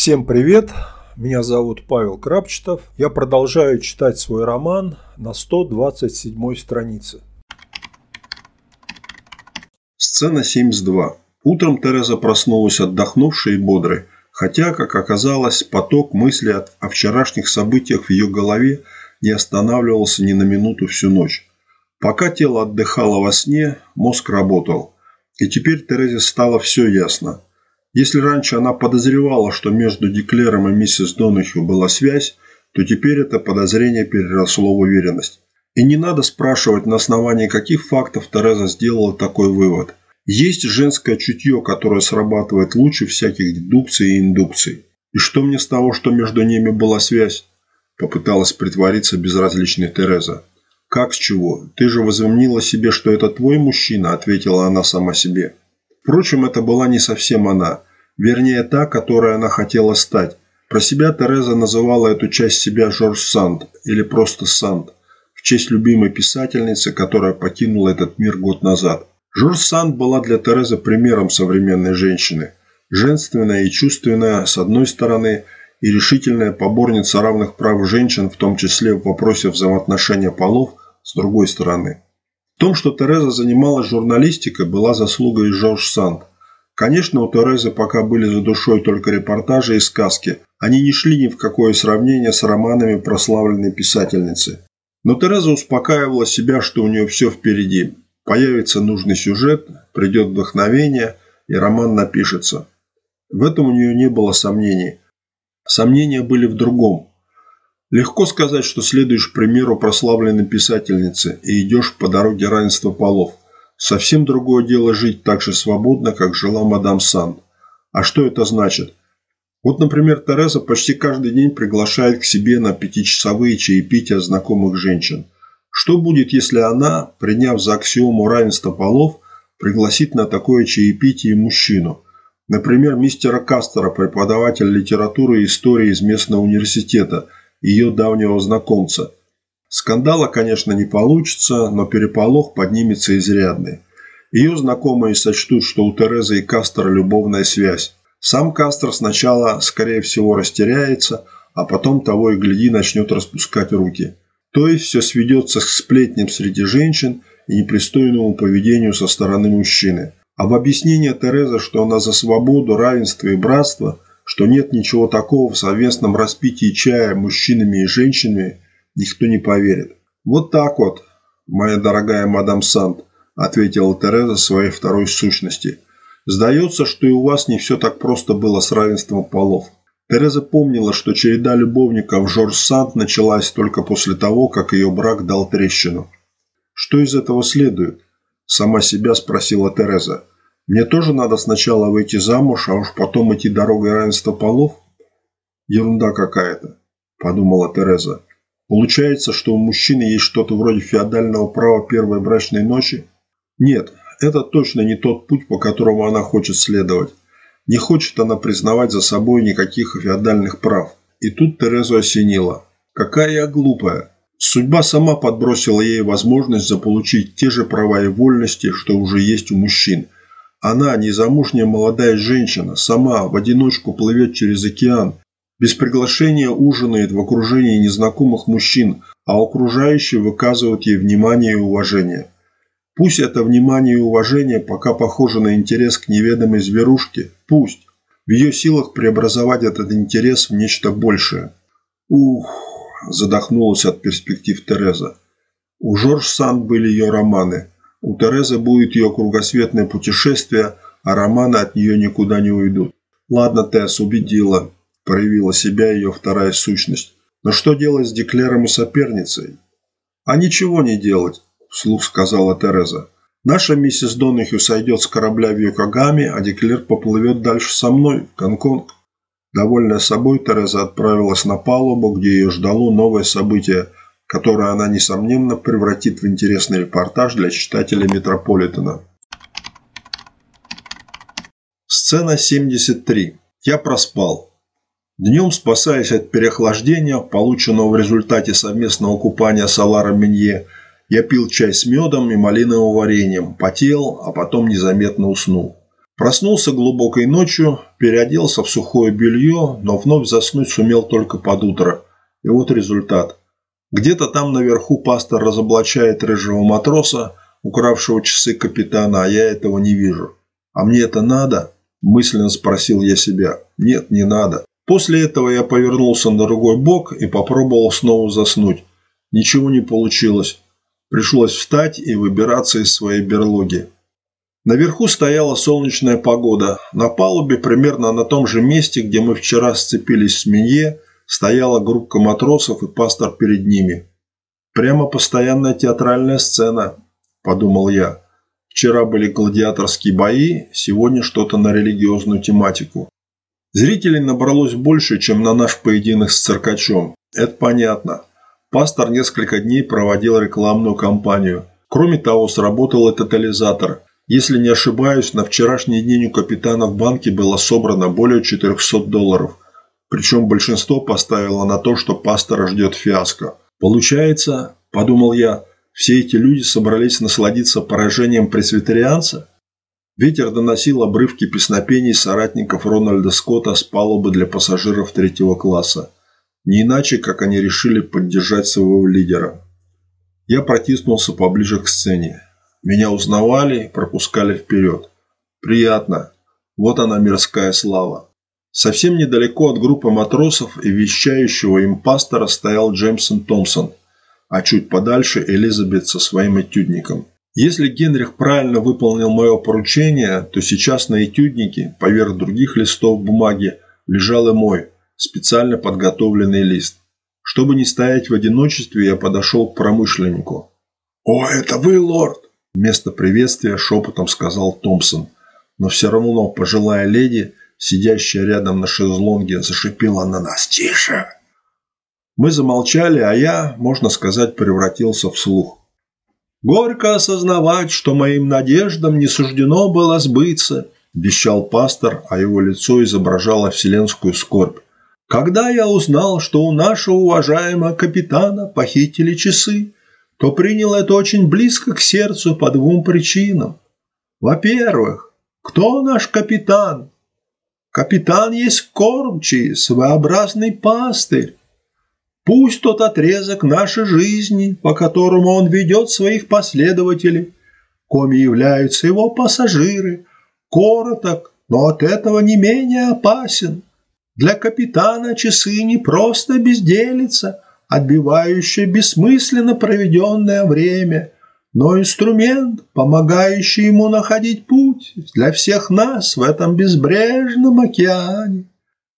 Всем привет! Меня зовут Павел Крапчетов. Я продолжаю читать свой роман на 127 странице. Сцена 72. Утром Тереза проснулась отдохнувшей и бодрой, хотя, как оказалось, поток мыслей о вчерашних событиях в ее голове не останавливался ни на минуту всю ночь. Пока тело отдыхало во сне, мозг работал. И теперь Терезе стало все ясно. Если раньше она подозревала, что между Деклером и миссис Донахью была связь, то теперь это подозрение переросло в уверенность. И не надо спрашивать, на основании каких фактов Тереза сделала такой вывод. Есть женское чутье, которое срабатывает лучше всяких дедукций и индукций. И что мне с того, что между ними была связь? Попыталась притвориться безразличной Тереза. «Как с чего? Ты же возомнила себе, что это твой мужчина», – ответила она сама себе. Впрочем, это была не совсем она. Вернее, та, которой она хотела стать. Про себя Тереза называла эту часть себя Жорж Санд, или просто Санд, в честь любимой писательницы, которая покинула этот мир год назад. Жорж Санд была для Терезы примером современной женщины. Женственная и чувственная, с одной стороны, и решительная поборница равных прав женщин, в том числе в вопросе взаимоотношения полов, с другой стороны. В том, что Тереза занималась журналистикой, была заслуга и Жорж Санд. Конечно, у Терезы пока были за душой только репортажи и сказки. Они не шли ни в какое сравнение с романами прославленной писательницы. Но Тереза успокаивала себя, что у нее все впереди. Появится нужный сюжет, придет вдохновение, и роман напишется. В этом у нее не было сомнений. Сомнения были в другом. Легко сказать, что следуешь примеру прославленной писательницы и идешь по дороге равенства полов. Совсем другое дело жить так же свободно, как жила мадам Сан. А что это значит? Вот, например, Тереза почти каждый день приглашает к себе на пятичасовые чаепития знакомых женщин. Что будет, если она, приняв за аксиому равенства полов, пригласит на такое чаепитие мужчину? Например, мистера Кастера, преподавателя литературы и истории из местного университета – ее давнего знакомца. Скандала, конечно, не получится, но переполох поднимется изрядный. Ее знакомые сочтут, что у Терезы и Кастера любовная связь. Сам Кастер сначала, скорее всего, растеряется, а потом того и гляди начнет распускать руки. То есть все сведется к сплетням среди женщин и непристойному поведению со стороны мужчины. А в объяснение Терезы, что она за свободу, равенство и братство – что нет ничего такого в совместном распитии чая мужчинами и женщинами, никто не поверит. Вот так вот, моя дорогая мадам Сант, ответила Тереза своей второй сущности. Сдается, что и у вас не все так просто было с равенством полов. Тереза помнила, что череда любовников Жорж Сант началась только после того, как ее брак дал трещину. Что из этого следует? Сама себя спросила Тереза. Мне тоже надо сначала выйти замуж, а уж потом идти дорогой равенства полов? Ерунда какая-то, подумала Тереза. Получается, что у мужчины есть что-то вроде феодального права первой брачной ночи? Нет, это точно не тот путь, по которому она хочет следовать. Не хочет она признавать за собой никаких феодальных прав. И тут Терезу осенило. Какая я глупая. Судьба сама подбросила ей возможность заполучить те же права и вольности, что уже есть у мужчин – она, незамужняя молодая женщина, сама в одиночку плывет через океан, без приглашения ужинает в окружении незнакомых мужчин, а окружающие выказывают ей внимание и уважение. Пусть это внимание и уважение пока похоже на интерес к неведомой зверушке, пусть. В ее силах преобразовать этот интерес в нечто большее. Ух, задохнулась от перспектив Тереза. У Жорж Санд были ее романы – у Терезы будет ее кругосветное путешествие, а романы от нее никуда не уйдут. Ладно, Тесс, убедила. Проявила себя ее вторая сущность. Но что делать с Деклером и соперницей? А ничего не делать, вслух сказала Тереза. Наша миссис Донахью сойдет с корабля в Йокогаме, а Деклер поплывет дальше со мной в Гонконг. Довольная собой, Тереза отправилась на палубу, где ее ждало новое событие – которое она, несомненно, превратит в интересный репортаж для читателей Метрополитена. Сцена 73. Я проспал. Днем, спасаясь от переохлаждения, полученного в результате совместного купания с Аларом Минье, я пил чай с медом и малиновым вареньем, потел, а потом незаметно уснул. Проснулся глубокой ночью, переоделся в сухое белье, но вновь заснуть сумел только под утро. И вот результат. Где-то там наверху пастор разоблачает рыжего матроса, укравшего часы капитана, а я этого не вижу. А мне это надо? Мысленно спросил я себя. Нет, не надо. После этого я повернулся на другой бок и попробовал снова заснуть. Ничего не получилось. Пришлось встать и выбираться из своей берлоги. Наверху стояла солнечная погода. На палубе, примерно на том же месте, где мы вчера сцепились с Минье, стояла группа матросов и пастор перед ними. «Прямо постоянная театральная сцена», – подумал я. «Вчера были гладиаторские бои, сегодня что-то на религиозную тематику». Зрителей набралось больше, чем на наш поединок с циркачом. Это понятно. Пастор несколько дней проводил рекламную кампанию. Кроме того, сработал и тотализатор. Если не ошибаюсь, на вчерашний день у капитана в банке было собрано более 400 долларов. Причем большинство поставило на то, что пастора ждет фиаско. Получается, подумал я, все эти люди собрались насладиться поражением пресвитерианца? Ветер доносил обрывки песнопений соратников Рональда Скотта с палубы для пассажиров третьего класса. Не иначе, как они решили поддержать своего лидера. Я протиснулся поближе к сцене. Меня узнавали, пропускали вперед. Приятно. Вот она мирская слава. Совсем недалеко от группы матросов и вещающего им пастора стоял Джеймсон Томпсон, а чуть подальше Элизабет со своим этюдником. Если Генрих правильно выполнил мое поручение, то сейчас на этюднике, поверх других листов бумаги, лежал и мой, специально подготовленный лист. Чтобы не стоять в одиночестве, я подошел к промышленнику. «О, это вы, лорд!» Вместо приветствия шепотом сказал Томпсон. Но все равно пожилая леди, сидящая рядом на шезлонге, зашипела на нас. «Тише!» Мы замолчали, а я, можно сказать, превратился в слух. «Горько осознавать, что моим надеждам не суждено было сбыться», – вещал пастор, а его лицо изображало вселенскую скорбь. «Когда я узнал, что у нашего уважаемого капитана похитили часы, то принял это очень близко к сердцу по двум причинам. Во-первых, кто наш капитан? Капитан есть кормчий, своеобразный пастырь. Пусть тот отрезок нашей жизни, по которому он ведет своих последователей, коми являются его пассажиры, короток, но от этого не менее опасен. Для капитана часы не просто безделица – отбивающее бессмысленно проведенное время, но инструмент, помогающий ему находить путь для всех нас в этом безбрежном океане.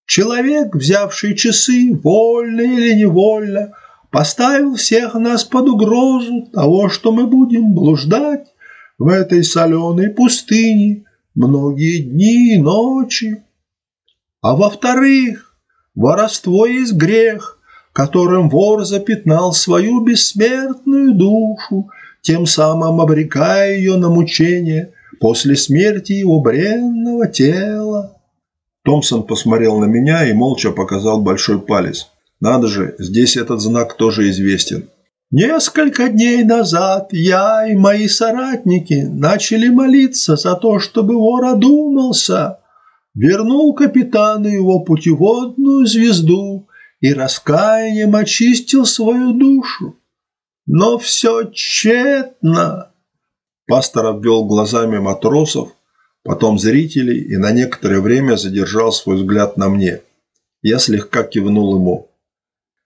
Человек, взявший часы, вольно или невольно, поставил всех нас под угрозу того, что мы будем блуждать в этой соленой пустыне многие дни и ночи. А во-вторых, воровство есть грех – которым вор запятнал свою бессмертную душу, тем самым обрекая ее на мучение после смерти его бренного тела. Томпсон посмотрел на меня и молча показал большой палец. Надо же, здесь этот знак тоже известен. Несколько дней назад я и мои соратники начали молиться за то, чтобы вор одумался, вернул капитану его путеводную звезду и раскаянием очистил свою душу. Но все тщетно. Пастор обвел глазами матросов, потом зрителей и на некоторое время задержал свой взгляд на мне. Я слегка кивнул ему.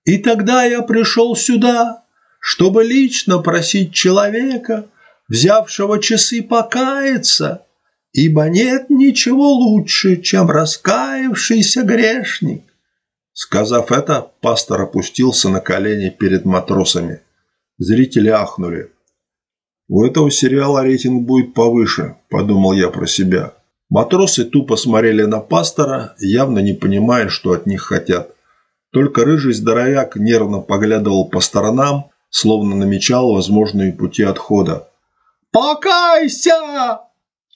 И тогда я пришел сюда, чтобы лично просить человека, взявшего часы, покаяться, ибо нет ничего лучше, чем раскаявшийся грешник. Сказав это, пастор опустился на колени перед матросами. Зрители ахнули. «У этого сериала рейтинг будет повыше», – подумал я про себя. Матросы тупо смотрели на пастора, явно не понимая, что от них хотят. Только рыжий здоровяк нервно поглядывал по сторонам, словно намечал возможные пути отхода. «Покайся!»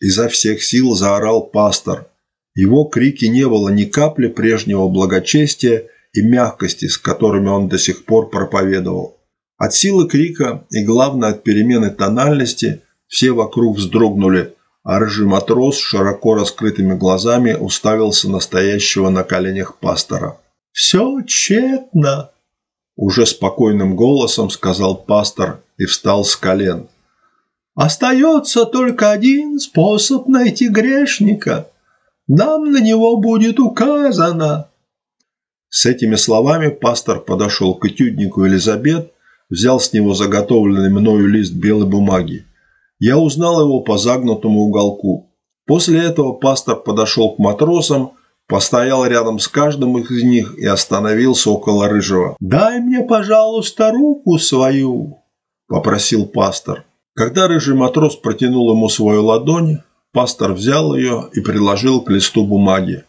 Изо всех сил заорал пастор, его крики не было ни капли прежнего благочестия и мягкости, с которыми он до сих пор проповедовал. От силы крика и, главное, от перемены тональности все вокруг вздрогнули, а рыжий матрос широко раскрытыми глазами уставился на стоящего на коленях пастора. «Все тщетно!» Уже спокойным голосом сказал пастор и встал с колен. «Остается только один способ найти грешника. Нам на него будет указано». С этими словами пастор подошел к этюднику Елизабет, взял с него заготовленный мною лист белой бумаги. Я узнал его по загнутому уголку. После этого пастор подошел к матросам, постоял рядом с каждым из них и остановился около рыжего. «Дай мне, пожалуйста, руку свою», – попросил пастор. Когда рыжий матрос протянул ему свою ладонь, пастор взял ее и приложил к листу бумаги.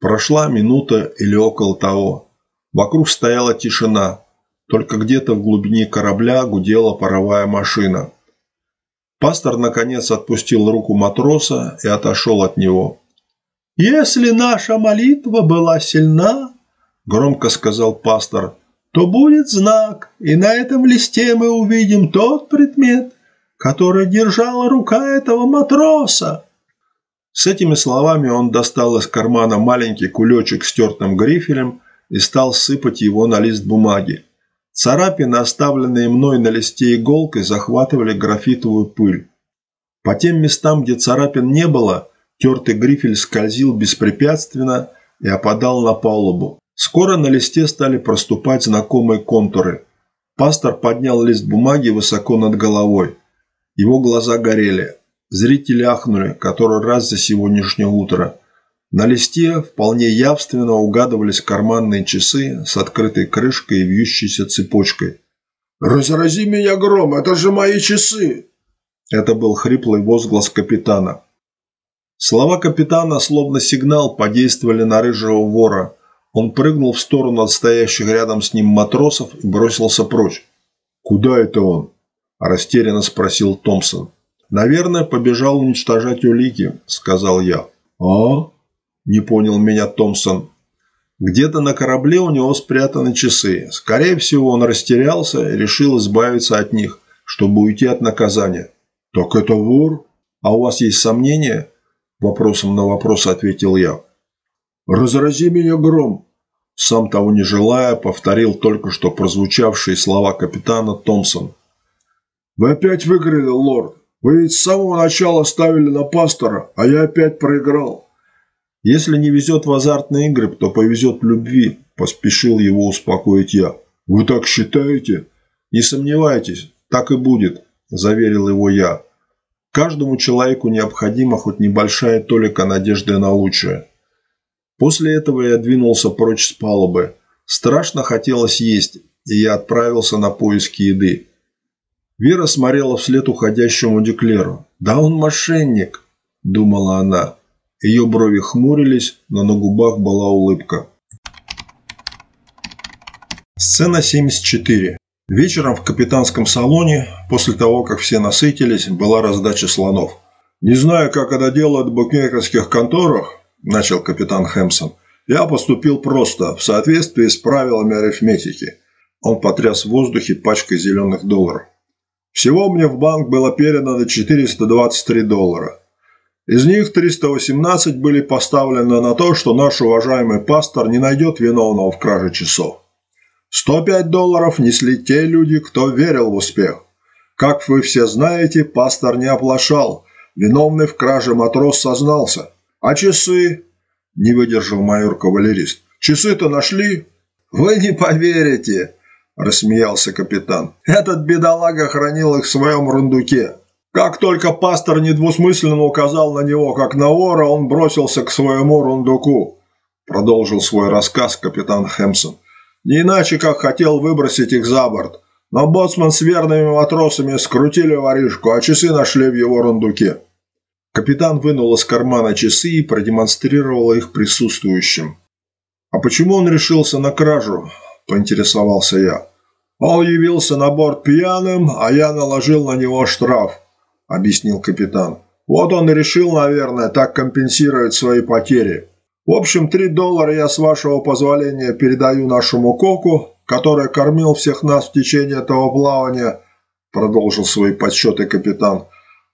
Прошла минута или около того. Вокруг стояла тишина. Только где-то в глубине корабля гудела паровая машина. Пастор, наконец, отпустил руку матроса и отошел от него. «Если наша молитва была сильна, – громко сказал пастор, – то будет знак, и на этом листе мы увидим тот предмет, который держала рука этого матроса». С этими словами он достал из кармана маленький кулечек с тертым грифелем и стал сыпать его на лист бумаги. Царапины, оставленные мной на листе иголкой, захватывали графитовую пыль. По тем местам, где царапин не было, тертый грифель скользил беспрепятственно и опадал на палубу. Скоро на листе стали проступать знакомые контуры. Пастор поднял лист бумаги высоко над головой. Его глаза горели. Зрители ахнули, который раз за сегодняшнее утро. На листе вполне явственно угадывались карманные часы с открытой крышкой и вьющейся цепочкой. «Разрази меня гром, это же мои часы!» Это был хриплый возглас капитана. Слова капитана, словно сигнал, подействовали на рыжего вора. Он прыгнул в сторону от стоящих рядом с ним матросов и бросился прочь. «Куда это он?» – растерянно спросил Томпсон. «Наверное, побежал уничтожать улики», – сказал я. «А?» – не понял меня Томпсон. Где-то на корабле у него спрятаны часы. Скорее всего, он растерялся и решил избавиться от них, чтобы уйти от наказания. «Так это вор?» «А у вас есть сомнения?» Вопросом на вопрос ответил я. «Разрази меня гром!» Сам того не желая, повторил только что прозвучавшие слова капитана Томпсон. «Вы опять выиграли, лорд!» Вы ведь с самого начала ставили на пастора, а я опять проиграл. Если не везет в азартные игры, то повезет в любви, поспешил его успокоить я. Вы так считаете? Не сомневайтесь, так и будет, заверил его я. Каждому человеку необходима хоть небольшая толика надежды на лучшее. После этого я двинулся прочь с палубы. Страшно хотелось есть, и я отправился на поиски еды. Вера смотрела вслед уходящему Деклеру. «Да он мошенник!» – думала она. Ее брови хмурились, но на губах была улыбка. Сцена 74. Вечером в капитанском салоне, после того, как все насытились, была раздача слонов. «Не знаю, как это делают в букмекерских конторах», – начал капитан Хэмсон. «Я поступил просто, в соответствии с правилами арифметики». Он потряс в воздухе пачкой зеленых долларов. Всего мне в банк было передано 423 доллара. Из них 318 были поставлены на то, что наш уважаемый пастор не найдет виновного в краже часов. 105 долларов несли те люди, кто верил в успех. Как вы все знаете, пастор не оплошал. Виновный в краже матрос сознался. А часы? Не выдержал майор-кавалерист. Часы-то нашли? Вы не поверите. – рассмеялся капитан. «Этот бедолага хранил их в своем рундуке. Как только пастор недвусмысленно указал на него, как на вора, он бросился к своему рундуку», – продолжил свой рассказ капитан Хэмсон. «Не иначе, как хотел выбросить их за борт. Но боцман с верными матросами скрутили воришку, а часы нашли в его рундуке». Капитан вынул из кармана часы и продемонстрировал их присутствующим. «А почему он решился на кражу?» – поинтересовался я. «Он явился на борт пьяным, а я наложил на него штраф», – объяснил капитан. «Вот он и решил, наверное, так компенсировать свои потери. В общем, три доллара я, с вашего позволения, передаю нашему коку, который кормил всех нас в течение этого плавания», – продолжил свои подсчеты капитан.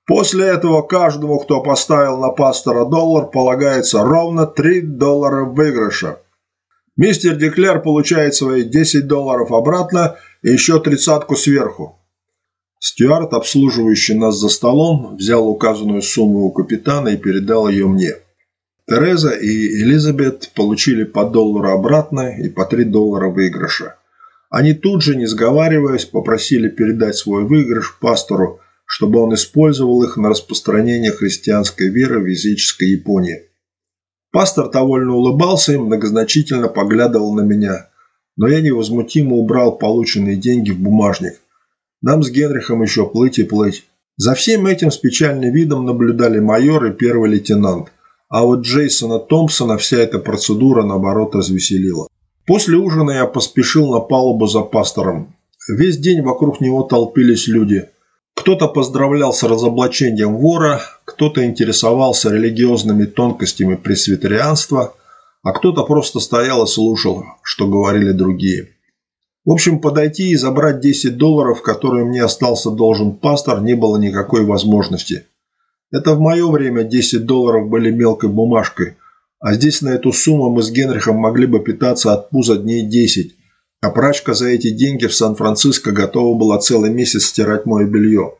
После этого каждому, кто поставил на пастора доллар, полагается ровно 3 доллара выигрыша. Мистер Деклер получает свои 10 долларов обратно и еще тридцатку сверху. Стюарт, обслуживающий нас за столом, взял указанную сумму у капитана и передал ее мне. Тереза и Элизабет получили по доллару обратно и по 3 доллара выигрыша. Они тут же, не сговариваясь, попросили передать свой выигрыш пастору, чтобы он использовал их на распространение христианской веры в языческой Японии. Пастор довольно улыбался и многозначительно поглядывал на меня, но я невозмутимо убрал полученные деньги в бумажник. Нам с Генрихом еще плыть и плыть. За всем этим с печальным видом наблюдали майор и первый лейтенант, а вот Джейсона Томпсона вся эта процедура, наоборот, развеселила. После ужина я поспешил на палубу за пастором. Весь день вокруг него толпились люди – кто-то поздравлял с разоблачением вора, кто-то интересовался религиозными тонкостями пресвитерианства, а кто-то просто стоял и слушал, что говорили другие. В общем, подойти и забрать 10 долларов, которые мне остался должен пастор, не было никакой возможности. Это в мое время 10 долларов были мелкой бумажкой, а здесь на эту сумму мы с Генрихом могли бы питаться от пуза дней 10, а прачка за эти деньги в Сан-Франциско готова была целый месяц стирать мое белье.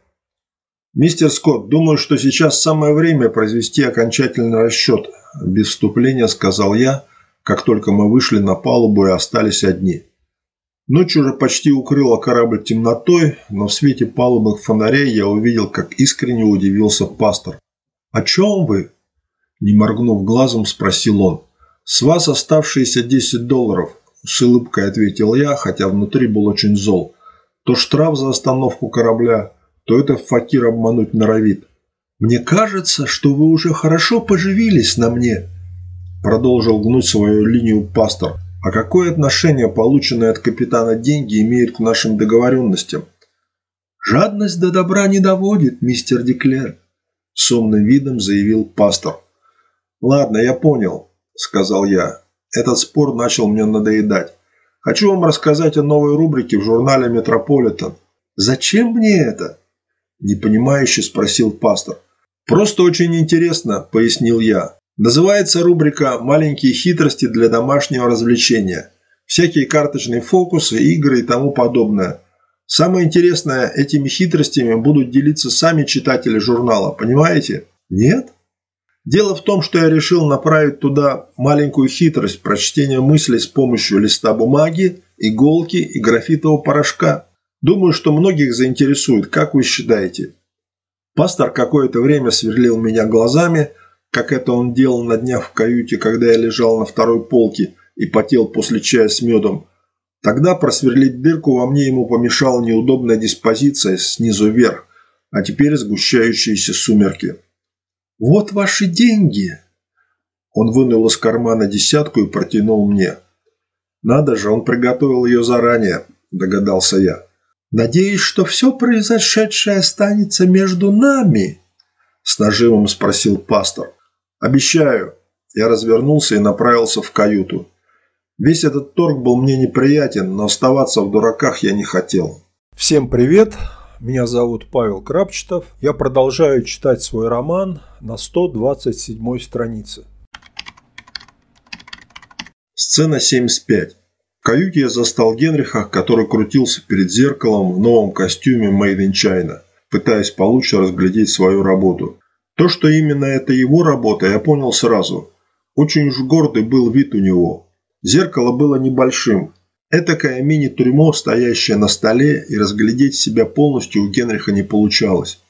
«Мистер Скотт, думаю, что сейчас самое время произвести окончательный расчет», – без вступления сказал я, как только мы вышли на палубу и остались одни. Ночь уже почти укрыла корабль темнотой, но в свете палубных фонарей я увидел, как искренне удивился пастор. «О чем вы?» – не моргнув глазом, спросил он. «С вас оставшиеся 10 долларов. С улыбкой ответил я, хотя внутри был очень зол. То штраф за остановку корабля, то это факир обмануть норовит. «Мне кажется, что вы уже хорошо поживились на мне», продолжил гнуть свою линию пастор. «А какое отношение полученные от капитана деньги имеют к нашим договоренностям?» «Жадность до добра не доводит, мистер Деклер», с умным видом заявил пастор. «Ладно, я понял», – сказал я. Этот спор начал мне надоедать. Хочу вам рассказать о новой рубрике в журнале «Метрополитен». «Зачем мне это?» – непонимающе спросил пастор. «Просто очень интересно», – пояснил я. Называется рубрика «Маленькие хитрости для домашнего развлечения». Всякие карточные фокусы, игры и тому подобное. Самое интересное, этими хитростями будут делиться сами читатели журнала, понимаете? Нет? Дело в том, что я решил направить туда маленькую хитрость прочтения мыслей с помощью листа бумаги, иголки и графитового порошка. Думаю, что многих заинтересует, как вы считаете. Пастор какое-то время сверлил меня глазами, как это он делал на днях в каюте, когда я лежал на второй полке и потел после чая с медом. Тогда просверлить дырку во мне ему помешала неудобная диспозиция снизу вверх, а теперь сгущающиеся сумерки. «Вот ваши деньги!» Он вынул из кармана десятку и протянул мне. «Надо же, он приготовил ее заранее», – догадался я. «Надеюсь, что все произошедшее останется между нами?» – с нажимом спросил пастор. «Обещаю». Я развернулся и направился в каюту. Весь этот торг был мне неприятен, но оставаться в дураках я не хотел. Всем привет! Меня зовут Павел Крапчетов. Я продолжаю читать свой роман на 127 странице. Сцена 75. В каюте я застал Генриха, который крутился перед зеркалом в новом костюме Made in China, пытаясь получше разглядеть свою работу. То, что именно это его работа, я понял сразу. Очень уж гордый был вид у него. Зеркало было небольшим, Этакое мини-трюмо, стоящее на столе, и разглядеть себя полностью у Генриха не получалось.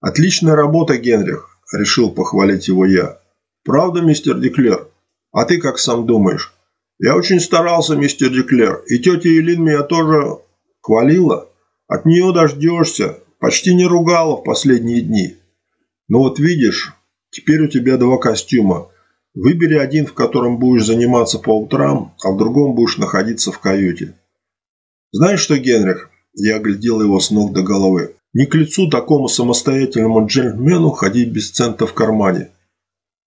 «Отличная работа, Генрих», – решил похвалить его я. «Правда, мистер Деклер? А ты как сам думаешь?» «Я очень старался, мистер Деклер, и тетя Елин меня тоже хвалила. От нее дождешься, почти не ругала в последние дни. Ну вот видишь, теперь у тебя два костюма – Выбери один, в котором будешь заниматься по утрам, а в другом будешь находиться в каюте. Знаешь что, Генрих? Я оглядел его с ног до головы. Не к лицу такому самостоятельному джентльмену ходить без цента в кармане.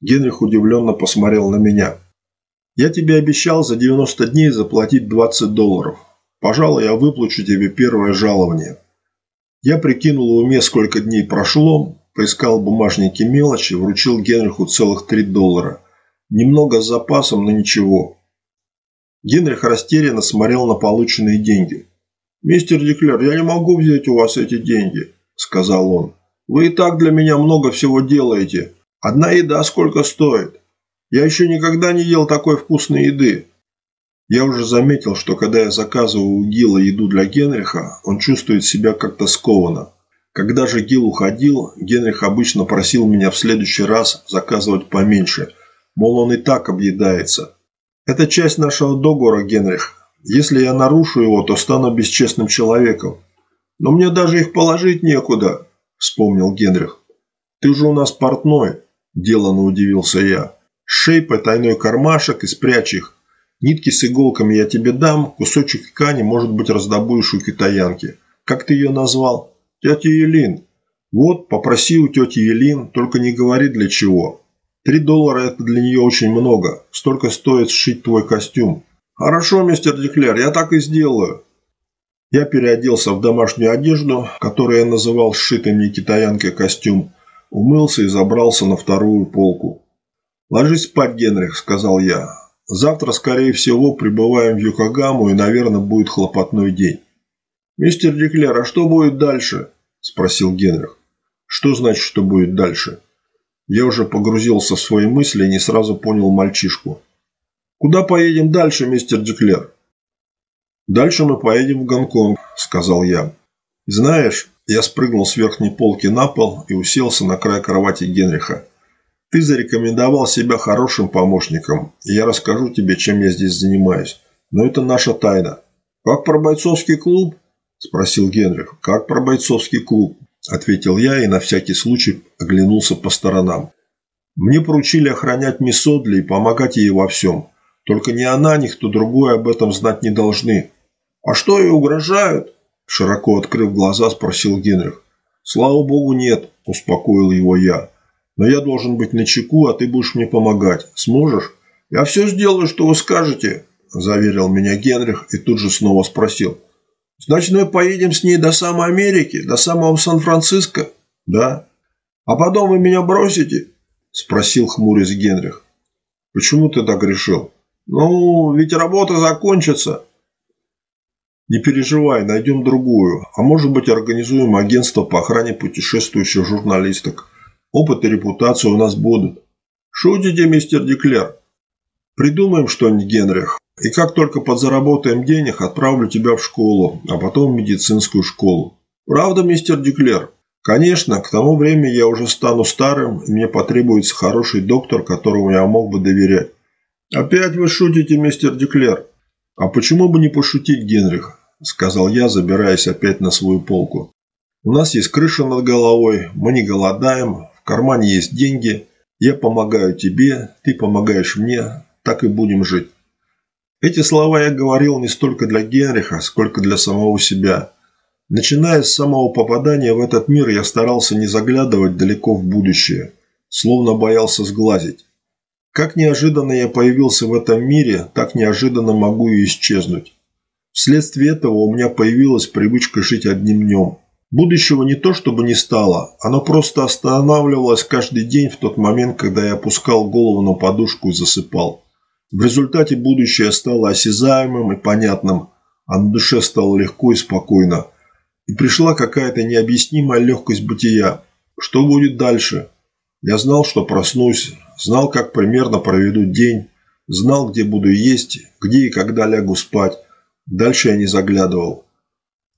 Генрих удивленно посмотрел на меня. Я тебе обещал за 90 дней заплатить 20 долларов. Пожалуй, я выплачу тебе первое жалование. Я прикинул в уме, сколько дней прошло, поискал в бумажнике мелочи, вручил Генриху целых три доллара. Немного с запасом, но ничего. Генрих растерянно смотрел на полученные деньги. «Мистер Деклер, я не могу взять у вас эти деньги», – сказал он. «Вы и так для меня много всего делаете. Одна еда сколько стоит? Я еще никогда не ел такой вкусной еды. Я уже заметил, что когда я заказываю у Гила еду для Генриха, он чувствует себя как-то скованно. Когда же Гил уходил, Генрих обычно просил меня в следующий раз заказывать поменьше, мол, он и так объедается. Это часть нашего договора, Генрих. Если я нарушу его, то стану бесчестным человеком. Но мне даже их положить некуда, вспомнил Генрих. Ты же у нас портной, деланно удивился я. Шей потайной кармашек и спрячь их. Нитки с иголками я тебе дам, кусочек ткани, может быть, раздобудешь у китаянки. Как ты ее назвал? Тетя Елин. Вот, попроси у тети Елин, только не говори для чего. Три доллара – это для нее очень много. Столько стоит сшить твой костюм. Хорошо, мистер Деклер, я так и сделаю. Я переоделся в домашнюю одежду, которую я называл сшитым не китаянкой костюм, умылся и забрался на вторую полку. «Ложись спать, Генрих», – сказал я. Завтра, скорее всего, прибываем в Юкогаму и, наверное, будет хлопотной день. «Мистер Деклер, а что будет дальше?» – спросил Генрих. «Что значит, что будет дальше?» Я уже погрузился в свои мысли и не сразу понял мальчишку. «Куда поедем дальше, мистер Деклер?» «Дальше мы поедем в Гонконг», – сказал я. «Знаешь, я спрыгнул с верхней полки на пол и уселся на край кровати Генриха. Ты зарекомендовал себя хорошим помощником, и я расскажу тебе, чем я здесь занимаюсь. Но это наша тайна. Как про бойцовский клуб? Спросил Генрих. Как про бойцовский клуб? Ответил я и на всякий случай оглянулся по сторонам. Мне поручили охранять мисс Одли и помогать ей во всем. Только ни она, ни кто другой об этом знать не должны. А что ей угрожают? Широко открыв глаза, спросил Генрих. Слава богу, нет, успокоил его я. Но я должен быть на чеку, а ты будешь мне помогать. Сможешь? Я все сделаю, что вы скажете, заверил меня Генрих и тут же снова спросил. Значит, мы поедем с ней до самой Америки, до самого Сан-Франциско? Да. А потом вы меня бросите? Спросил хмурясь Генрих. Почему ты так решил? Ну, ведь работа закончится. Не переживай, найдем другую. А может быть, организуем агентство по охране путешествующих журналисток. Опыт и репутация у нас будут. Шутите, мистер Деклер? Придумаем что-нибудь, Генрих. И как только подзаработаем денег, отправлю тебя в школу, а потом в медицинскую школу. Правда, мистер Деклер? Конечно, к тому времени я уже стану старым, и мне потребуется хороший доктор, которому я мог бы доверять. Опять вы шутите, мистер Деклер? А почему бы не пошутить, Генрих? Сказал я, забираясь опять на свою полку. У нас есть крыша над головой, мы не голодаем, в кармане есть деньги, я помогаю тебе, ты помогаешь мне, так и будем жить. Эти слова я говорил не столько для Генриха, сколько для самого себя. Начиная с самого попадания в этот мир, я старался не заглядывать далеко в будущее, словно боялся сглазить. Как неожиданно я появился в этом мире, так неожиданно могу и исчезнуть. Вследствие этого у меня появилась привычка жить одним днем. Будущего не то чтобы не стало, оно просто останавливалось каждый день в тот момент, когда я опускал голову на подушку и засыпал. В результате будущее стало осязаемым и понятным, а на душе стало легко и спокойно. И пришла какая-то необъяснимая легкость бытия. Что будет дальше? Я знал, что проснусь, знал, как примерно проведу день, знал, где буду есть, где и когда лягу спать. Дальше я не заглядывал.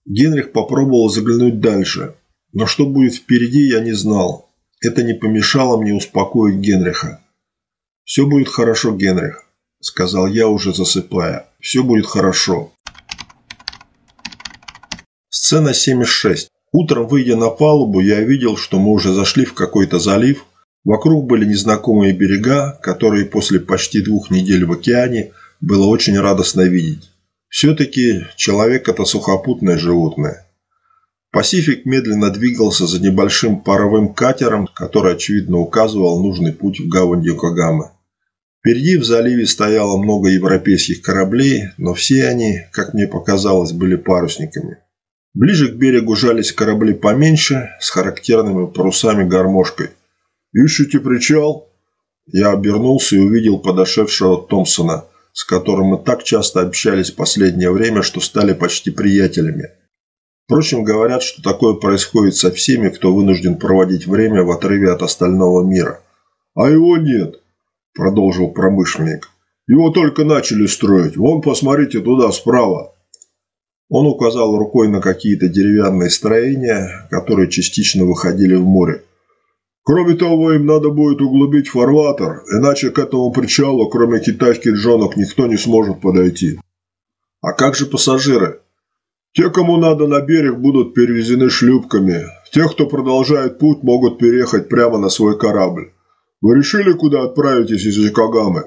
Генрих попробовал заглянуть дальше, но что будет впереди, я не знал. Это не помешало мне успокоить Генриха. «Все будет хорошо, Генрих», – сказал я, уже засыпая. «Все будет хорошо». Сцена 76. Утром, выйдя на палубу, я видел, что мы уже зашли в какой-то залив. Вокруг были незнакомые берега, которые после почти двух недель в океане было очень радостно видеть. Все-таки человек – это сухопутное животное. Пасифик медленно двигался за небольшим паровым катером, который, очевидно, указывал нужный путь в гавань Йокогамы. Впереди в заливе стояло много европейских кораблей, но все они, как мне показалось, были парусниками. Ближе к берегу жались корабли поменьше, с характерными парусами-гармошкой. «Ищите причал?» Я обернулся и увидел подошедшего Томпсона, с которым мы так часто общались в последнее время, что стали почти приятелями. Впрочем, говорят, что такое происходит со всеми, кто вынужден проводить время в отрыве от остального мира. «А его нет», – продолжил промышленник. «Его только начали строить. Вон, посмотрите туда, справа». Он указал рукой на какие-то деревянные строения, которые частично выходили в море. Кроме того, им надо будет углубить фарватер, иначе к этому причалу, кроме китайских джонок, никто не сможет подойти. А как же пассажиры? Те, кому надо на берег, будут перевезены шлюпками. Тех, кто продолжает путь, могут переехать прямо на свой корабль. Вы решили, куда отправитесь из Якогамы?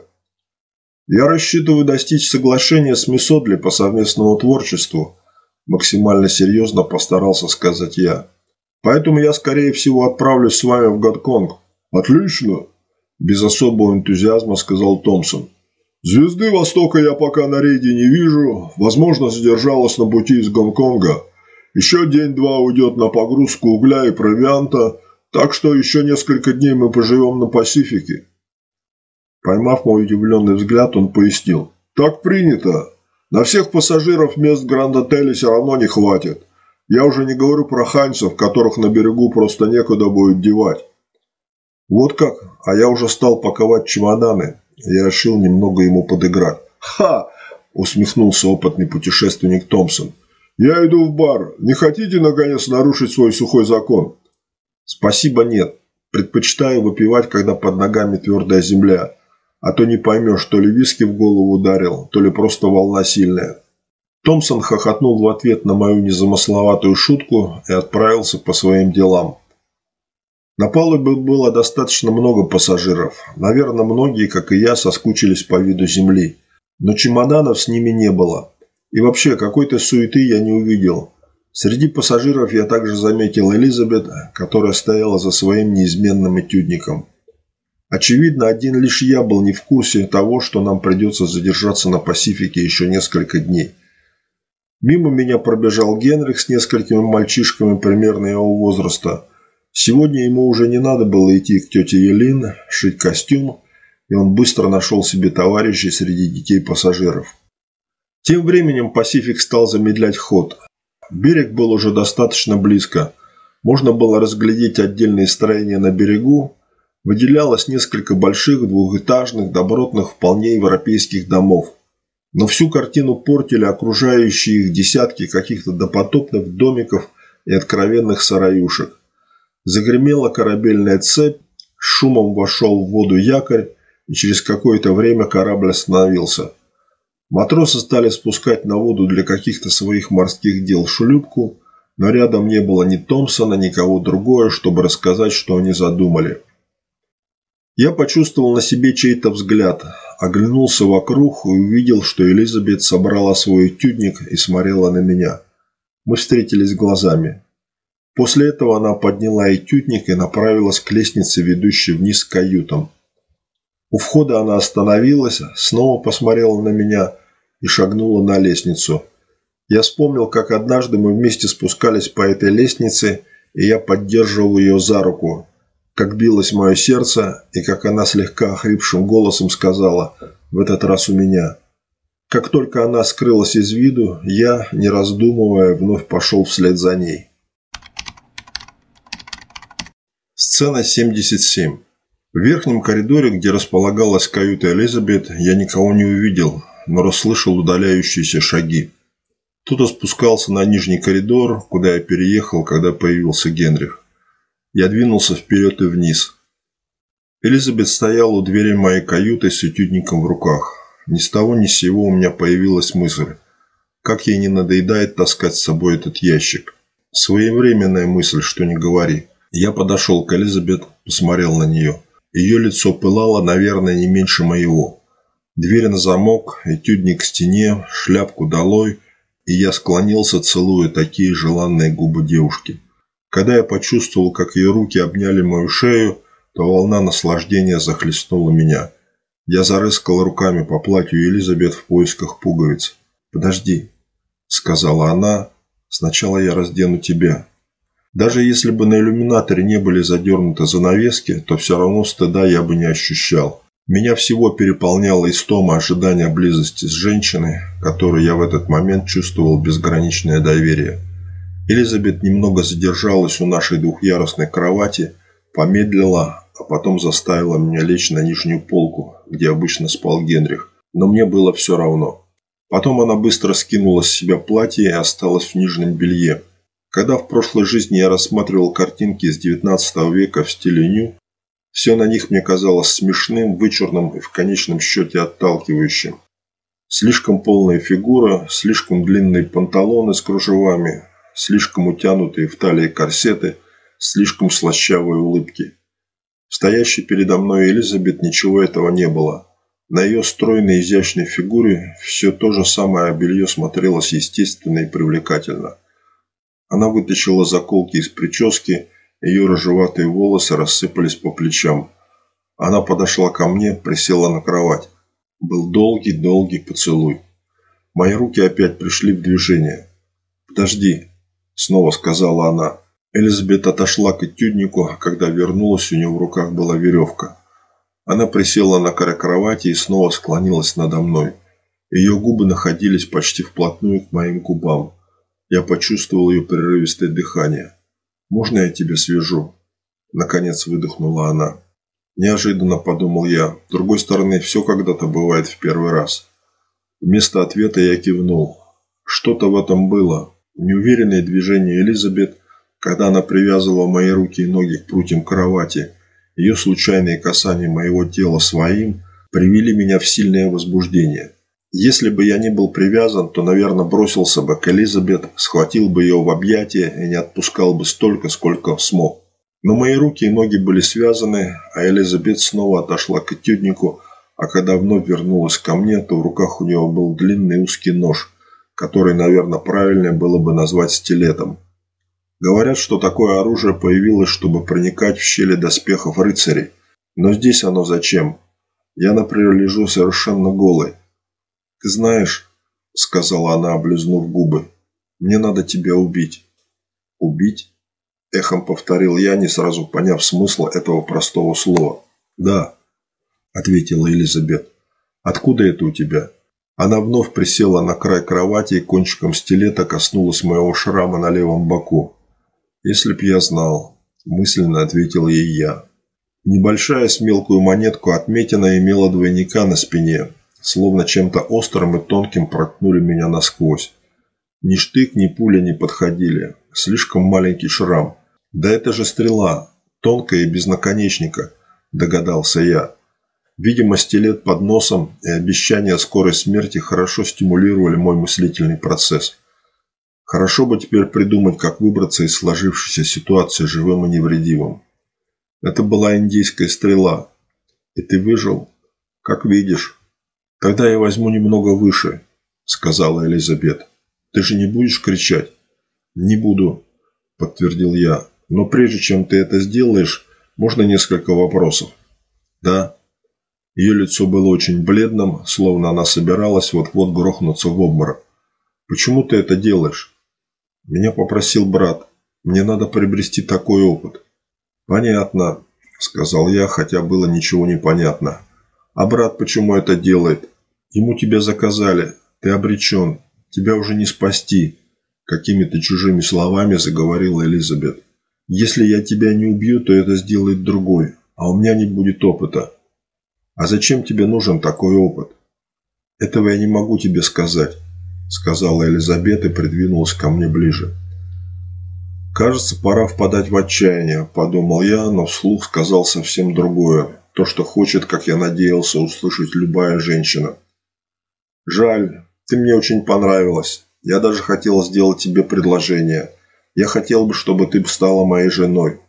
Я рассчитываю достичь соглашения с Мисодли по совместному творчеству. Максимально серьезно постарался сказать я. Поэтому я, скорее всего, отправлюсь с вами в Гонконг. Отлично, без особого энтузиазма сказал Томпсон. Звезды Востока я пока на рейде не вижу. Возможно, задержалась на пути из Гонконга. Еще день-два уйдет на погрузку угля и провианта, так что еще несколько дней мы поживем на Пасифике. Поймав мой удивленный взгляд, он пояснил. Так принято. На всех пассажиров мест в Гранд-отеле все равно не хватит. Я уже не говорю про ханьцев, которых на берегу просто некуда будет девать. Вот как, а я уже стал паковать чемоданы. Я решил немного ему подыграть. «Ха!» – усмехнулся опытный путешественник Томпсон. «Я иду в бар. Не хотите, наконец, нарушить свой сухой закон?» «Спасибо, нет. Предпочитаю выпивать, когда под ногами твердая земля. А то не поймешь, то ли виски в голову ударил, то ли просто волна сильная». Томпсон хохотнул в ответ на мою незамысловатую шутку и отправился по своим делам. На палубе было достаточно много пассажиров. Наверное, многие, как и я, соскучились по виду земли. Но чемоданов с ними не было. И вообще, какой-то суеты я не увидел. Среди пассажиров я также заметил Элизабет, которая стояла за своим неизменным этюдником. Очевидно, один лишь я был не в курсе того, что нам придется задержаться на Пасифике еще несколько дней – Мимо меня пробежал Генрих с несколькими мальчишками примерно его возраста. Сегодня ему уже не надо было идти к тете Елин, шить костюм, и он быстро нашел себе товарищей среди детей пассажиров. Тем временем Пасифик стал замедлять ход. Берег был уже достаточно близко. Можно было разглядеть отдельные строения на берегу. Выделялось несколько больших двухэтажных, добротных, вполне европейских домов. Но всю картину портили окружающие их десятки каких-то допотопных домиков и откровенных сараюшек. Загремела корабельная цепь, шумом вошел в воду якорь, и через какое-то время корабль остановился. Матросы стали спускать на воду для каких-то своих морских дел шлюпку, но рядом не было ни Томпсона, ни кого другого, чтобы рассказать, что они задумали. Я почувствовал на себе чей-то взгляд, оглянулся вокруг и увидел, что Элизабет собрала свой тюдник и смотрела на меня. Мы встретились глазами. После этого она подняла этюдник и направилась к лестнице, ведущей вниз к каютам. У входа она остановилась, снова посмотрела на меня и шагнула на лестницу. Я вспомнил, как однажды мы вместе спускались по этой лестнице, и я поддерживал ее за руку, как билось мое сердце и как она слегка охрипшим голосом сказала «в этот раз у меня». Как только она скрылась из виду, я, не раздумывая, вновь пошел вслед за ней. Сцена 77. В верхнем коридоре, где располагалась каюта Элизабет, я никого не увидел, но расслышал удаляющиеся шаги. Кто-то спускался на нижний коридор, куда я переехал, когда появился Генрих. Я двинулся вперед и вниз. Элизабет стояла у двери моей каюты с этюдником в руках. Ни с того ни с сего у меня появилась мысль. Как ей не надоедает таскать с собой этот ящик. Своевременная мысль, что не говори. Я подошел к Элизабет, посмотрел на нее. Ее лицо пылало, наверное, не меньше моего. Дверь на замок, этюдник к стене, шляпку долой, и я склонился, целуя такие желанные губы девушки. Когда я почувствовал, как ее руки обняли мою шею, то волна наслаждения захлестнула меня. Я зарыскал руками по платью Элизабет в поисках пуговиц. «Подожди», – сказала она, Сначала я раздену тебя. Даже если бы на иллюминаторе не были задернуты занавески, то все равно стыда я бы не ощущал. Меня всего переполняла истома ожидания близости с женщиной, которой я в этот момент чувствовал безграничное доверие. Элизабет немного задержалась у нашей двухъярусной кровати, помедлила, а потом заставила меня лечь на нижнюю полку, где обычно спал Генрих. Но мне было все равно. Потом она быстро скинула с себя платье и осталась в нижнем белье. Когда в прошлой жизни я рассматривал картинки из 19 века в стиле ню, все на них мне казалось смешным, вычурным и в конечном счете отталкивающим. Слишком полная фигура, слишком длинные панталоны с кружевами, слишком утянутые в талии корсеты, слишком слащавые улыбки. Стоящей передо мной Элизабет ничего этого не было. На ее стройной изящной фигуре все то же самое белье смотрелось естественно и привлекательно. Она вытащила заколки из прически, ее рыжеватые волосы рассыпались по плечам. Она подошла ко мне, присела на кровать. Был долгий-долгий поцелуй. Мои руки опять пришли в движение. «Подожди», — снова сказала она. Элизабет отошла к этюднику, а когда вернулась, у нее в руках была веревка. Она присела на край кровати и снова склонилась надо мной. Ее губы находились почти вплотную к моим губам. Я почувствовал ее прерывистое дыхание. «Можно я тебя свяжу?» Наконец выдохнула она. Неожиданно подумал я. С другой стороны, все когда-то бывает в первый раз. Вместо ответа я кивнул. Что-то в этом было. Неуверенные движения Элизабет, когда она привязывала мои руки и ноги к прутьям кровати, ее случайные касания моего тела своим привели меня в сильное возбуждение. Если бы я не был привязан, то, наверное, бросился бы к Элизабет, схватил бы ее в объятия и не отпускал бы столько, сколько смог. Но мои руки и ноги были связаны, а Элизабет снова отошла к этюднику, а когда вновь вернулась ко мне, то в руках у нее был длинный узкий нож, который, наверное, правильнее было бы назвать стилетом. Говорят, что такое оружие появилось, чтобы проникать в щели доспехов рыцарей. Но здесь оно зачем? Я, например, лежу совершенно голый. «Ты знаешь», — сказала она, облизнув губы, — «мне надо тебя убить». «Убить?» — эхом повторил я, не сразу поняв смысл этого простого слова. «Да», — ответила Елизабет. «Откуда это у тебя?» Она вновь присела на край кровати и кончиком стилета коснулась моего шрама на левом боку. «Если б я знал», – мысленно ответил ей я. Небольшая с мелкую монетку отметина имела двойника на спине, словно чем-то острым и тонким проткнули меня насквозь. Ни штык, ни пуля не подходили. Слишком маленький шрам. Да это же стрела, тонкая и без наконечника, догадался я. Видимо, стилет под носом и обещание скорой смерти хорошо стимулировали мой мыслительный процесс. Хорошо бы теперь придумать, как выбраться из сложившейся ситуации живым и невредимым. Это была индийская стрела. И ты выжил? Как видишь. Тогда я возьму немного выше, сказала Элизабет. Ты же не будешь кричать? Не буду, подтвердил я. Но прежде чем ты это сделаешь, можно несколько вопросов? Да. Ее лицо было очень бледным, словно она собиралась вот-вот грохнуться в обморок. Почему ты это делаешь? Меня попросил брат. Мне надо приобрести такой опыт. Понятно, сказал я, хотя было ничего не понятно. А брат почему это делает? Ему тебя заказали. Ты обречен. Тебя уже не спасти. Какими-то чужими словами заговорила Элизабет. Если я тебя не убью, то это сделает другой, а у меня не будет опыта. А зачем тебе нужен такой опыт? Этого я не могу тебе сказать. – сказала Елизабета и придвинулась ко мне ближе. «Кажется, пора впадать в отчаяние», – подумал я, но вслух сказал совсем другое. То, что хочет, как я надеялся, услышать любая женщина. «Жаль, ты мне очень понравилась. Я даже хотел сделать тебе предложение. Я хотел бы, чтобы ты стала моей женой».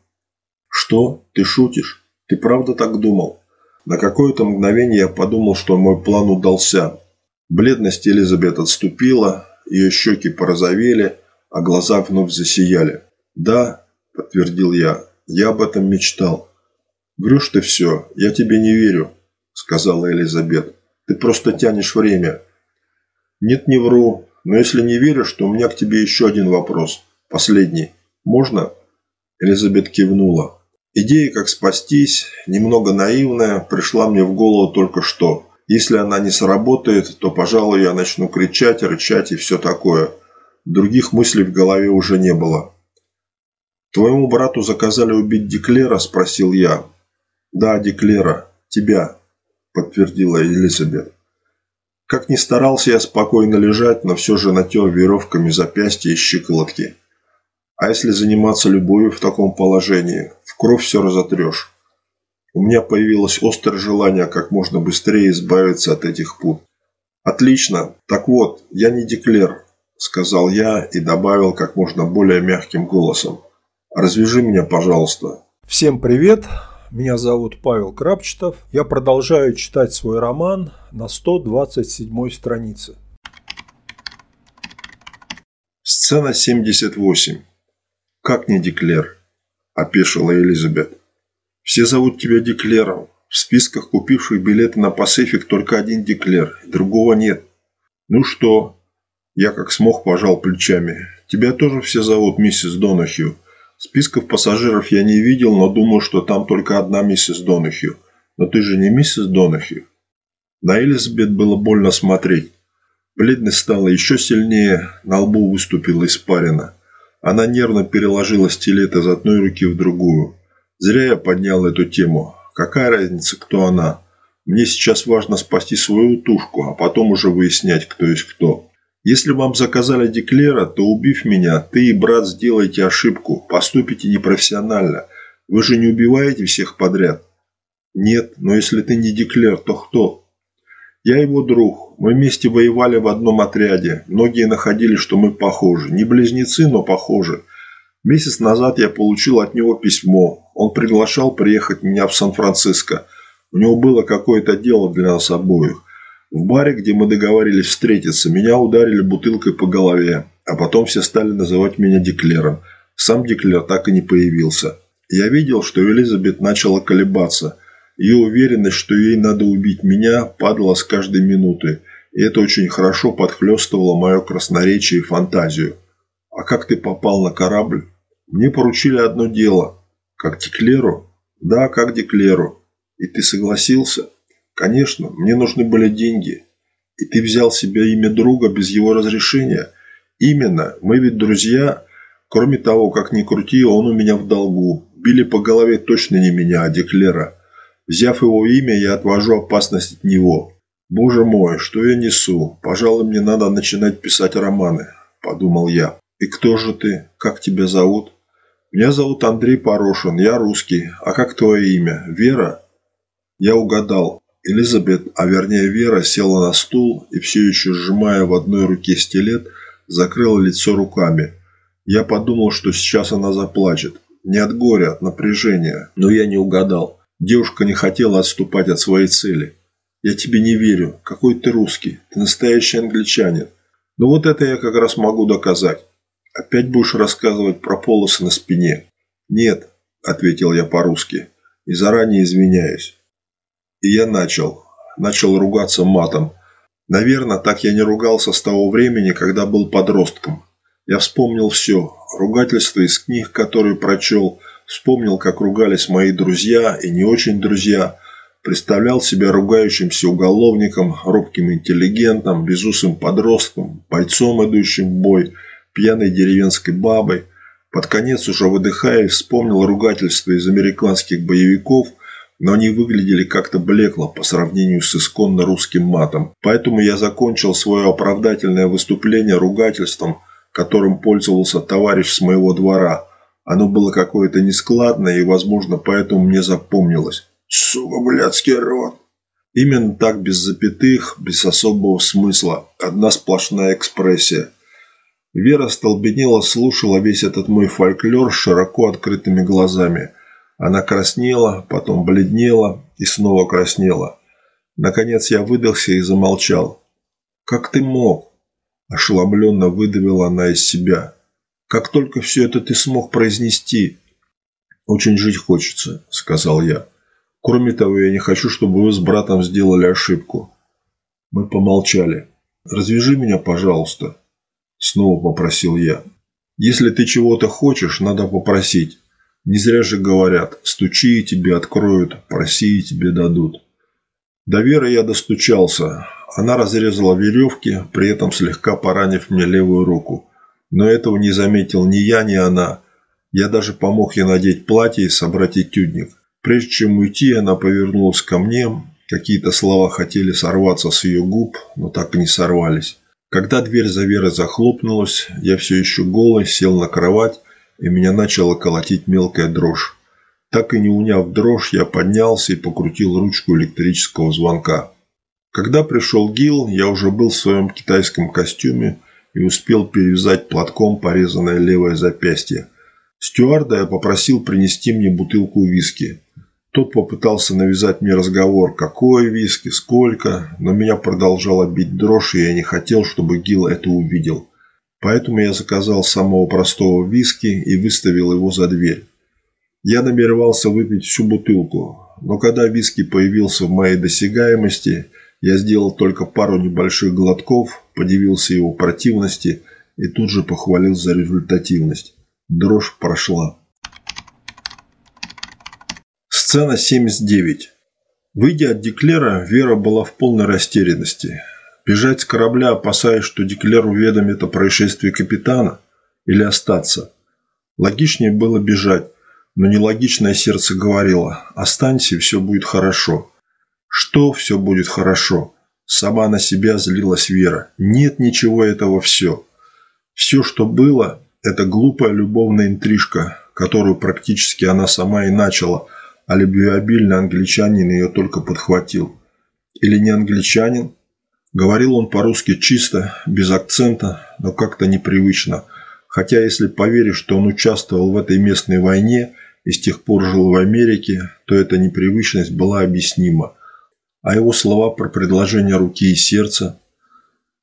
«Что? Ты шутишь? Ты правда так думал?» На какое-то мгновение я подумал, что мой план удался, Бледность Элизабет отступила, ее щеки порозовели, а глаза вновь засияли. «Да», – подтвердил я, – «я об этом мечтал». «Врешь ты все, я тебе не верю», – сказала Элизабет. «Ты просто тянешь время». «Нет, не вру. Но если не веришь, то у меня к тебе еще один вопрос. Последний. Можно?» Элизабет кивнула. Идея, как спастись, немного наивная, пришла мне в голову только что. Если она не сработает, то, пожалуй, я начну кричать, рычать и все такое. Других мыслей в голове уже не было. «Твоему брату заказали убить Деклера?» – спросил я. «Да, Деклера. Тебя», – подтвердила Елизабет. Как ни старался я спокойно лежать, но все же натер веревками запястья и щиколотки. А если заниматься любовью в таком положении, в кровь все разотрешь. У меня появилось острое желание как можно быстрее избавиться от этих пут. «Отлично. Так вот, я не Деклер», – сказал я и добавил как можно более мягким голосом. «Развяжи меня, пожалуйста». Всем привет. Меня зовут Павел Крапчетов. Я продолжаю читать свой роман на 127 странице. Сцена 78. «Как не Деклер?» – опешила Элизабет. «Все зовут тебя Деклером. В списках купивших билеты на Пасифик только один Деклер, другого нет». «Ну что?» Я как смог пожал плечами. «Тебя тоже все зовут миссис Донахью. Списков пассажиров я не видел, но думаю, что там только одна миссис Донахью. Но ты же не миссис Донахью?» На Элизабет было больно смотреть. Бледность стала еще сильнее, на лбу выступила испарина. Она нервно переложила стилет из одной руки в другую. Зря я поднял эту тему. Какая разница, кто она? Мне сейчас важно спасти свою тушку, а потом уже выяснять, кто есть кто. Если вам заказали Деклера, то убив меня, ты и брат сделаете ошибку, поступите непрофессионально. Вы же не убиваете всех подряд. Нет, но если ты не Деклер, то кто? Я его друг. Мы вместе воевали в одном отряде. Многие находили, что мы похожи. Не близнецы, но похожи. Месяц назад я получил от него письмо. Он приглашал приехать меня в Сан-Франциско. У него было какое-то дело для нас обоих. В баре, где мы договорились встретиться, меня ударили бутылкой по голове, а потом все стали называть меня Деклером. Сам Деклер так и не появился. Я видел, что Элизабет начала колебаться. Ее уверенность, что ей надо убить меня, падала с каждой минуты, и это очень хорошо подхлестывало мое красноречие и фантазию. «А как ты попал на корабль?» «Мне поручили одно дело». «Как Деклеру?» «Да, как Деклеру». «И ты согласился?» Конечно, мне нужны были деньги. И ты взял себе имя друга без его разрешения. Именно, мы ведь друзья. Кроме того, как ни крути, он у меня в долгу. Били по голове точно не меня, а Деклера. Взяв его имя, я отвожу опасность от него. Боже мой, что я несу? Пожалуй, мне надо начинать писать романы, подумал я. И кто же ты? Как тебя зовут? Меня зовут Андрей Порошин, я русский. А как твое имя? Вера? Я угадал. Элизабет, а вернее Вера, села на стул и все еще сжимая в одной руке стилет, закрыла лицо руками. Я подумал, что сейчас она заплачет. Не от горя, от напряжения. Но я не угадал. Девушка не хотела отступать от своей цели. «Я тебе не верю. Какой ты русский? Ты настоящий англичанин. Ну вот это я как раз могу доказать. Опять будешь рассказывать про полосы на спине?» «Нет», – ответил я по-русски. «И заранее извиняюсь. И я начал. Начал ругаться матом. Наверное, так я не ругался с того времени, когда был подростком. Я вспомнил все. Ругательства из книг, которые прочел. Вспомнил, как ругались мои друзья и не очень друзья. Представлял себя ругающимся уголовником, робким интеллигентом, безусым подростком, бойцом, идущим в бой, пьяной деревенской бабой. Под конец, уже выдыхая, вспомнил ругательства из американских боевиков – но они выглядели как-то блекло по сравнению с исконно русским матом. Поэтому я закончил свое оправдательное выступление ругательством, которым пользовался товарищ с моего двора. Оно было какое-то нескладное и, возможно, поэтому мне запомнилось. «Сука, блядский рот!» Именно так, без запятых, без особого смысла. Одна сплошная экспрессия. Вера столбенела, слушала весь этот мой фольклор широко открытыми глазами – она краснела, потом бледнела и снова краснела. Наконец я выдохся и замолчал. «Как ты мог?» – ошеломленно выдавила она из себя. «Как только все это ты смог произнести?» «Очень жить хочется», – сказал я. «Кроме того, я не хочу, чтобы вы с братом сделали ошибку». Мы помолчали. «Развяжи меня, пожалуйста», Снова попросил я. Если ты чего-то хочешь, надо попросить. Не зря же говорят, стучи и тебе откроют, проси и тебе дадут. До Веры я достучался. Она разрезала веревки, при этом слегка поранив мне левую руку. Но этого не заметил ни я, ни она. Я даже помог ей надеть платье и собрать этюдник. Прежде чем уйти, она повернулась ко мне. Какие-то слова хотели сорваться с ее губ, но так и не сорвались. Когда дверь за Верой захлопнулась, я все еще голый сел на кровать, и меня начала колотить мелкая дрожь. Так и не уняв дрожь, я поднялся и покрутил ручку электрического звонка. Когда пришел Гил, я уже был в своем китайском костюме и успел перевязать платком порезанное левое запястье. Стюарда я попросил принести мне бутылку виски. Тот попытался навязать мне разговор, какое виски, сколько, но меня продолжала бить дрожь, и я не хотел, чтобы Гил это увидел. Поэтому я заказал самого простого виски и выставил его за дверь. Я намеревался выпить всю бутылку, но когда виски появился в моей досягаемости, я сделал только пару небольших глотков, подивился его противности и тут же похвалил за результативность. Дрожь прошла. Сцена 79. Выйдя от Деклера, Вера была в полной растерянности. Бежать с корабля, опасаясь, что Деклер уведомит о происшествии капитана, или остаться. Логичнее было бежать, но нелогичное сердце говорило «Останься, и все будет хорошо». Что все будет хорошо? Сама на себя злилась Вера. Нет ничего этого все. Все, что было, это глупая любовная интрижка, которую практически она сама и начала – а любвеобильный англичанин ее только подхватил. Или не англичанин? Говорил он по-русски чисто, без акцента, но как-то непривычно. Хотя, если поверишь, что он участвовал в этой местной войне и с тех пор жил в Америке, то эта непривычность была объяснима. А его слова про предложение руки и сердца?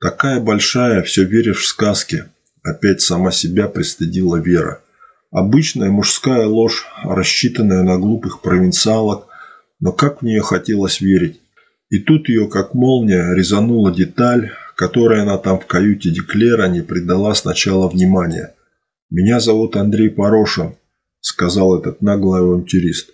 Такая большая, все веришь в сказки. Опять сама себя пристыдила Вера. Обычная мужская ложь, рассчитанная на глупых провинциалок, но как в нее хотелось верить. И тут ее, как молния, резанула деталь, которой она там в каюте Деклера не придала сначала внимания. «Меня зовут Андрей Порошин», – сказал этот наглый авантюрист.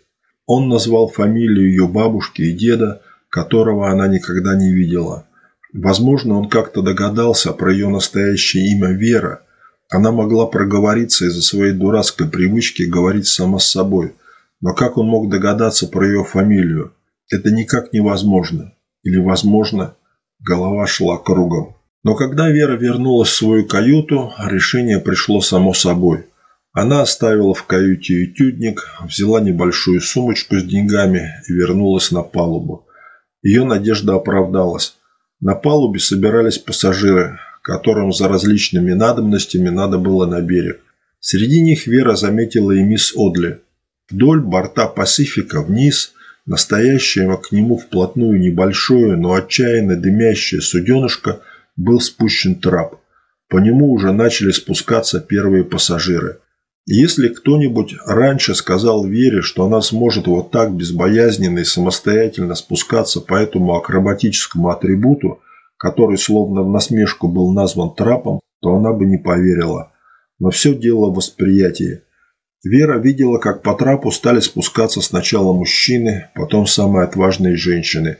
Он назвал фамилию ее бабушки и деда, которого она никогда не видела. Возможно, он как-то догадался про ее настоящее имя Вера – она могла проговориться из-за своей дурацкой привычки говорить сама с собой. Но как он мог догадаться про ее фамилию? Это никак невозможно. Или возможно? Голова шла кругом. Но когда Вера вернулась в свою каюту, решение пришло само собой. Она оставила в каюте этюдник, взяла небольшую сумочку с деньгами и вернулась на палубу. Ее надежда оправдалась. На палубе собирались пассажиры, которым за различными надобностями надо было на берег. Среди них Вера заметила и мисс Одли. Вдоль борта Пасифика вниз, настоящее к нему вплотную небольшое, но отчаянно дымящее суденышко, был спущен трап. По нему уже начали спускаться первые пассажиры. если кто-нибудь раньше сказал Вере, что она сможет вот так безбоязненно и самостоятельно спускаться по этому акробатическому атрибуту, который словно в насмешку был назван трапом, то она бы не поверила. Но все дело в восприятии. Вера видела, как по трапу стали спускаться сначала мужчины, потом самые отважные женщины.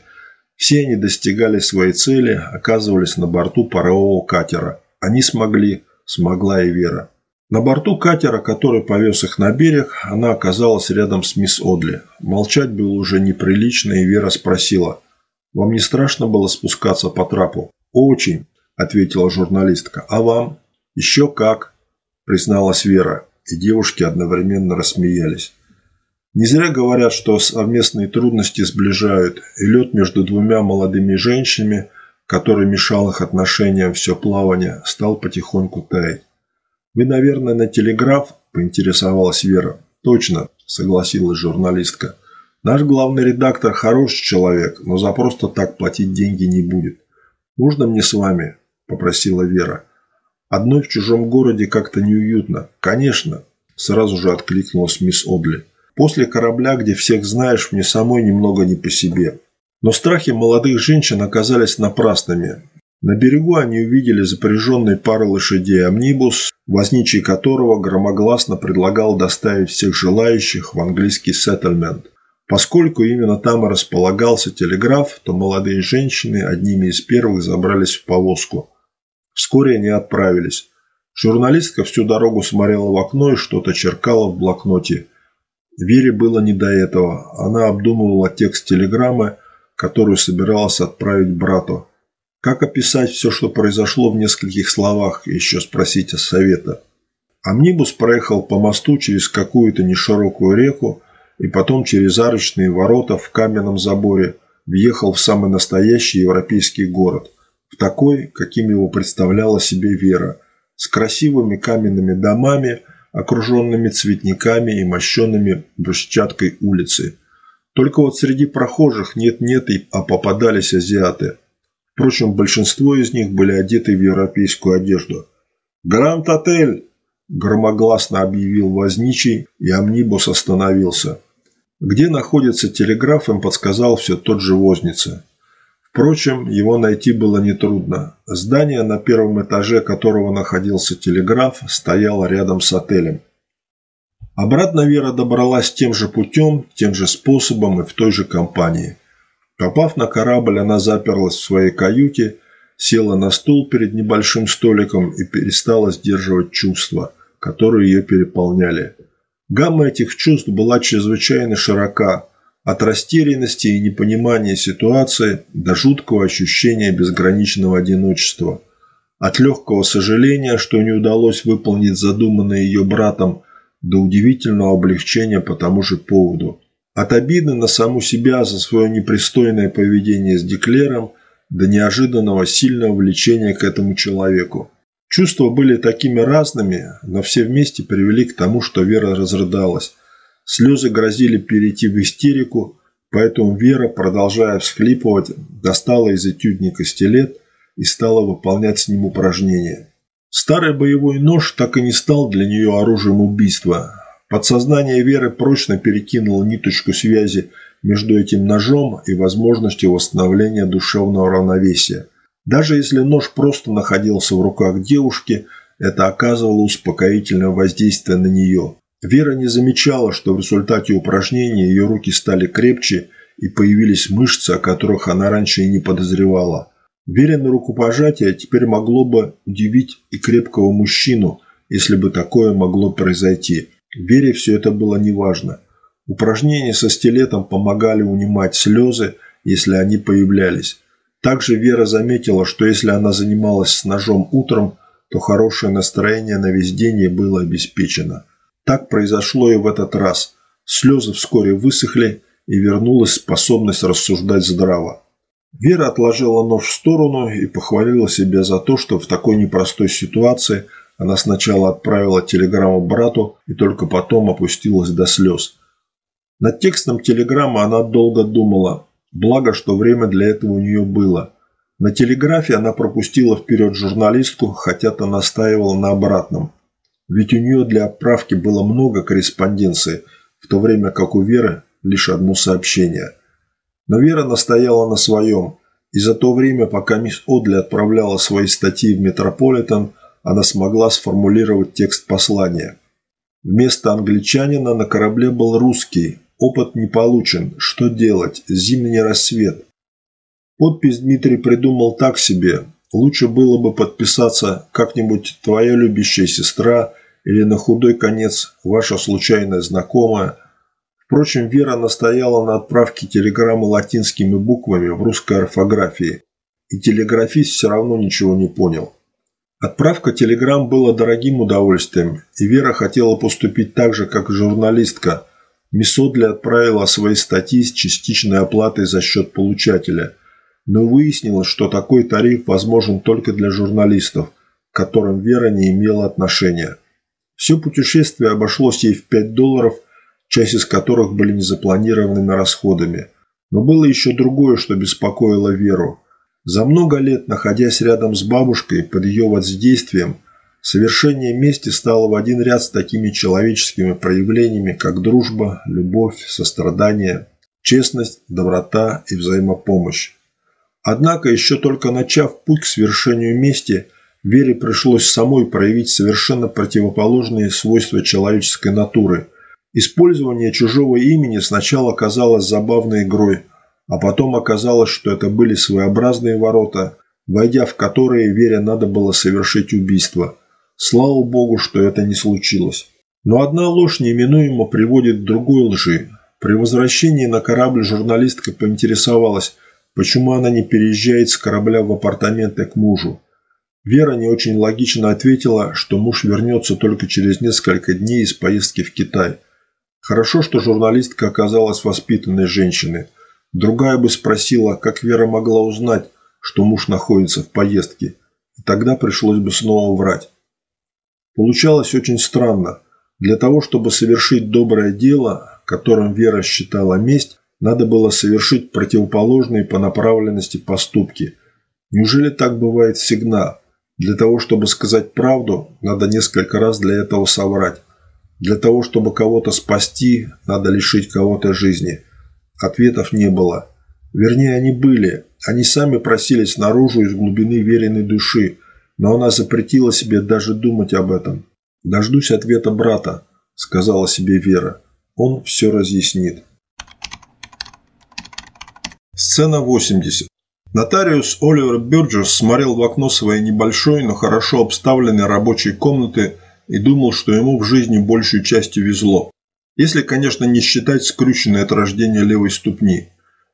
Все они достигали своей цели, оказывались на борту парового катера. Они смогли, смогла и Вера. На борту катера, который повез их на берег, она оказалась рядом с мисс Одли. Молчать было уже неприлично, и Вера спросила – вам не страшно было спускаться по трапу? Очень, ответила журналистка. А вам? Еще как, призналась Вера, и девушки одновременно рассмеялись. Не зря говорят, что совместные трудности сближают, и лед между двумя молодыми женщинами, который мешал их отношениям все плавание, стал потихоньку таять. «Вы, наверное, на телеграф?» – поинтересовалась Вера. «Точно», – согласилась журналистка. Наш главный редактор хороший человек, но за просто так платить деньги не будет. «Можно мне с вами?» – попросила Вера. «Одной в чужом городе как-то неуютно». «Конечно», – сразу же откликнулась мисс Одли. «После корабля, где всех знаешь, мне самой немного не по себе». Но страхи молодых женщин оказались напрасными. На берегу они увидели запряженный пару лошадей амнибус, возничий которого громогласно предлагал доставить всех желающих в английский сеттельмент. Поскольку именно там и располагался телеграф, то молодые женщины одними из первых забрались в повозку. Вскоре они отправились. Журналистка всю дорогу смотрела в окно и что-то черкала в блокноте. Вере было не до этого. Она обдумывала текст телеграммы, которую собиралась отправить брату. Как описать все, что произошло в нескольких словах, и еще спросить о совета? Амнибус проехал по мосту через какую-то неширокую реку и потом через арочные ворота в каменном заборе въехал в самый настоящий европейский город, в такой, каким его представляла себе Вера, с красивыми каменными домами, окруженными цветниками и мощенными брусчаткой улицы. Только вот среди прохожих нет-нет, а попадались азиаты – Впрочем, большинство из них были одеты в европейскую одежду. «Гранд-отель!» – громогласно объявил возничий, и амнибус остановился. Где находится телеграф, им подсказал все тот же возница. Впрочем, его найти было нетрудно. Здание, на первом этаже которого находился телеграф, стояло рядом с отелем. Обратно Вера добралась тем же путем, тем же способом и в той же компании. Попав на корабль, она заперлась в своей каюте, села на стул перед небольшим столиком и перестала сдерживать чувства, которые ее переполняли. Гамма этих чувств была чрезвычайно широка, от растерянности и непонимания ситуации до жуткого ощущения безграничного одиночества, от легкого сожаления, что не удалось выполнить задуманное ее братом, до удивительного облегчения по тому же поводу – от обиды на саму себя за свое непристойное поведение с Деклером до неожиданного сильного влечения к этому человеку. Чувства были такими разными, но все вместе привели к тому, что Вера разрыдалась. Слезы грозили перейти в истерику, поэтому Вера, продолжая всхлипывать, достала из этюдника стилет и стала выполнять с ним упражнения. Старый боевой нож так и не стал для нее оружием убийства, Подсознание Веры прочно перекинуло ниточку связи между этим ножом и возможностью восстановления душевного равновесия. Даже если нож просто находился в руках девушки, это оказывало успокоительное воздействие на нее. Вера не замечала, что в результате упражнения ее руки стали крепче и появились мышцы, о которых она раньше и не подозревала. Верено рукопожатие теперь могло бы удивить и крепкого мужчину, если бы такое могло произойти. Вере все это было неважно. Упражнения со стилетом помогали унимать слезы, если они появлялись. Также Вера заметила, что если она занималась с ножом утром, то хорошее настроение на весь день было обеспечено. Так произошло и в этот раз. Слезы вскоре высохли, и вернулась способность рассуждать здраво. Вера отложила нож в сторону и похвалила себя за то, что в такой непростой ситуации – она сначала отправила телеграмму брату и только потом опустилась до слез. Над текстом телеграммы она долго думала, благо, что время для этого у нее было. На телеграфе она пропустила вперед журналистку, хотя то настаивала на обратном. Ведь у нее для отправки было много корреспонденции, в то время как у Веры лишь одно сообщение. Но Вера настояла на своем, и за то время, пока мисс Одли отправляла свои статьи в Метрополитен, она смогла сформулировать текст послания. Вместо англичанина на корабле был русский. Опыт не получен. Что делать? Зимний рассвет. Подпись Дмитрий придумал так себе. Лучше было бы подписаться как-нибудь «Твоя любящая сестра» или на худой конец «Ваша случайная знакомая». Впрочем, Вера настояла на отправке телеграммы латинскими буквами в русской орфографии, и телеграфист все равно ничего не понял. Отправка телеграмм была дорогим удовольствием, и Вера хотела поступить так же, как журналистка. Мисодли отправила свои статьи с частичной оплатой за счет получателя, но выяснилось, что такой тариф возможен только для журналистов, к которым Вера не имела отношения. Все путешествие обошлось ей в 5 долларов, часть из которых были незапланированными расходами. Но было еще другое, что беспокоило Веру – за много лет, находясь рядом с бабушкой под ее воздействием, совершение мести стало в один ряд с такими человеческими проявлениями, как дружба, любовь, сострадание, честность, доброта и взаимопомощь. Однако, еще только начав путь к свершению мести, Вере пришлось самой проявить совершенно противоположные свойства человеческой натуры. Использование чужого имени сначала казалось забавной игрой, а потом оказалось, что это были своеобразные ворота, войдя в которые Вере надо было совершить убийство. Слава богу, что это не случилось. Но одна ложь неминуемо приводит к другой лжи. При возвращении на корабль журналистка поинтересовалась, почему она не переезжает с корабля в апартаменты к мужу. Вера не очень логично ответила, что муж вернется только через несколько дней из поездки в Китай. Хорошо, что журналистка оказалась воспитанной женщиной. Другая бы спросила, как Вера могла узнать, что муж находится в поездке, и тогда пришлось бы снова врать. Получалось очень странно. Для того, чтобы совершить доброе дело, которым Вера считала месть, надо было совершить противоположные по направленности поступки. Неужели так бывает всегда? Для того, чтобы сказать правду, надо несколько раз для этого соврать. Для того, чтобы кого-то спасти, надо лишить кого-то жизни. Ответов не было. Вернее, они были. Они сами просились наружу из глубины веренной души, но она запретила себе даже думать об этом. «Дождусь ответа брата», – сказала себе Вера. «Он все разъяснит». Сцена 80. Нотариус Оливер Бюрджес смотрел в окно своей небольшой, но хорошо обставленной рабочей комнаты и думал, что ему в жизни большей частью везло. Если, конечно, не считать скрученной от рождения левой ступни.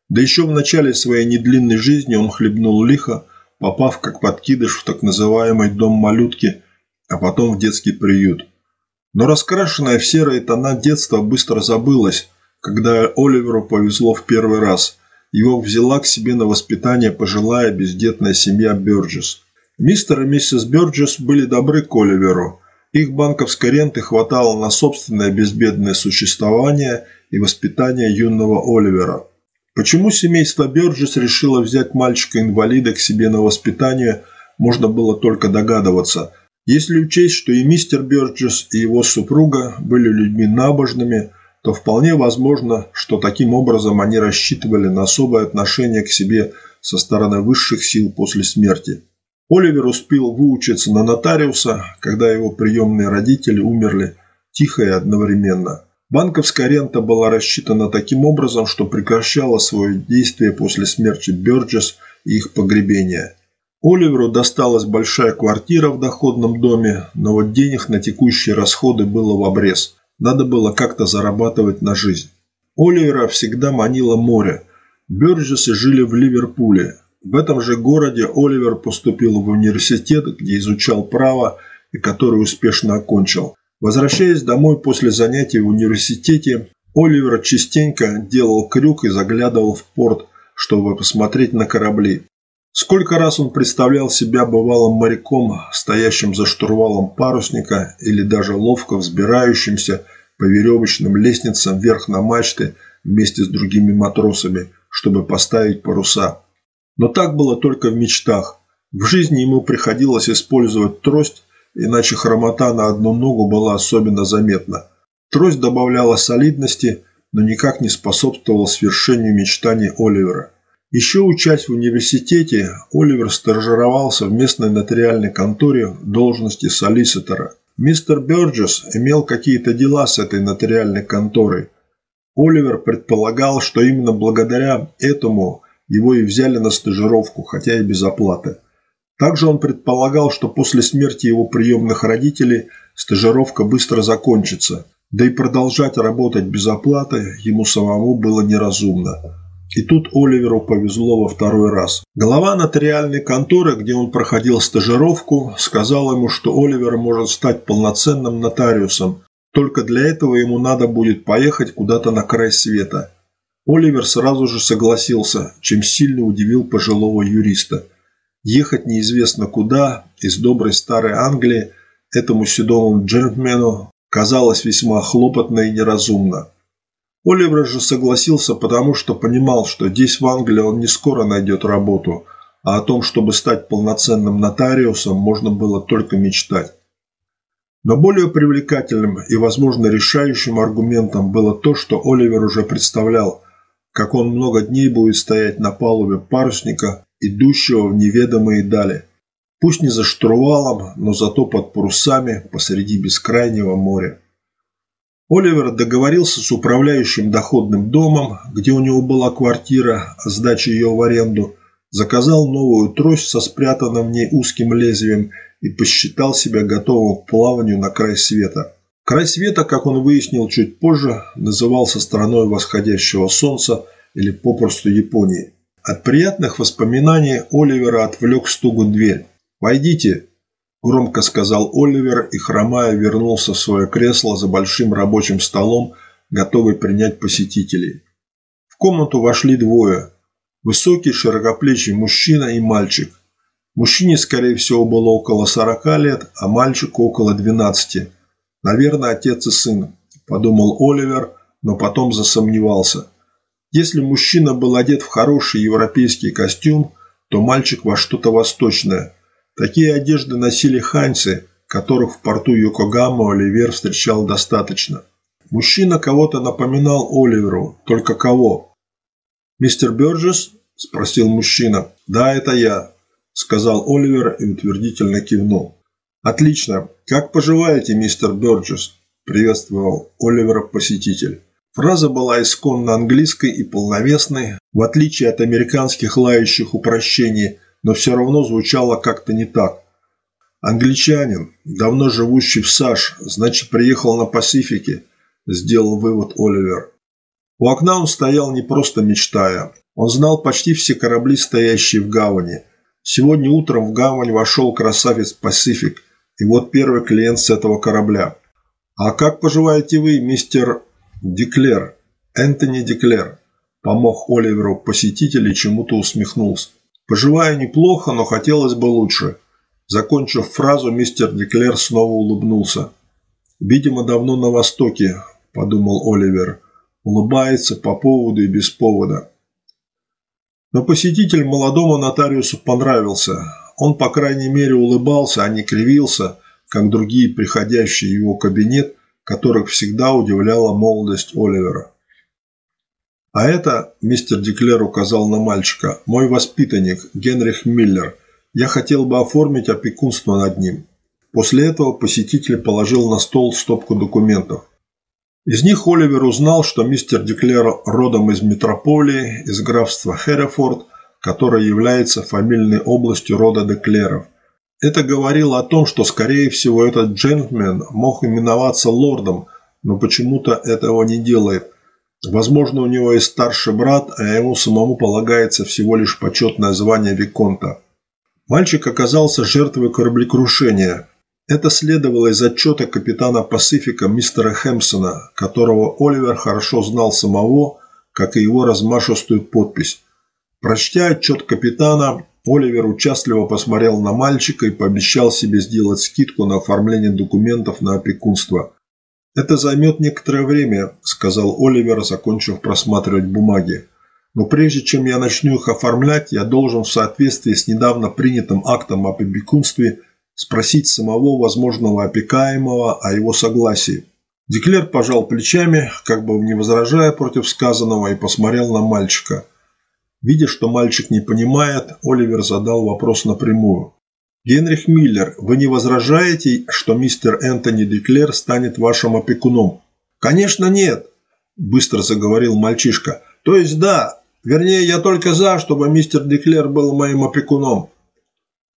Да еще в начале своей недлинной жизни он хлебнул лихо, попав как подкидыш в так называемый дом малютки, а потом в детский приют. Но раскрашенное в серые тона детство быстро забылось, когда Оливеру повезло в первый раз. Его взяла к себе на воспитание пожилая бездетная семья Бёрджес. Мистер и миссис Бёрджес были добры к Оливеру. Их банковской ренты хватало на собственное безбедное существование и воспитание юного Оливера. Почему семейство Бёрджес решило взять мальчика-инвалида к себе на воспитание, можно было только догадываться – если учесть, что и мистер Бёрджес, и его супруга были людьми набожными, то вполне возможно, что таким образом они рассчитывали на особое отношение к себе со стороны высших сил после смерти. Оливер успел выучиться на нотариуса, когда его приемные родители умерли тихо и одновременно. Банковская рента была рассчитана таким образом, что прекращала свое действие после смерти Бёрджес и их погребения – Оливеру досталась большая квартира в доходном доме, но вот денег на текущие расходы было в обрез. Надо было как-то зарабатывать на жизнь. Оливера всегда манило море. Бёрджесы жили в Ливерпуле. В этом же городе Оливер поступил в университет, где изучал право и который успешно окончил. Возвращаясь домой после занятий в университете, Оливер частенько делал крюк и заглядывал в порт, чтобы посмотреть на корабли. Сколько раз он представлял себя бывалым моряком, стоящим за штурвалом парусника или даже ловко взбирающимся по веревочным лестницам вверх на мачты вместе с другими матросами, чтобы поставить паруса. Но так было только в мечтах. В жизни ему приходилось использовать трость, иначе хромота на одну ногу была особенно заметна. Трость добавляла солидности, но никак не способствовала свершению мечтаний Оливера. Еще учась в университете, Оливер стажировался в местной нотариальной конторе в должности солиситора. Мистер Бёрджес имел какие-то дела с этой нотариальной конторой. Оливер предполагал, что именно благодаря этому его и взяли на стажировку, хотя и без оплаты. Также он предполагал, что после смерти его приемных родителей стажировка быстро закончится, да и продолжать работать без оплаты ему самому было неразумно. И тут Оливеру повезло во второй раз. Глава нотариальной конторы, где он проходил стажировку, сказал ему, что Оливер может стать полноценным нотариусом, только для этого ему надо будет поехать куда-то на край света. Оливер сразу же согласился, чем сильно удивил пожилого юриста. Ехать неизвестно куда, из доброй старой Англии, этому седому джентльмену казалось весьма хлопотно и неразумно. Оливер же согласился, потому что понимал, что здесь в Англии он не скоро найдет работу, а о том, чтобы стать полноценным нотариусом, можно было только мечтать. Но более привлекательным и, возможно, решающим аргументом было то, что Оливер уже представлял, как он много дней будет стоять на палубе парусника, идущего в неведомые дали. Пусть не за штурвалом, но зато под парусами посреди бескрайнего моря. Оливер договорился с управляющим доходным домом, где у него была квартира, о ее в аренду, заказал новую трость со спрятанным в ней узким лезвием и посчитал себя готовым к плаванию на край света. Край света, как он выяснил чуть позже, назывался страной восходящего солнца или попросту Японией. От приятных воспоминаний Оливера отвлек стугу дверь. «Войдите», – громко сказал Оливер и, хромая, вернулся в свое кресло за большим рабочим столом, готовый принять посетителей. В комнату вошли двое – высокий широкоплечий мужчина и мальчик. Мужчине, скорее всего, было около 40 лет, а мальчику около 12. Наверное, отец и сын, подумал Оливер, но потом засомневался – если мужчина был одет в хороший европейский костюм, то мальчик во что-то восточное. Такие одежды носили ханьцы, которых в порту Йокогама Оливер встречал достаточно. Мужчина кого-то напоминал Оливеру, только кого? «Мистер Бёрджес?» – спросил мужчина. «Да, это я», – сказал Оливер и утвердительно кивнул. «Отлично. Как поживаете, мистер Бёрджес?» – приветствовал Оливера посетитель. Фраза была исконно английской и полновесной, в отличие от американских лающих упрощений, но все равно звучала как-то не так. «Англичанин, давно живущий в САШ, значит, приехал на Пасифике», – сделал вывод Оливер. У окна он стоял не просто мечтая. Он знал почти все корабли, стоящие в гавани. Сегодня утром в гавань вошел красавец Пасифик, и вот первый клиент с этого корабля. «А как поживаете вы, мистер Деклер, Энтони Деклер, помог Оливеру посетитель и чему-то усмехнулся. Поживаю неплохо, но хотелось бы лучше. Закончив фразу, мистер Деклер снова улыбнулся. «Видимо, давно на Востоке», – подумал Оливер. Улыбается по поводу и без повода. Но посетитель молодому нотариусу понравился. Он, по крайней мере, улыбался, а не кривился, как другие приходящие в его кабинет которых всегда удивляла молодость Оливера. «А это, – мистер Деклер указал на мальчика, – мой воспитанник, Генрих Миллер. Я хотел бы оформить опекунство над ним». После этого посетитель положил на стол стопку документов. Из них Оливер узнал, что мистер Деклер родом из метрополии, из графства Херефорд, которое является фамильной областью рода Деклеров – это говорило о том, что, скорее всего, этот джентльмен мог именоваться лордом, но почему-то этого не делает. Возможно, у него есть старший брат, а ему самому полагается всего лишь почетное звание Виконта. Мальчик оказался жертвой кораблекрушения. Это следовало из отчета капитана Пасифика мистера Хэмпсона, которого Оливер хорошо знал самого, как и его размашистую подпись. Прочтя отчет капитана, Оливер участливо посмотрел на мальчика и пообещал себе сделать скидку на оформление документов на опекунство. «Это займет некоторое время», – сказал Оливер, закончив просматривать бумаги. «Но прежде чем я начну их оформлять, я должен в соответствии с недавно принятым актом об опекунстве спросить самого возможного опекаемого о его согласии». Деклер пожал плечами, как бы не возражая против сказанного, и посмотрел на мальчика – Видя, что мальчик не понимает, Оливер задал вопрос напрямую. «Генрих Миллер, вы не возражаете, что мистер Энтони Деклер станет вашим опекуном?» «Конечно нет», – быстро заговорил мальчишка. «То есть да, вернее, я только за, чтобы мистер Деклер был моим опекуном».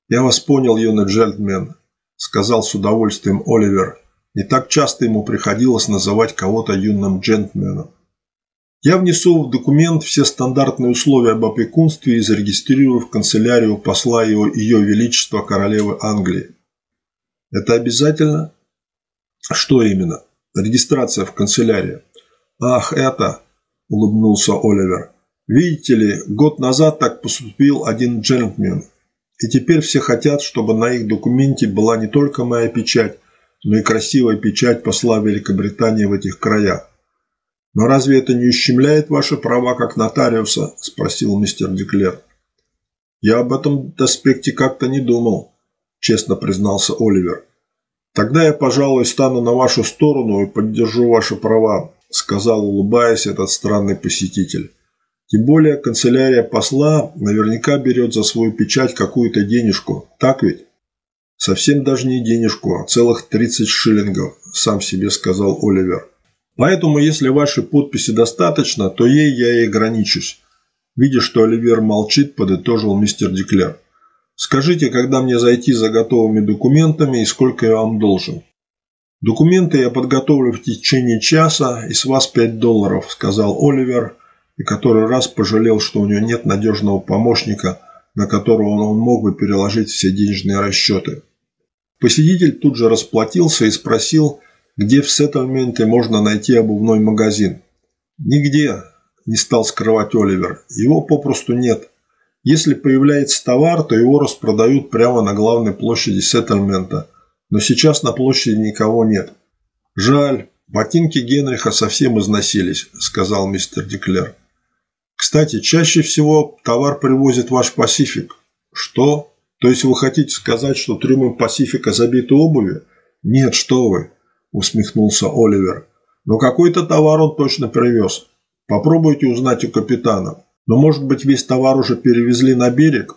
«Я вас понял, юный джентльмен», – сказал с удовольствием Оливер. Не так часто ему приходилось называть кого-то юным джентльменом. Я внесу в документ все стандартные условия об опекунстве и зарегистрирую в канцелярию посла ее, ее Величества Королевы Англии. Это обязательно? Что именно? Регистрация в канцелярии. Ах, это, улыбнулся Оливер. Видите ли, год назад так поступил один джентльмен. И теперь все хотят, чтобы на их документе была не только моя печать, но и красивая печать посла Великобритании в этих краях. «Но разве это не ущемляет ваши права как нотариуса?» – спросил мистер Деклер. «Я об этом аспекте как-то не думал», – честно признался Оливер. «Тогда я, пожалуй, стану на вашу сторону и поддержу ваши права», – сказал, улыбаясь, этот странный посетитель. Тем более канцелярия посла наверняка берет за свою печать какую-то денежку. Так ведь? Совсем даже не денежку, а целых 30 шиллингов, сам себе сказал Оливер. Поэтому, если вашей подписи достаточно, то ей я и ограничусь. Видя, что Оливер молчит, подытожил мистер Деклер. Скажите, когда мне зайти за готовыми документами и сколько я вам должен? Документы я подготовлю в течение часа и с вас 5 долларов, сказал Оливер, и который раз пожалел, что у него нет надежного помощника, на которого он мог бы переложить все денежные расчеты. Посетитель тут же расплатился и спросил, где в сеттельменте можно найти обувной магазин. «Нигде», – не стал скрывать Оливер, – «его попросту нет. Если появляется товар, то его распродают прямо на главной площади сеттельмента, но сейчас на площади никого нет». «Жаль, ботинки Генриха совсем износились», – сказал мистер Деклер. «Кстати, чаще всего товар привозит ваш Пасифик». «Что?» То есть вы хотите сказать, что трюмы Пасифика забиты обувью? Нет, что вы, усмехнулся Оливер. Но какой-то товар он точно привез. Попробуйте узнать у капитана. Но может быть весь товар уже перевезли на берег?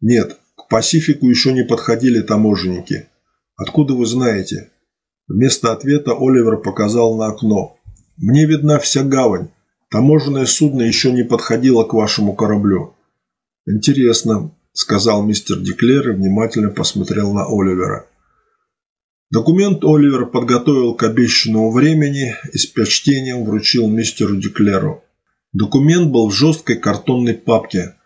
Нет, к Пасифику еще не подходили таможенники. Откуда вы знаете? Вместо ответа Оливер показал на окно. Мне видна вся гавань. Таможенное судно еще не подходило к вашему кораблю. Интересно, сказал мистер Деклер и внимательно посмотрел на Оливера. Документ Оливер подготовил к обещанному времени и с почтением вручил мистеру Деклеру. Документ был в жесткой картонной папке.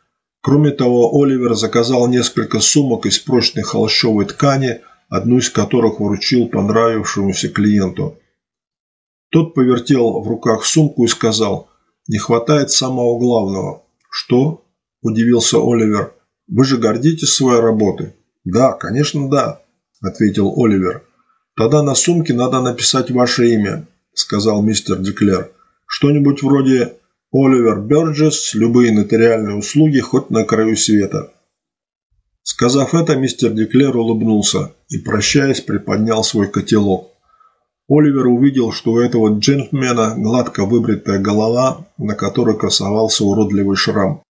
Кроме того, Оливер заказал несколько сумок из прочной холщовой ткани, одну из которых вручил понравившемуся клиенту. Тот повертел в руках сумку и сказал, «Не хватает самого главного». «Что?» – удивился Оливер. Вы же гордитесь своей работой? Да, конечно, да, ответил Оливер. Тогда на сумке надо написать ваше имя, сказал мистер Деклер. Что-нибудь вроде Оливер Бёрджес, любые нотариальные услуги хоть на краю света. Сказав это, мистер Деклер улыбнулся и, прощаясь, приподнял свой котелок. Оливер увидел, что у этого джентльмена гладко выбритая голова, на которой красовался уродливый шрам.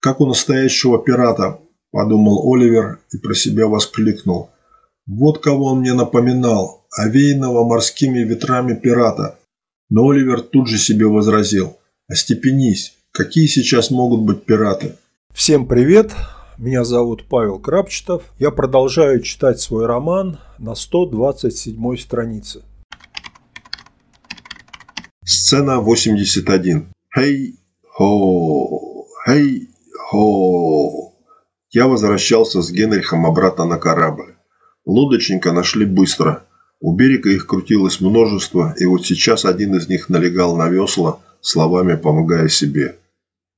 «Как у настоящего пирата», – подумал Оливер и про себя воскликнул. «Вот кого он мне напоминал, овеянного морскими ветрами пирата». Но Оливер тут же себе возразил. «Остепенись, какие сейчас могут быть пираты?» Всем привет! Меня зовут Павел Крапчетов. Я продолжаю читать свой роман на 127 странице. Сцена 81. Хей-хо! Хей! Хо! Я возвращался с Генрихом обратно на корабль. Лодочника нашли быстро. У берега их крутилось множество, и вот сейчас один из них налегал на весла, словами помогая себе.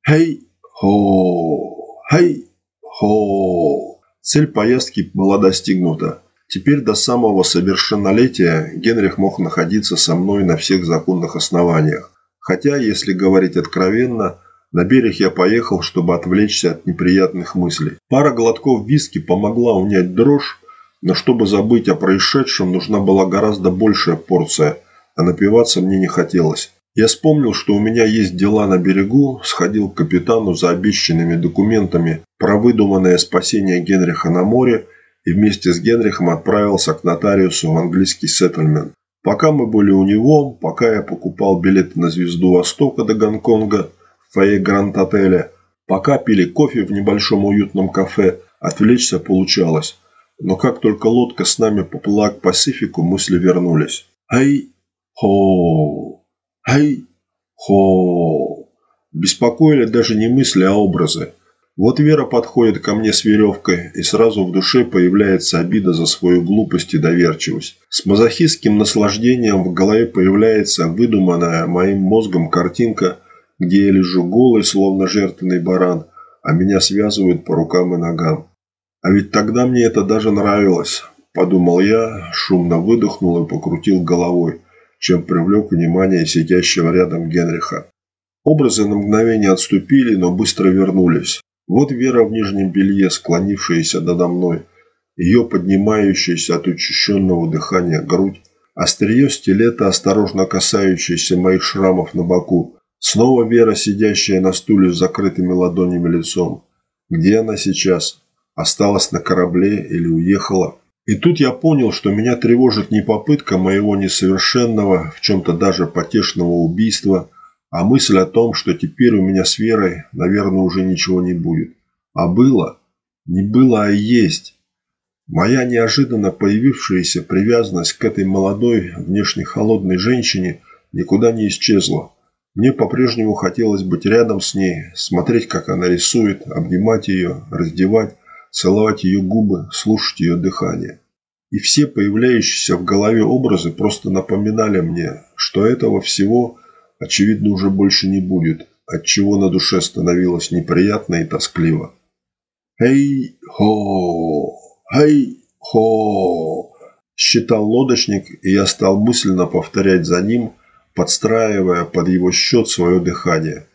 «Хей! Хо! Хей! Хо!» Цель поездки была достигнута. Теперь до самого совершеннолетия Генрих мог находиться со мной на всех законных основаниях. Хотя, если говорить откровенно, на берег я поехал, чтобы отвлечься от неприятных мыслей. Пара глотков виски помогла унять дрожь, но чтобы забыть о происшедшем, нужна была гораздо большая порция, а напиваться мне не хотелось. Я вспомнил, что у меня есть дела на берегу, сходил к капитану за обещанными документами про выдуманное спасение Генриха на море и вместе с Генрихом отправился к нотариусу в английский сеттельмент. Пока мы были у него, пока я покупал билеты на «Звезду Востока» до Гонконга – фойе Гранд-отеля. Пока пили кофе в небольшом уютном кафе, отвлечься получалось. Но как только лодка с нами поплыла к Пасифику, мысли вернулись. Ай-хо! Ай-хо! Беспокоили даже не мысли, а образы. Вот Вера подходит ко мне с веревкой, и сразу в душе появляется обида за свою глупость и доверчивость. С мазохистским наслаждением в голове появляется выдуманная моим мозгом картинка – где я лежу голый, словно жертвенный баран, а меня связывают по рукам и ногам. А ведь тогда мне это даже нравилось, подумал я, шумно выдохнул и покрутил головой, чем привлек внимание сидящего рядом Генриха. Образы на мгновение отступили, но быстро вернулись. Вот Вера в нижнем белье, склонившаяся надо мной, ее поднимающаяся от учащенного дыхания грудь, острие стилета, осторожно касающееся моих шрамов на боку, Снова Вера, сидящая на стуле с закрытыми ладонями лицом. Где она сейчас? Осталась на корабле или уехала? И тут я понял, что меня тревожит не попытка моего несовершенного, в чем-то даже потешного убийства, а мысль о том, что теперь у меня с Верой, наверное, уже ничего не будет. А было? Не было, а есть. Моя неожиданно появившаяся привязанность к этой молодой, внешне холодной женщине никуда не исчезла. Мне по-прежнему хотелось быть рядом с ней, смотреть, как она рисует, обнимать ее, раздевать, целовать ее губы, слушать ее дыхание. И все появляющиеся в голове образы просто напоминали мне, что этого всего, очевидно, уже больше не будет, отчего на душе становилось неприятно и тоскливо. «Эй-хо! Эй-хо!» считал лодочник, и я стал мысленно повторять за ним, подстраивая под его счет свое дыхание.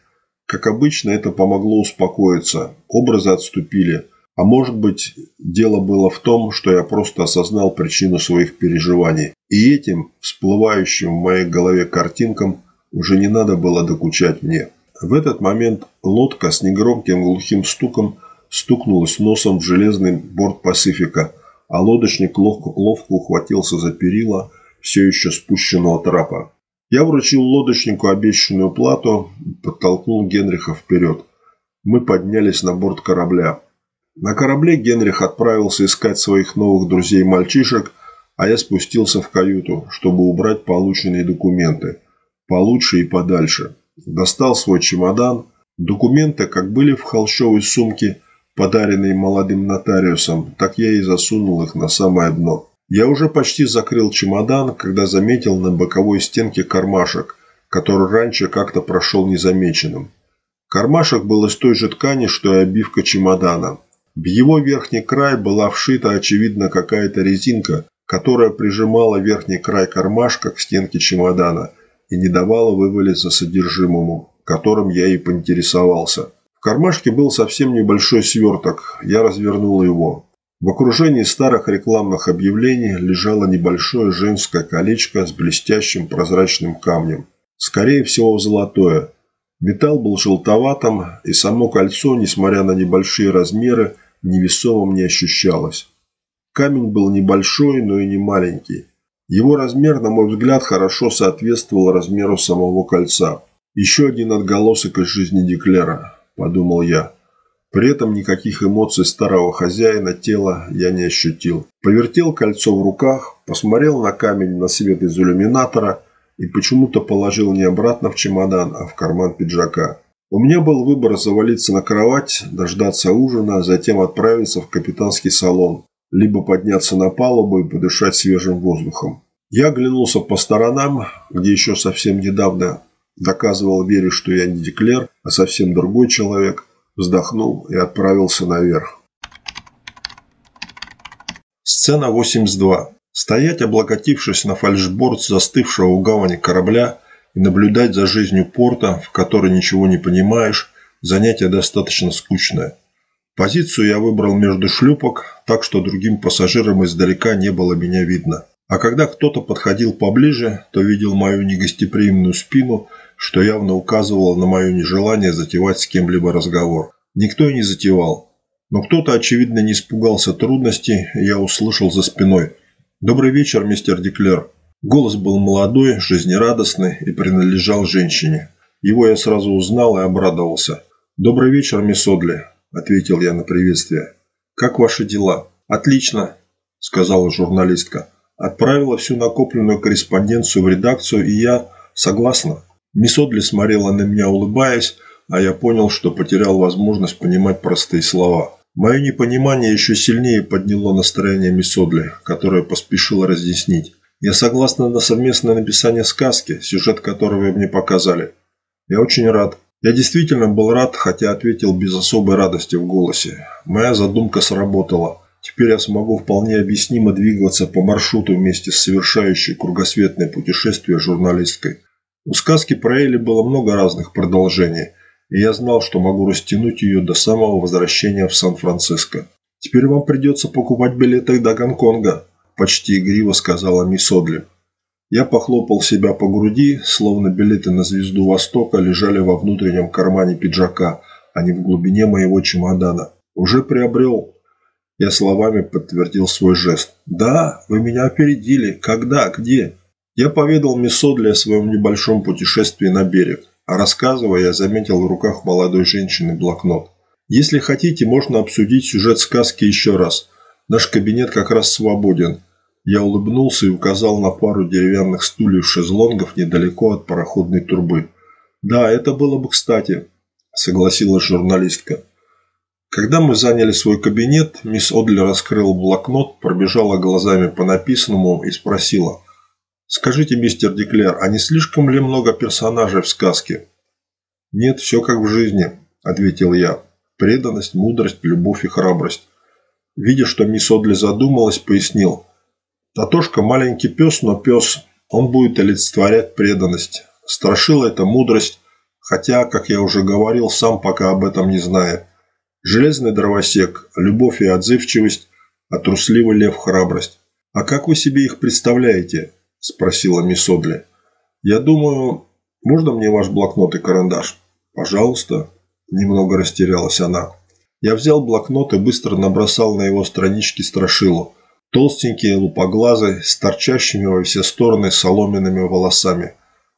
Как обычно, это помогло успокоиться, образы отступили, а может быть, дело было в том, что я просто осознал причину своих переживаний, и этим, всплывающим в моей голове картинкам, уже не надо было докучать мне. В этот момент лодка с негромким глухим стуком стукнулась носом в железный борт Пасифика, а лодочник ловко, ловко ухватился за перила все еще спущенного трапа. Я вручил лодочнику обещанную плату подтолкнул Генриха вперед. Мы поднялись на борт корабля. На корабле Генрих отправился искать своих новых друзей-мальчишек, а я спустился в каюту, чтобы убрать полученные документы. Получше и подальше. Достал свой чемодан. Документы как были в холщовой сумке, подаренной молодым нотариусом, так я и засунул их на самое дно. Я уже почти закрыл чемодан, когда заметил на боковой стенке кармашек, который раньше как-то прошел незамеченным. Кармашек был из той же ткани, что и обивка чемодана. В его верхний край была вшита, очевидно, какая-то резинка, которая прижимала верхний край кармашка к стенке чемодана и не давала вывалиться содержимому, которым я и поинтересовался. В кармашке был совсем небольшой сверток, я развернул его. В окружении старых рекламных объявлений лежало небольшое женское колечко с блестящим прозрачным камнем. Скорее всего, золотое. Металл был желтоватым, и само кольцо, несмотря на небольшие размеры, невесомым не ощущалось. Камень был небольшой, но и не маленький. Его размер, на мой взгляд, хорошо соответствовал размеру самого кольца. Еще один отголосок из жизни Деклера, подумал я. При этом никаких эмоций старого хозяина тела я не ощутил. Повертел кольцо в руках, посмотрел на камень на свет из иллюминатора и почему-то положил не обратно в чемодан, а в карман пиджака. У меня был выбор завалиться на кровать, дождаться ужина, а затем отправиться в капитанский салон, либо подняться на палубу и подышать свежим воздухом. Я оглянулся по сторонам, где еще совсем недавно доказывал Вере, что я не деклер, а совсем другой человек – вздохнул и отправился наверх. Сцена 82. Стоять, облокотившись на фальшборд застывшего у гавани корабля и наблюдать за жизнью порта, в которой ничего не понимаешь, занятие достаточно скучное. Позицию я выбрал между шлюпок, так что другим пассажирам издалека не было меня видно. А когда кто-то подходил поближе, то видел мою негостеприимную спину – что явно указывало на мое нежелание затевать с кем-либо разговор. Никто и не затевал. Но кто-то, очевидно, не испугался трудностей, я услышал за спиной. «Добрый вечер, мистер Деклер». Голос был молодой, жизнерадостный и принадлежал женщине. Его я сразу узнал и обрадовался. «Добрый вечер, мисс Одли», – ответил я на приветствие. «Как ваши дела?» «Отлично», – сказала журналистка. «Отправила всю накопленную корреспонденцию в редакцию, и я согласна». Мисс Одли смотрела на меня, улыбаясь, а я понял, что потерял возможность понимать простые слова. Мое непонимание еще сильнее подняло настроение мисс Одли, которая поспешила разъяснить. Я согласна на совместное написание сказки, сюжет которого вы мне показали. Я очень рад. Я действительно был рад, хотя ответил без особой радости в голосе. Моя задумка сработала. Теперь я смогу вполне объяснимо двигаться по маршруту вместе с совершающей кругосветное путешествие журналисткой. У сказки про Элли было много разных продолжений, и я знал, что могу растянуть ее до самого возвращения в Сан-Франциско. «Теперь вам придется покупать билеты до Гонконга», – почти игриво сказала мисс Одли. Я похлопал себя по груди, словно билеты на звезду Востока лежали во внутреннем кармане пиджака, а не в глубине моего чемодана. Уже приобрел. Я словами подтвердил свой жест. «Да, вы меня опередили. Когда? Где?» Я поведал Месодли о своем небольшом путешествии на берег, а рассказывая, я заметил в руках молодой женщины блокнот. «Если хотите, можно обсудить сюжет сказки еще раз. Наш кабинет как раз свободен». Я улыбнулся и указал на пару деревянных стульев-шезлонгов недалеко от пароходной трубы. «Да, это было бы кстати», – согласилась журналистка. Когда мы заняли свой кабинет, мисс Одли раскрыла блокнот, пробежала глазами по написанному и спросила. «Скажите, мистер Деклер, а не слишком ли много персонажей в сказке?» «Нет, все как в жизни», – ответил я. «Преданность, мудрость, любовь и храбрость». Видя, что мисс Одли задумалась, пояснил. «Татошка маленький пес, но пес. Он будет олицетворять преданность. Страшила это мудрость, хотя, как я уже говорил, сам пока об этом не знаю. Железный дровосек, любовь и отзывчивость, а трусливый лев – храбрость. А как вы себе их представляете? – спросила мисс. Я думаю, можно мне ваш блокнот и карандаш? Пожалуйста. Немного растерялась она. Я взял блокнот и быстро набросал на его странички страшилу. Толстенькие лупоглазы с торчащими во все стороны соломенными волосами.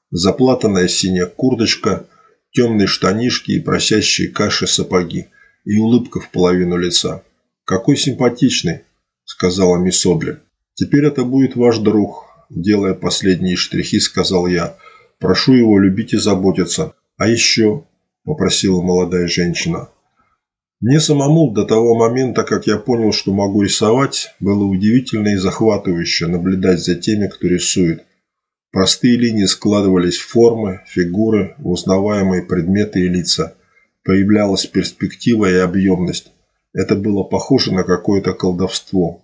Заплатанная синяя курточка, темные штанишки и просящие каши сапоги и улыбка в половину лица. «Какой симпатичный», – сказала мисс Одли. «Теперь это будет ваш друг», – делая последние штрихи, сказал я. «Прошу его любить и заботиться». «А еще», – попросила молодая женщина. Мне самому до того момента, как я понял, что могу рисовать, было удивительно и захватывающе наблюдать за теми, кто рисует. Простые линии складывались в формы, фигуры, узнаваемые предметы и лица – Появлялась перспектива и объемность. Это было похоже на какое-то колдовство.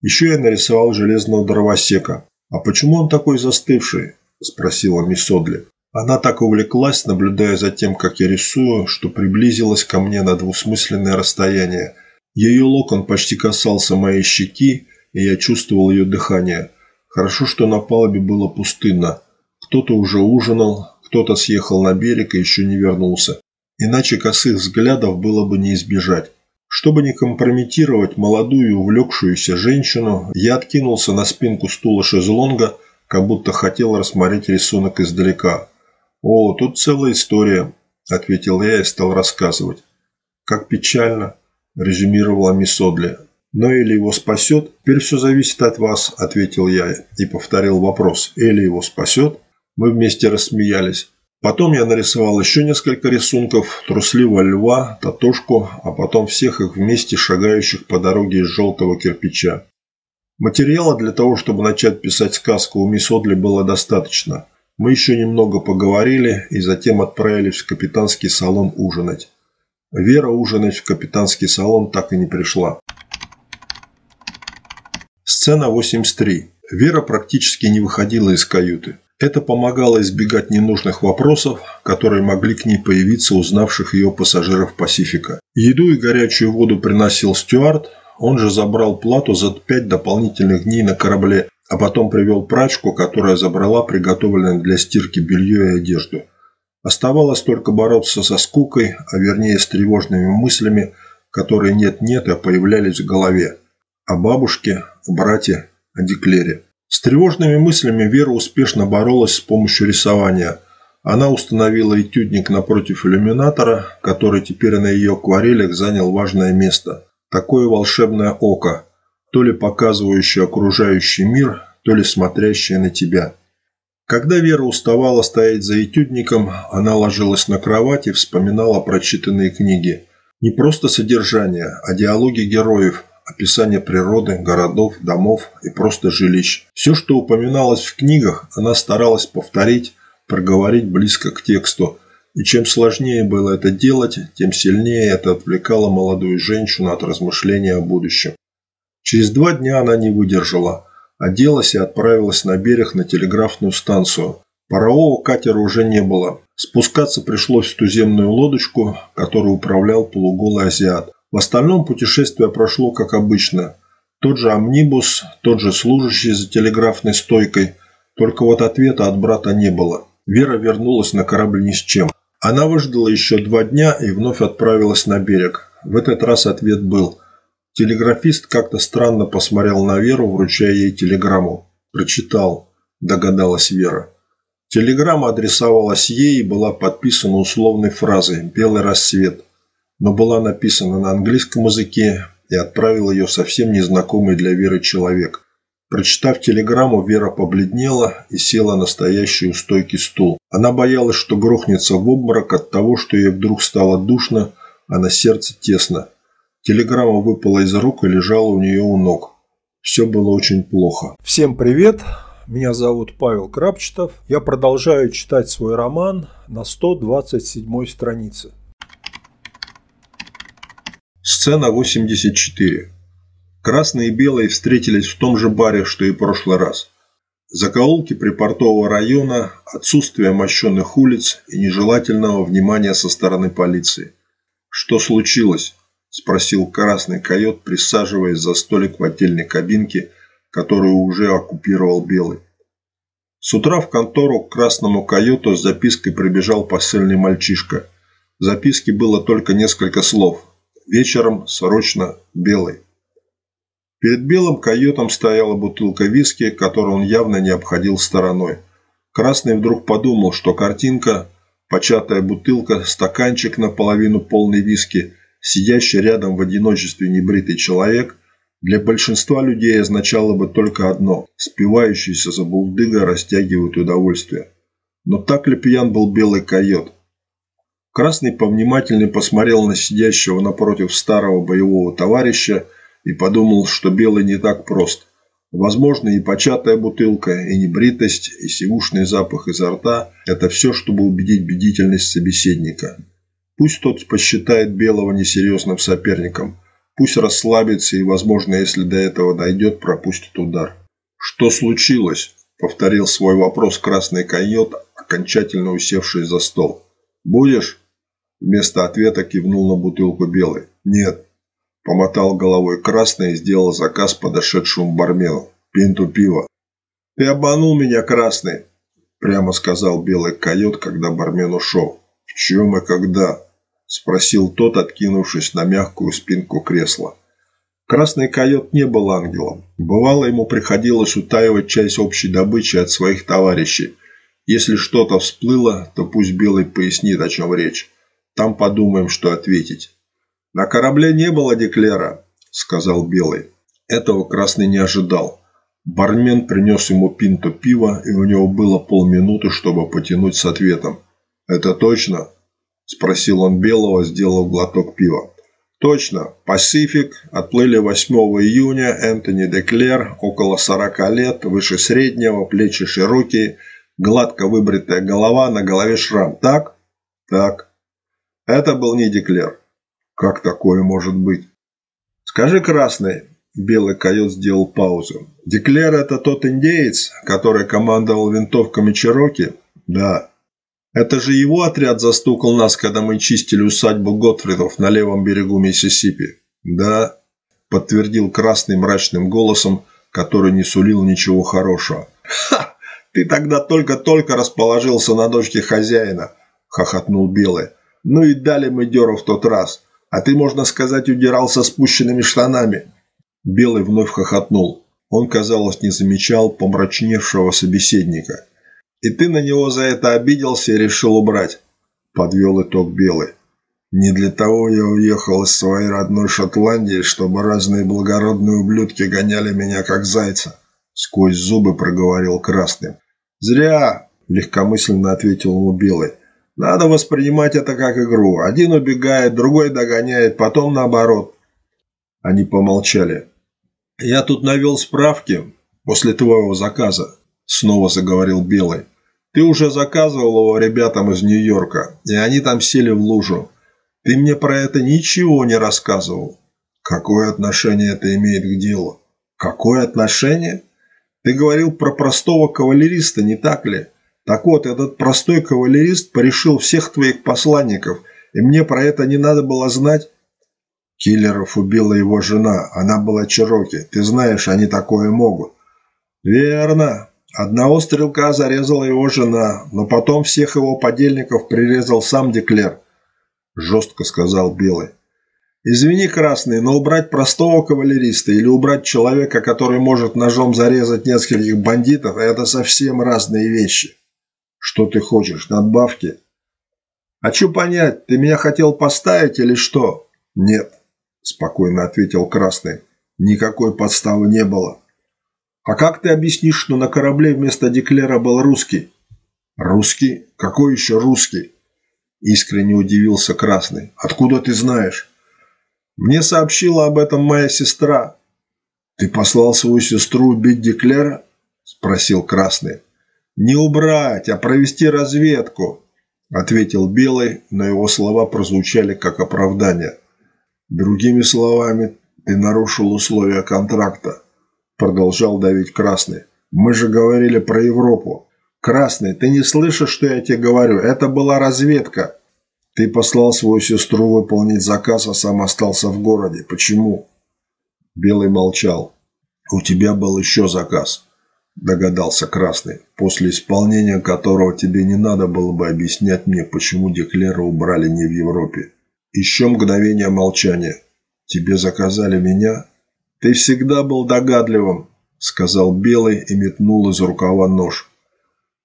Еще я нарисовал железного дровосека. «А почему он такой застывший?» – спросила мисс Одли. Она так увлеклась, наблюдая за тем, как я рисую, что приблизилась ко мне на двусмысленное расстояние. Ее локон почти касался моей щеки, и я чувствовал ее дыхание. Хорошо, что на палубе было пустынно. Кто-то уже ужинал, кто-то съехал на берег и еще не вернулся. Иначе косых взглядов было бы не избежать. Чтобы не компрометировать молодую увлекшуюся женщину, я откинулся на спинку стула шезлонга, как будто хотел рассмотреть рисунок издалека. «О, тут целая история», – ответил я и стал рассказывать. «Как печально», – резюмировала мисс Одли. «Но или его спасет?» «Теперь все зависит от вас», – ответил я и повторил вопрос. «Или его спасет?» Мы вместе рассмеялись. Потом я нарисовал еще несколько рисунков, трусливого льва, татушку, а потом всех их вместе шагающих по дороге из желтого кирпича. Материала для того, чтобы начать писать сказку у мисс Одли было достаточно. Мы еще немного поговорили и затем отправились в капитанский салон ужинать. Вера ужинать в капитанский салон так и не пришла. Сцена 83. Вера практически не выходила из каюты. Это помогало избегать ненужных вопросов, которые могли к ней появиться узнавших ее пассажиров Пасифика. Еду и горячую воду приносил Стюарт, он же забрал плату за пять дополнительных дней на корабле, а потом привел прачку, которая забрала приготовленное для стирки белье и одежду. Оставалось только бороться со скукой, а вернее с тревожными мыслями, которые нет-нет, а появлялись в голове. О бабушке, о брате, о Деклере. С тревожными мыслями Вера успешно боролась с помощью рисования. Она установила этюдник напротив иллюминатора, который теперь на ее акварелях занял важное место. Такое волшебное око, то ли показывающее окружающий мир, то ли смотрящее на тебя. Когда Вера уставала стоять за этюдником, она ложилась на кровать и вспоминала прочитанные книги. Не просто содержание, а диалоги героев, описание природы, городов, домов и просто жилищ. Все, что упоминалось в книгах, она старалась повторить, проговорить близко к тексту. И чем сложнее было это делать, тем сильнее это отвлекало молодую женщину от размышления о будущем. Через два дня она не выдержала, оделась и отправилась на берег на телеграфную станцию. Парового катера уже не было. Спускаться пришлось в туземную лодочку, которую управлял полуголый азиат. В остальном путешествие прошло как обычно. Тот же амнибус, тот же служащий за телеграфной стойкой, Только вот ответа от брата не было. Вера вернулась на корабль ни с чем. Она выждала еще два дня и вновь отправилась на берег. В этот раз ответ был. Телеграфист как-то странно посмотрел на Веру, вручая ей телеграмму. «Прочитал», – догадалась Вера. Телеграмма адресовалась ей и была подписана условной фразой «Белый рассвет», но была написана на английском языке и отправил ее совсем незнакомый для Веры человек. Прочитав телеграмму, Вера побледнела и села на стоящий у стойки стул. Она боялась, что грохнется в обморок от того, что ей вдруг стало душно, а на сердце тесно. Телеграмма выпала из рук и лежала у нее у ног. Все было очень плохо. Всем привет! Меня зовут Павел Крапчетов. Я продолжаю читать свой роман на 127 странице. Сцена 84. Красные и белые встретились в том же баре, что и в прошлый раз. Закоулки припортового района, отсутствие мощенных улиц и нежелательного внимания со стороны полиции. «Что случилось?» – спросил красный койот, присаживаясь за столик в отдельной кабинке – которую уже оккупировал Белый. С утра в контору к красному койоту с запиской прибежал посыльный мальчишка. В записке было только несколько слов. Вечером срочно Белый. Перед белым койотом стояла бутылка виски, которую он явно не обходил стороной. Красный вдруг подумал, что картинка, початая бутылка, стаканчик наполовину полный виски, сидящий рядом в одиночестве небритый человек для большинства людей означало бы только одно – спивающийся за булдыга растягивают удовольствие. Но так ли пьян был белый койот? Красный повнимательнее посмотрел на сидящего напротив старого боевого товарища и подумал, что белый не так прост. Возможно, и початая бутылка, и небритость, и сивушный запах изо рта – это все, чтобы убедить бдительность собеседника. Пусть тот посчитает белого несерьезным соперником – Пусть расслабится и, возможно, если до этого дойдет, пропустит удар. «Что случилось?» – повторил свой вопрос красный койот, окончательно усевший за стол. «Будешь?» Вместо ответа кивнул на бутылку белой. «Нет». Помотал головой красный и сделал заказ подошедшему бармену. «Пинту пива». «Ты обманул меня, красный!» Прямо сказал белый койот, когда бармен ушел. «В чем и когда?» – спросил тот, откинувшись на мягкую спинку кресла. Красный койот не был ангелом. Бывало, ему приходилось утаивать часть общей добычи от своих товарищей. Если что-то всплыло, то пусть Белый пояснит, о чем речь. Там подумаем, что ответить. «На корабле не было деклера», – сказал Белый. Этого Красный не ожидал. Бармен принес ему пинту пива, и у него было полминуты, чтобы потянуть с ответом. «Это точно?» Спросил он Белого, сделав глоток пива. Точно. Пасифик. Отплыли 8 июня. Энтони Деклер. Около 40 лет. Выше среднего. Плечи широкие. Гладко выбритая голова. На голове шрам. Так? Так. Это был не Деклер. Как такое может быть? Скажи, Красный. Белый койот сделал паузу. Деклер это тот индеец, который командовал винтовками Чироки? Да. Это же его отряд застукал нас, когда мы чистили усадьбу Готфридов на левом берегу Миссисипи. Да, подтвердил красный мрачным голосом, который не сулил ничего хорошего. Ха! Ты тогда только-только расположился на дочке хозяина, хохотнул Белый. Ну и дали мы дёру в тот раз. А ты, можно сказать, удирал со спущенными штанами. Белый вновь хохотнул. Он, казалось, не замечал помрачневшего собеседника. И ты на него за это обиделся и решил убрать. Подвел итог Белый. Не для того я уехал из своей родной Шотландии, чтобы разные благородные ублюдки гоняли меня как зайца. Сквозь зубы проговорил Красным. Зря, легкомысленно ответил ему Белый. Надо воспринимать это как игру. Один убегает, другой догоняет, потом наоборот. Они помолчали. Я тут навел справки после твоего заказа. Снова заговорил Белый. Ты уже заказывал его ребятам из Нью-Йорка, и они там сели в лужу. Ты мне про это ничего не рассказывал. Какое отношение это имеет к делу? Какое отношение? Ты говорил про простого кавалериста, не так ли? Так вот, этот простой кавалерист порешил всех твоих посланников, и мне про это не надо было знать. Киллеров убила его жена, она была Чероки. Ты знаешь, они такое могут. Верно, Одного стрелка зарезала его жена, но потом всех его подельников прирезал сам Деклер, жестко сказал Белый. Извини, Красный, но убрать простого кавалериста или убрать человека, который может ножом зарезать нескольких бандитов, это совсем разные вещи. Что ты хочешь, надбавки? Хочу понять, ты меня хотел поставить или что? Нет, спокойно ответил Красный. Никакой подставы не было. А как ты объяснишь, что на корабле вместо Деклера был русский? Русский? Какой еще русский? Искренне удивился Красный. Откуда ты знаешь? Мне сообщила об этом моя сестра. Ты послал свою сестру убить Деклера? Спросил Красный. Не убрать, а провести разведку, ответил Белый, но его слова прозвучали как оправдание. Другими словами, ты нарушил условия контракта, продолжал давить Красный. Мы же говорили про Европу. Красный, ты не слышишь, что я тебе говорю? Это была разведка. Ты послал свою сестру выполнить заказ, а сам остался в городе. Почему? Белый молчал. У тебя был еще заказ, догадался Красный, после исполнения которого тебе не надо было бы объяснять мне, почему Деклера убрали не в Европе. Еще мгновение молчания. Тебе заказали меня? Ты всегда был догадливым, сказал Белый и метнул из рукава нож.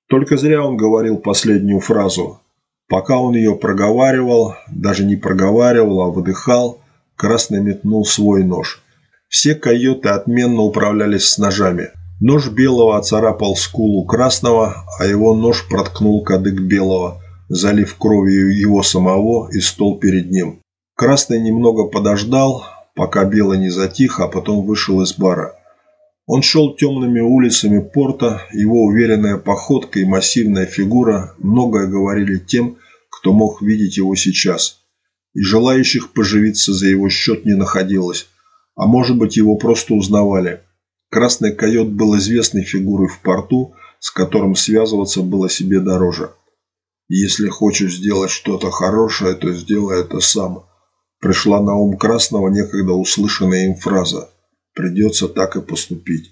Только зря он говорил последнюю фразу. Пока он ее проговаривал, даже не проговаривал, а выдыхал, Красный метнул свой нож. Все койоты отменно управлялись с ножами. Нож белого оцарапал скулу красного, а его нож проткнул кадык белого, залив кровью его самого и стол перед ним. Красный немного подождал, пока белый не затих, а потом вышел из бара. Он шел темными улицами порта, его уверенная походка и массивная фигура многое говорили тем, кто мог видеть его сейчас. И желающих поживиться за его счет не находилось, а может быть его просто узнавали. Красный койот был известной фигурой в порту, с которым связываться было себе дороже. «Если хочешь сделать что-то хорошее, то сделай это сам», пришла на ум Красного некогда услышанная им фраза – Придется так и поступить.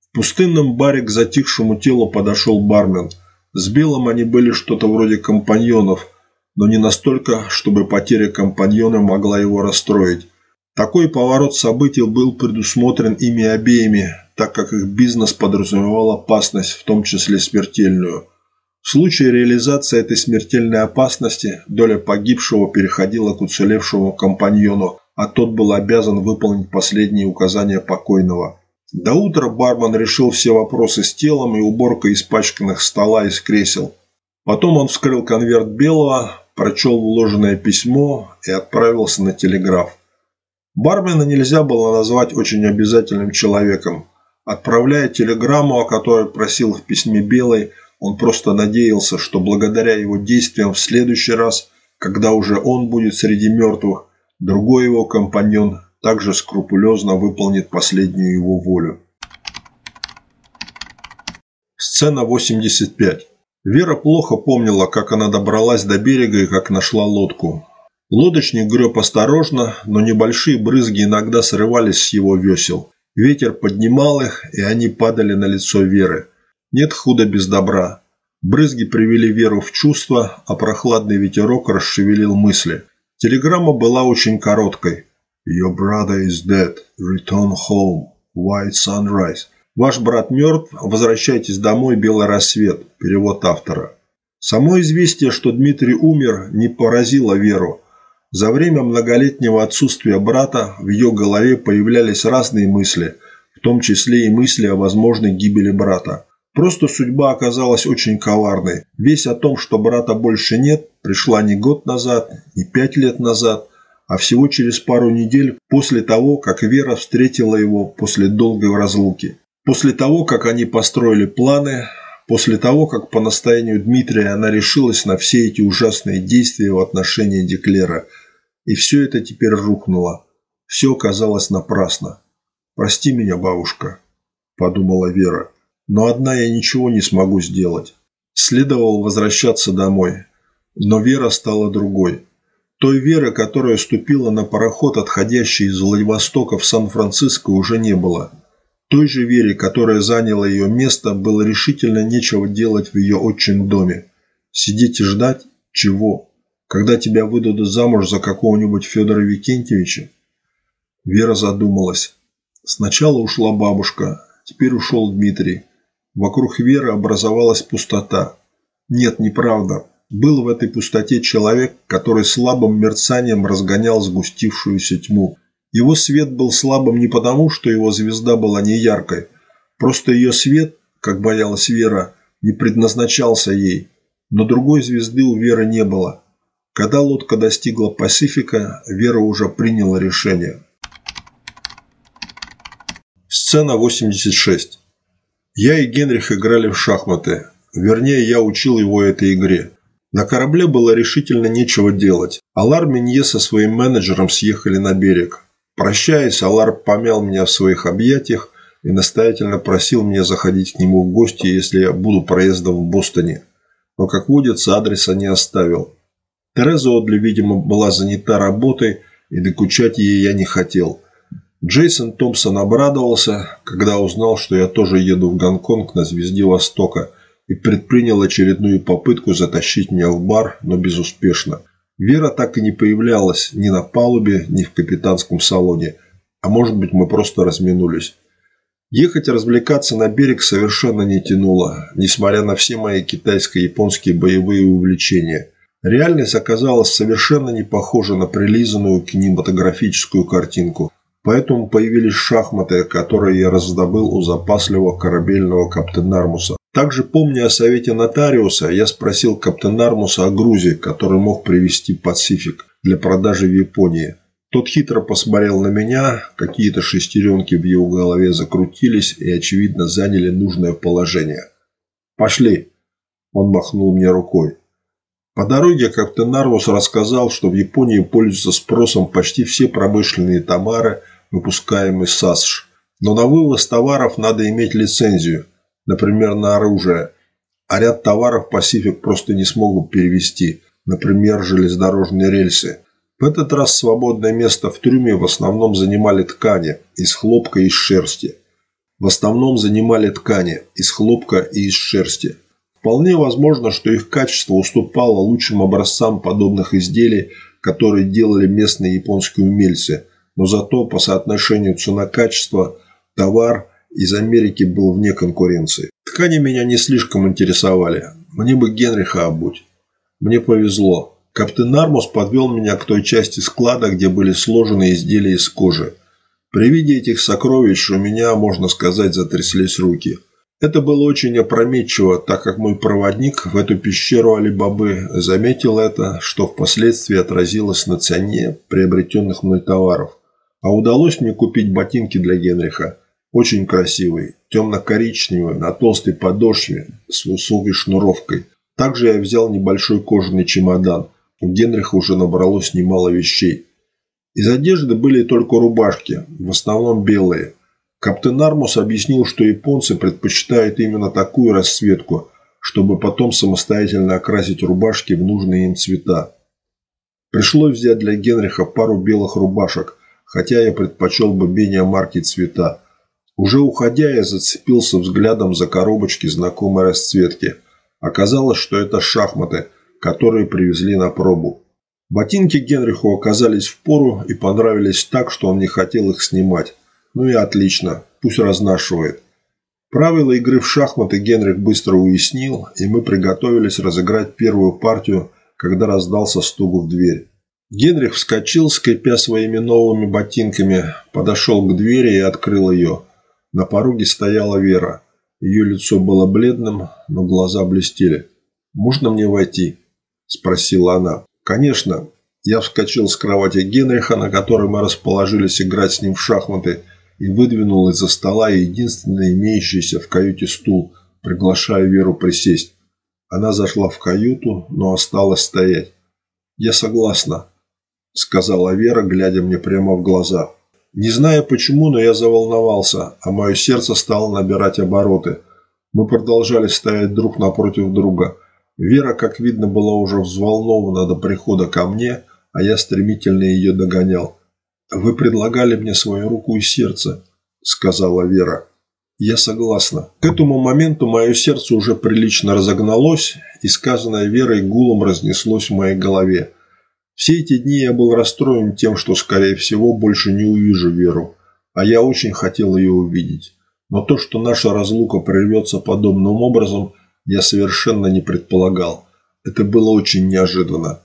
В пустынном баре к затихшему телу подошел бармен. С Белым они были что-то вроде компаньонов, но не настолько, чтобы потеря компаньона могла его расстроить. Такой поворот событий был предусмотрен ими обеими, так как их бизнес подразумевал опасность, в том числе смертельную. В случае реализации этой смертельной опасности доля погибшего переходила к уцелевшему компаньону, а тот был обязан выполнить последние указания покойного. До утра бармен решил все вопросы с телом и уборкой испачканных стола из кресел. Потом он вскрыл конверт белого, прочел вложенное письмо и отправился на телеграф. Бармена нельзя было назвать очень обязательным человеком. Отправляя телеграмму, о которой просил в письме Белой, он просто надеялся, что благодаря его действиям в следующий раз, когда уже он будет среди мертвых, Другой его компаньон также скрупулезно выполнит последнюю его волю. Сцена 85. Вера плохо помнила, как она добралась до берега и как нашла лодку. Лодочник греб осторожно, но небольшие брызги иногда срывались с его весел. Ветер поднимал их, и они падали на лицо Веры. Нет худа без добра. Брызги привели Веру в чувство, а прохладный ветерок расшевелил мысли. Телеграмма была очень короткой. Your brother is dead. Return home. White sunrise. Ваш брат мертв. Возвращайтесь домой. Белый рассвет. Перевод автора. Само известие, что Дмитрий умер, не поразило Веру. За время многолетнего отсутствия брата в ее голове появлялись разные мысли, в том числе и мысли о возможной гибели брата. Просто судьба оказалась очень коварной. Весть о том, что брата больше нет, пришла не год назад, не пять лет назад, а всего через пару недель после того, как Вера встретила его после долгой разлуки. После того, как они построили планы, после того, как по настоянию Дмитрия она решилась на все эти ужасные действия в отношении Деклера. И все это теперь рухнуло. Все оказалось напрасно. «Прости меня, бабушка», – подумала Вера. Но одна я ничего не смогу сделать. Следовало возвращаться домой. Но Вера стала другой. Той Веры, которая ступила на пароход, отходящий из Владивостока в Сан-Франциско, уже не было. Той же Вере, которая заняла ее место, было решительно нечего делать в ее отчим доме. Сидеть и ждать? Чего? Когда тебя выдадут замуж за какого-нибудь Федора Викентьевича? Вера задумалась. Сначала ушла бабушка, теперь ушел Дмитрий. Вокруг Веры образовалась пустота. Нет, неправда. Был в этой пустоте человек, который слабым мерцанием разгонял сгустившуюся тьму. Его свет был слабым не потому, что его звезда была не яркой. Просто ее свет, как боялась Вера, не предназначался ей. Но другой звезды у Веры не было. Когда лодка достигла Пасифика, Вера уже приняла решение. Сцена 86. Я и Генрих играли в шахматы. Вернее, я учил его этой игре. На корабле было решительно нечего делать. Алар Минье со своим менеджером съехали на берег. Прощаясь, Алар помял меня в своих объятиях и настоятельно просил меня заходить к нему в гости, если я буду проездом в Бостоне. Но, как водится, адреса не оставил. Тереза Одли, видимо, была занята работой, и докучать ей я не хотел. Джейсон Томпсон обрадовался, когда узнал, что я тоже еду в Гонконг на «Звезде Востока», и предпринял очередную попытку затащить меня в бар, но безуспешно. Вера так и не появлялась ни на палубе, ни в капитанском салоне. А может быть, мы просто разминулись. Ехать развлекаться на берег совершенно не тянуло, несмотря на все мои китайско-японские боевые увлечения. Реальность оказалась совершенно не похожа на прилизанную кинематографическую картинку. Поэтому появились шахматы, которые я раздобыл у запасливого корабельного каптенармуса. Также помня о совете нотариуса, я спросил каптенармуса о грузе, который мог привезти Пацифик для продажи в Японии. Тот хитро посмотрел на меня, какие-то шестеренки в его голове закрутились и, очевидно, заняли нужное положение. «Пошли!» – он махнул мне рукой. По дороге Армус рассказал, что в Японии пользуются спросом почти все промышленные товары, выпускаемые САСШ. Но на вывоз товаров надо иметь лицензию, например, на оружие. А ряд товаров Пасифик просто не смогут перевести, например, железнодорожные рельсы. В этот раз свободное место в трюме в основном занимали ткани из хлопка и из шерсти. В основном занимали ткани из хлопка и из шерсти. Вполне возможно, что их качество уступало лучшим образцам подобных изделий, которые делали местные японские умельцы, но зато по соотношению цена-качество товар из Америки был вне конкуренции. Ткани меня не слишком интересовали. Мне бы Генриха обуть. Мне повезло. Каптен Армус подвел меня к той части склада, где были сложены изделия из кожи. При виде этих сокровищ у меня, можно сказать, затряслись руки – это было очень опрометчиво, так как мой проводник в эту пещеру Алибабы заметил это, что впоследствии отразилось на цене приобретенных мной товаров. А удалось мне купить ботинки для Генриха. Очень красивые, темно-коричневые, на толстой подошве, с высокой шнуровкой. Также я взял небольшой кожаный чемодан. У Генриха уже набралось немало вещей. Из одежды были только рубашки, в основном белые – Каптен Армус объяснил, что японцы предпочитают именно такую расцветку, чтобы потом самостоятельно окрасить рубашки в нужные им цвета. Пришлось взять для Генриха пару белых рубашек, хотя я предпочел бы менее марки цвета. Уже уходя, я зацепился взглядом за коробочки знакомой расцветки. Оказалось, что это шахматы, которые привезли на пробу. Ботинки Генриху оказались в пору и понравились так, что он не хотел их снимать. Ну и отлично, пусть разнашивает. Правила игры в шахматы Генрих быстро уяснил, и мы приготовились разыграть первую партию, когда раздался стук в дверь. Генрих вскочил, скрипя своими новыми ботинками, подошел к двери и открыл ее. На пороге стояла Вера. Ее лицо было бледным, но глаза блестели. «Можно мне войти?» – спросила она. «Конечно». Я вскочил с кровати Генриха, на которой мы расположились играть с ним в шахматы – и выдвинул из-за стола единственный имеющийся в каюте стул, приглашая Веру присесть. Она зашла в каюту, но осталась стоять. «Я согласна», – сказала Вера, глядя мне прямо в глаза. Не знаю почему, но я заволновался, а мое сердце стало набирать обороты. Мы продолжали стоять друг напротив друга. Вера, как видно, была уже взволнована до прихода ко мне, а я стремительно ее догонял. «Вы предлагали мне свою руку и сердце», – сказала Вера. Я согласна. К этому моменту мое сердце уже прилично разогналось, и сказанное Верой гулом разнеслось в моей голове. Все эти дни я был расстроен тем, что, скорее всего, больше не увижу Веру, а я очень хотел ее увидеть. Но то, что наша разлука прервется подобным образом, я совершенно не предполагал. Это было очень неожиданно.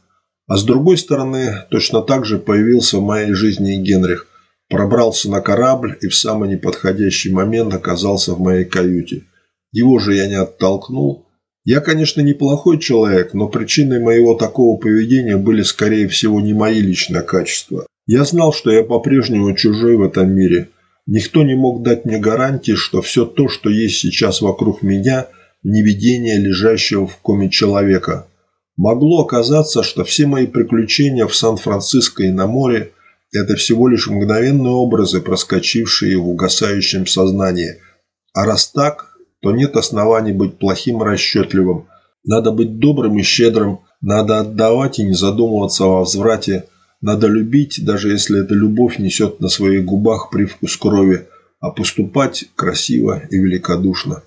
А с другой стороны, точно так же появился в моей жизни и Генрих, Пробрался на корабль и в самый неподходящий момент оказался в моей каюте. Его же я не оттолкнул. Я, конечно, неплохой человек, но причиной моего такого поведения были, скорее всего, не мои личные качества. Я знал, что я по-прежнему чужой в этом мире. Никто не мог дать мне гарантии, что все то, что есть сейчас вокруг меня, не видение лежащего в коме человека. Могло оказаться, что все мои приключения в Сан-Франциско и на море – это всего лишь мгновенные образы, проскочившие в угасающем сознании. А раз так, то нет оснований быть плохим и расчетливым. Надо быть добрым и щедрым, надо отдавать и не задумываться о возврате, надо любить, даже если эта любовь несет на своих губах привкус крови, а поступать красиво и великодушно.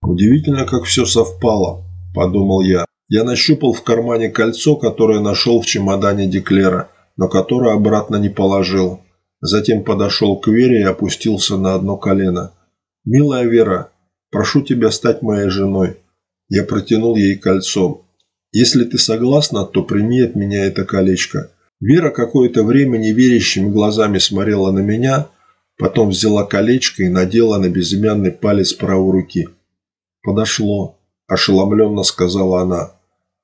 Удивительно, как все совпало, подумал я. Я нащупал в кармане кольцо, которое нашел в чемодане Деклера – но которую обратно не положил. Затем подошел к Вере и опустился на одно колено. «Милая Вера, прошу тебя стать моей женой». Я протянул ей кольцо. «Если ты согласна, то прими от меня это колечко». Вера какое-то время неверящими глазами смотрела на меня, потом взяла колечко и надела на безымянный палец правой руки. «Подошло», – ошеломленно сказала она.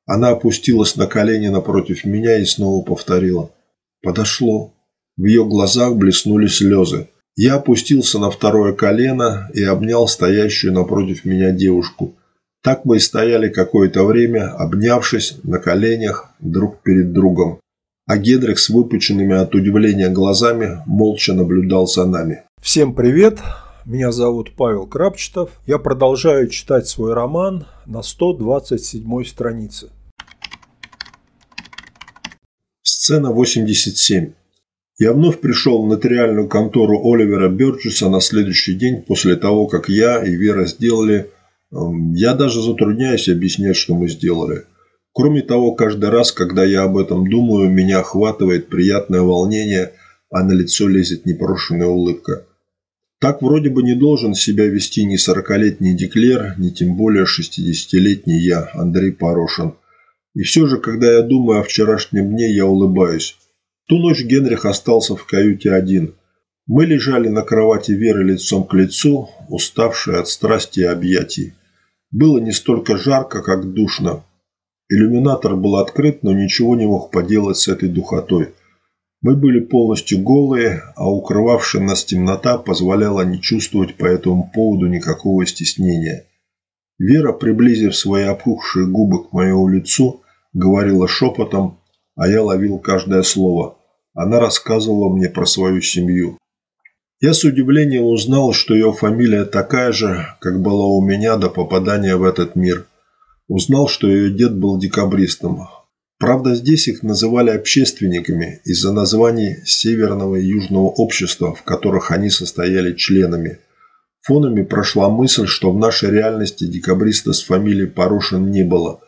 Она опустилась на колени напротив меня и снова повторила. Подошло. В ее глазах блеснули слезы. Я опустился на второе колено и обнял стоящую напротив меня девушку. Так мы и стояли какое-то время, обнявшись на коленях друг перед другом. А Гедрик с выпученными от удивления глазами молча наблюдал за нами. Всем привет! Меня зовут Павел Крапчетов. Я продолжаю читать свой роман на 127 странице. Сцена 87. Я вновь пришел в нотариальную контору Оливера Бёрджеса на следующий день после того, как я и Вера сделали... Эм, я даже затрудняюсь объяснять, что мы сделали. Кроме того, каждый раз, когда я об этом думаю, меня охватывает приятное волнение, а на лицо лезет непрошенная улыбка. Так вроде бы не должен себя вести ни сорокалетний Деклер, ни тем более шестидесятилетний я, Андрей Порошин. И все же, когда я думаю о вчерашнем дне, я улыбаюсь. Ту ночь Генрих остался в каюте один. Мы лежали на кровати Веры лицом к лицу, уставшие от страсти и объятий. Было не столько жарко, как душно. Иллюминатор был открыт, но ничего не мог поделать с этой духотой. Мы были полностью голые, а укрывавшая нас темнота позволяла не чувствовать по этому поводу никакого стеснения. Вера, приблизив свои опухшие губы к моему лицу, говорила шепотом, а я ловил каждое слово. Она рассказывала мне про свою семью. Я с удивлением узнал, что ее фамилия такая же, как была у меня до попадания в этот мир. Узнал, что ее дед был декабристом. Правда, здесь их называли общественниками из-за названий Северного и Южного общества, в которых они состояли членами – Фонами прошла мысль, что в нашей реальности декабриста с фамилией Порошин не было.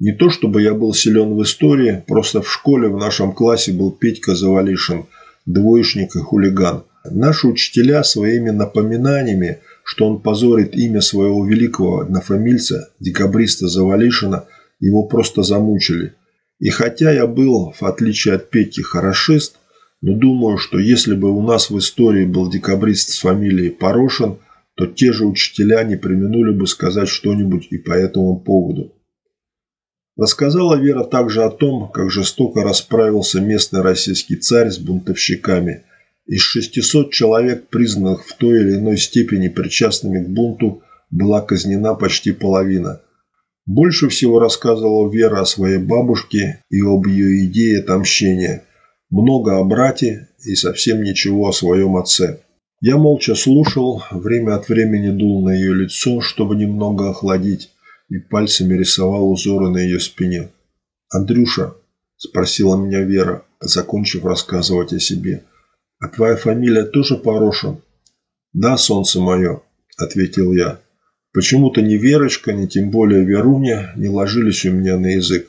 Не то чтобы я был силен в истории, просто в школе в нашем классе был Петька Завалишин, двоечник и хулиган. Наши учителя своими напоминаниями, что он позорит имя своего великого однофамильца, декабриста Завалишина, его просто замучили. И хотя я был, в отличие от Петьки, хорошист, но думаю, что если бы у нас в истории был декабрист с фамилией Порошин – то те же учителя не применули бы сказать что-нибудь и по этому поводу. Рассказала Вера также о том, как жестоко расправился местный российский царь с бунтовщиками. Из 600 человек, признанных в той или иной степени причастными к бунту, была казнена почти половина. Больше всего рассказывала Вера о своей бабушке и об ее идее отомщения. Много о брате и совсем ничего о своем отце. Я молча слушал, время от времени дул на ее лицо, чтобы немного охладить, и пальцами рисовал узоры на ее спине. «Андрюша», – спросила меня Вера, закончив рассказывать о себе, – «а твоя фамилия тоже Порошин?» «Да, солнце мое», – ответил я. Почему-то ни Верочка, ни тем более Веруня не ложились у меня на язык.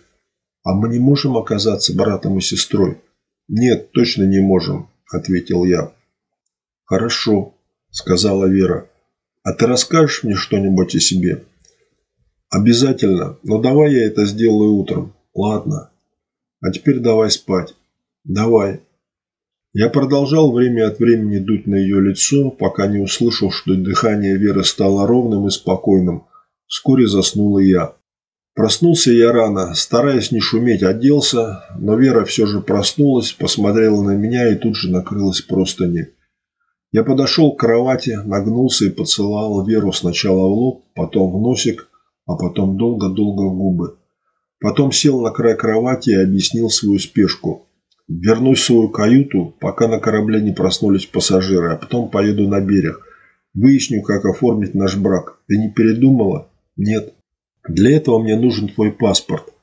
А мы не можем оказаться братом и сестрой? Нет, точно не можем, ответил я. Хорошо, сказала Вера. А ты расскажешь мне что-нибудь о себе? Обязательно, но давай я это сделаю утром. Ладно. А теперь давай спать. Давай. Я продолжал время от времени дуть на ее лицо, пока не услышал, что дыхание Веры стало ровным и спокойным. Вскоре заснул и я. Проснулся я рано, стараясь не шуметь, оделся, но Вера все же проснулась, посмотрела на меня и тут же накрылась простыни. Я подошел к кровати, нагнулся и поцеловал Веру сначала в лоб, потом в носик, а потом долго-долго губы. Потом сел на край кровати и объяснил свою спешку. Вернусь в свою каюту, пока на корабле не проснулись пассажиры, а потом поеду на берег. Выясню, как оформить наш брак. Ты не передумала? Нет. Для этого мне нужен твой паспорт.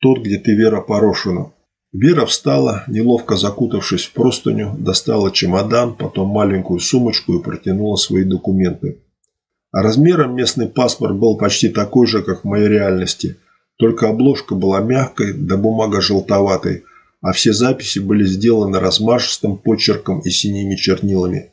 Тот, где ты Вера Порошина. Вера встала, неловко закутавшись в простыню, достала чемодан, потом маленькую сумочку и протянула свои документы. А размером местный паспорт был почти такой же, как в моей реальности. Только обложка была мягкой, да бумага желтоватой, а все записи были сделаны размашистым почерком и синими чернилами.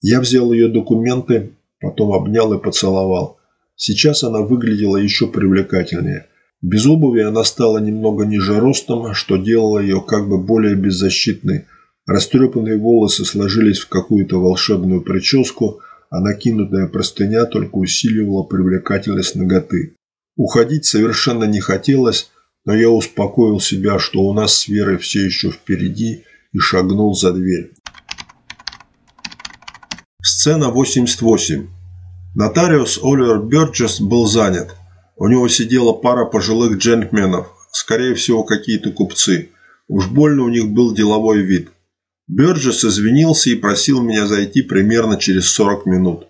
Я взял ее документы, потом обнял и поцеловал. Сейчас она выглядела еще привлекательнее. Без обуви она стала немного ниже ростом, что делало ее как бы более беззащитной. Растрепанные волосы сложились в какую-то волшебную прическу, а накинутая простыня только усиливала привлекательность ноготы. Уходить совершенно не хотелось, но я успокоил себя, что у нас с Верой все еще впереди, и шагнул за дверь. Сцена 88. Нотариус Оливер Бёрджес был занят. У него сидела пара пожилых джентльменов, скорее всего какие-то купцы. Уж больно у них был деловой вид. Бёрджес извинился и просил меня зайти примерно через 40 минут.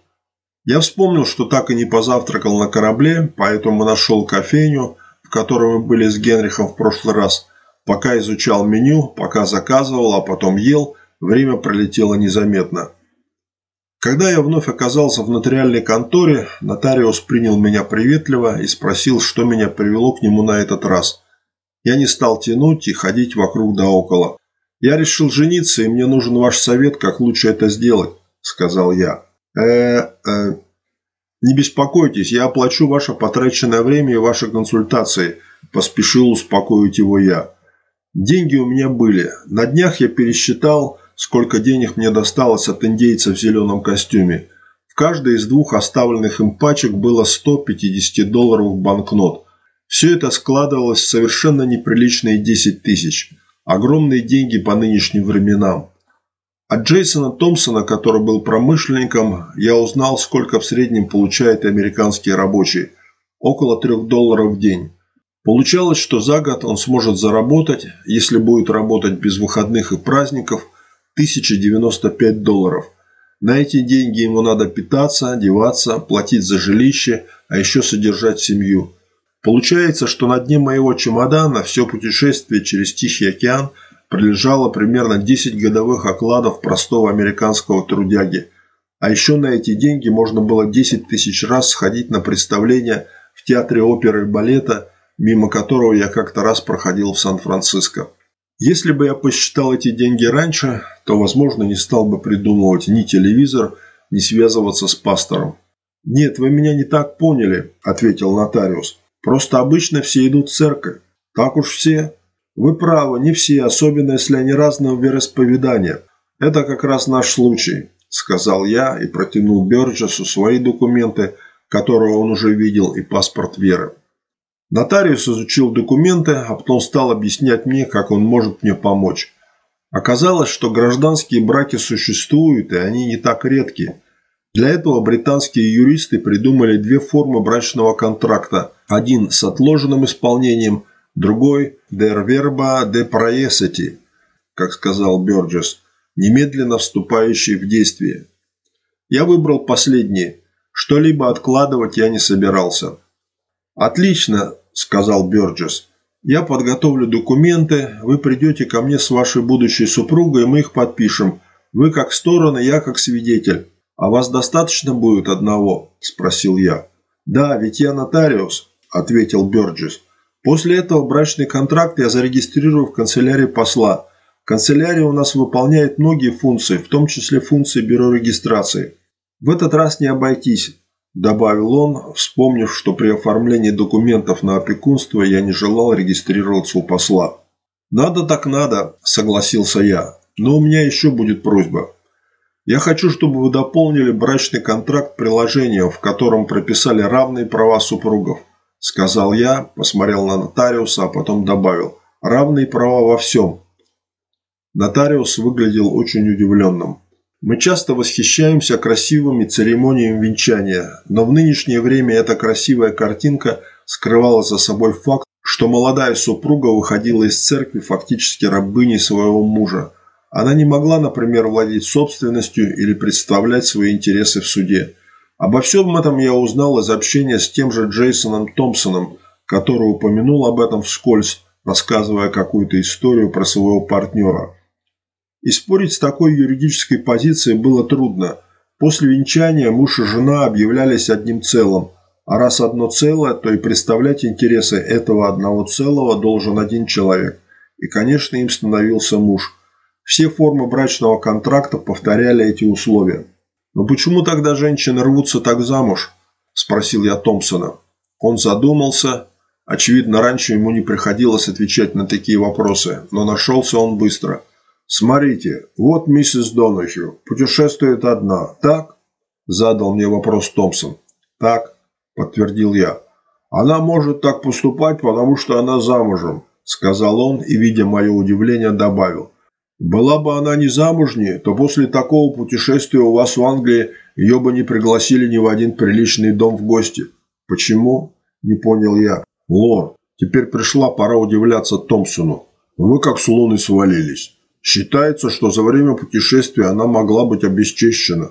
Я вспомнил, что так и не позавтракал на корабле, поэтому нашел кофейню, в которой мы были с Генрихом в прошлый раз. Пока изучал меню, пока заказывал, а потом ел, время пролетело незаметно. Когда я вновь оказался в нотариальной конторе, нотариус принял меня приветливо и спросил, что меня привело к нему на этот раз. Я не стал тянуть и ходить вокруг да около. «Я решил жениться, и мне нужен ваш совет, как лучше это сделать», – сказал я. э э «Не беспокойтесь, я оплачу ваше потраченное время и ваши консультации», – поспешил успокоить его я. «Деньги у меня были. На днях я пересчитал, сколько денег мне досталось от индейца в зеленом костюме. В каждой из двух оставленных им пачек было 150 долларов банкнот. Все это складывалось в совершенно неприличные 10 тысяч. Огромные деньги по нынешним временам. От Джейсона Томпсона, который был промышленником, я узнал, сколько в среднем получает американский рабочий. Около 3 долларов в день. Получалось, что за год он сможет заработать, если будет работать без выходных и праздников, 1095 долларов. На эти деньги ему надо питаться, одеваться, платить за жилище, а еще содержать семью. Получается, что на дне моего чемодана все путешествие через Тихий океан пролежало примерно 10 годовых окладов простого американского трудяги. А еще на эти деньги можно было 10 тысяч раз сходить на представление в театре оперы и балета, мимо которого я как-то раз проходил в Сан-Франциско. Если бы я посчитал эти деньги раньше, то, возможно, не стал бы придумывать ни телевизор, ни связываться с пастором. «Нет, вы меня не так поняли», – ответил нотариус. «Просто обычно все идут в церковь. Так уж все». «Вы правы, не все, особенно если они разного вероисповедания. Это как раз наш случай», – сказал я и протянул Бёрджесу свои документы, которые он уже видел, и паспорт Веры. Нотариус изучил документы, а потом стал объяснять мне, как он может мне помочь. Оказалось, что гражданские браки существуют, и они не так редки. Для этого британские юристы придумали две формы брачного контракта. Один с отложенным исполнением, другой «der verba de praesity», как сказал Бёрджес, немедленно вступающий в действие. Я выбрал последний. Что-либо откладывать я не собирался. «Отлично», – сказал Бёрджес. «Я подготовлю документы, вы придете ко мне с вашей будущей супругой, и мы их подпишем. Вы как сторона, я как свидетель. «А вас достаточно будет одного?» – спросил я. «Да, ведь я нотариус», – ответил Бёрджес. «После этого брачный контракт я зарегистрирую в канцелярии посла. Канцелярия у нас выполняет многие функции, в том числе функции бюро регистрации. В этот раз не обойтись», – добавил он, вспомнив, что при оформлении документов на опекунство я не желал регистрироваться у посла. «Надо так надо», – согласился я. «Но у меня еще будет просьба. Я хочу, чтобы вы дополнили брачный контракт приложением, в котором прописали равные права супругов. Сказал я, посмотрел на нотариуса, а потом добавил. Равные права во всем. Нотариус выглядел очень удивленным. Мы часто восхищаемся красивыми церемониями венчания, но в нынешнее время эта красивая картинка скрывала за собой факт, что молодая супруга выходила из церкви фактически рабыней своего мужа – она не могла, например, владеть собственностью или представлять свои интересы в суде. Обо всем этом я узнал из общения с тем же Джейсоном Томпсоном, который упомянул об этом вскользь, рассказывая какую-то историю про своего партнера. И спорить с такой юридической позицией было трудно. После венчания муж и жена объявлялись одним целым, а раз одно целое, то и представлять интересы этого одного целого должен один человек. И, конечно, им становился муж – все формы брачного контракта повторяли эти условия. «Но почему тогда женщины рвутся так замуж?» – спросил я Томпсона. Он задумался. Очевидно, раньше ему не приходилось отвечать на такие вопросы, но нашелся он быстро. «Смотрите, вот миссис Донахью, путешествует одна, так?» – задал мне вопрос Томпсон. «Так», – подтвердил я. «Она может так поступать, потому что она замужем», – сказал он и, видя мое удивление, добавил. Была бы она не замужней, то после такого путешествия у вас в Англии ее бы не пригласили ни в один приличный дом в гости. Почему? Не понял я. Лорд, теперь пришла пора удивляться Томпсону. Вы как с луны свалились. Считается, что за время путешествия она могла быть обесчещена.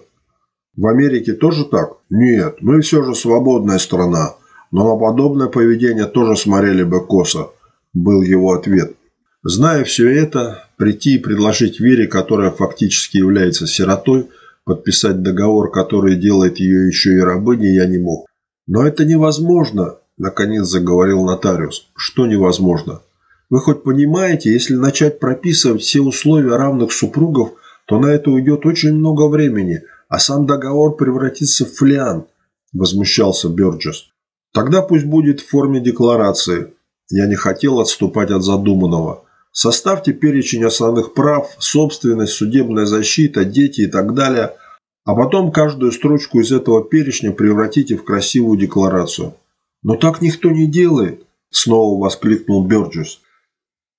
В Америке тоже так? Нет, мы все же свободная страна. Но на подобное поведение тоже смотрели бы косо, был его ответ. Зная все это, прийти и предложить Вере, которая фактически является сиротой, подписать договор, который делает ее еще и рабыней, я не мог. «Но это невозможно», – наконец заговорил нотариус. «Что невозможно? Вы хоть понимаете, если начать прописывать все условия равных супругов, то на это уйдет очень много времени, а сам договор превратится в флиан», – возмущался Бёрджес. «Тогда пусть будет в форме декларации». Я не хотел отступать от задуманного – Составьте перечень основных прав, собственность, судебная защита, дети и так далее, а потом каждую строчку из этого перечня превратите в красивую декларацию. «Но так никто не делает», – снова воскликнул Бёрджес.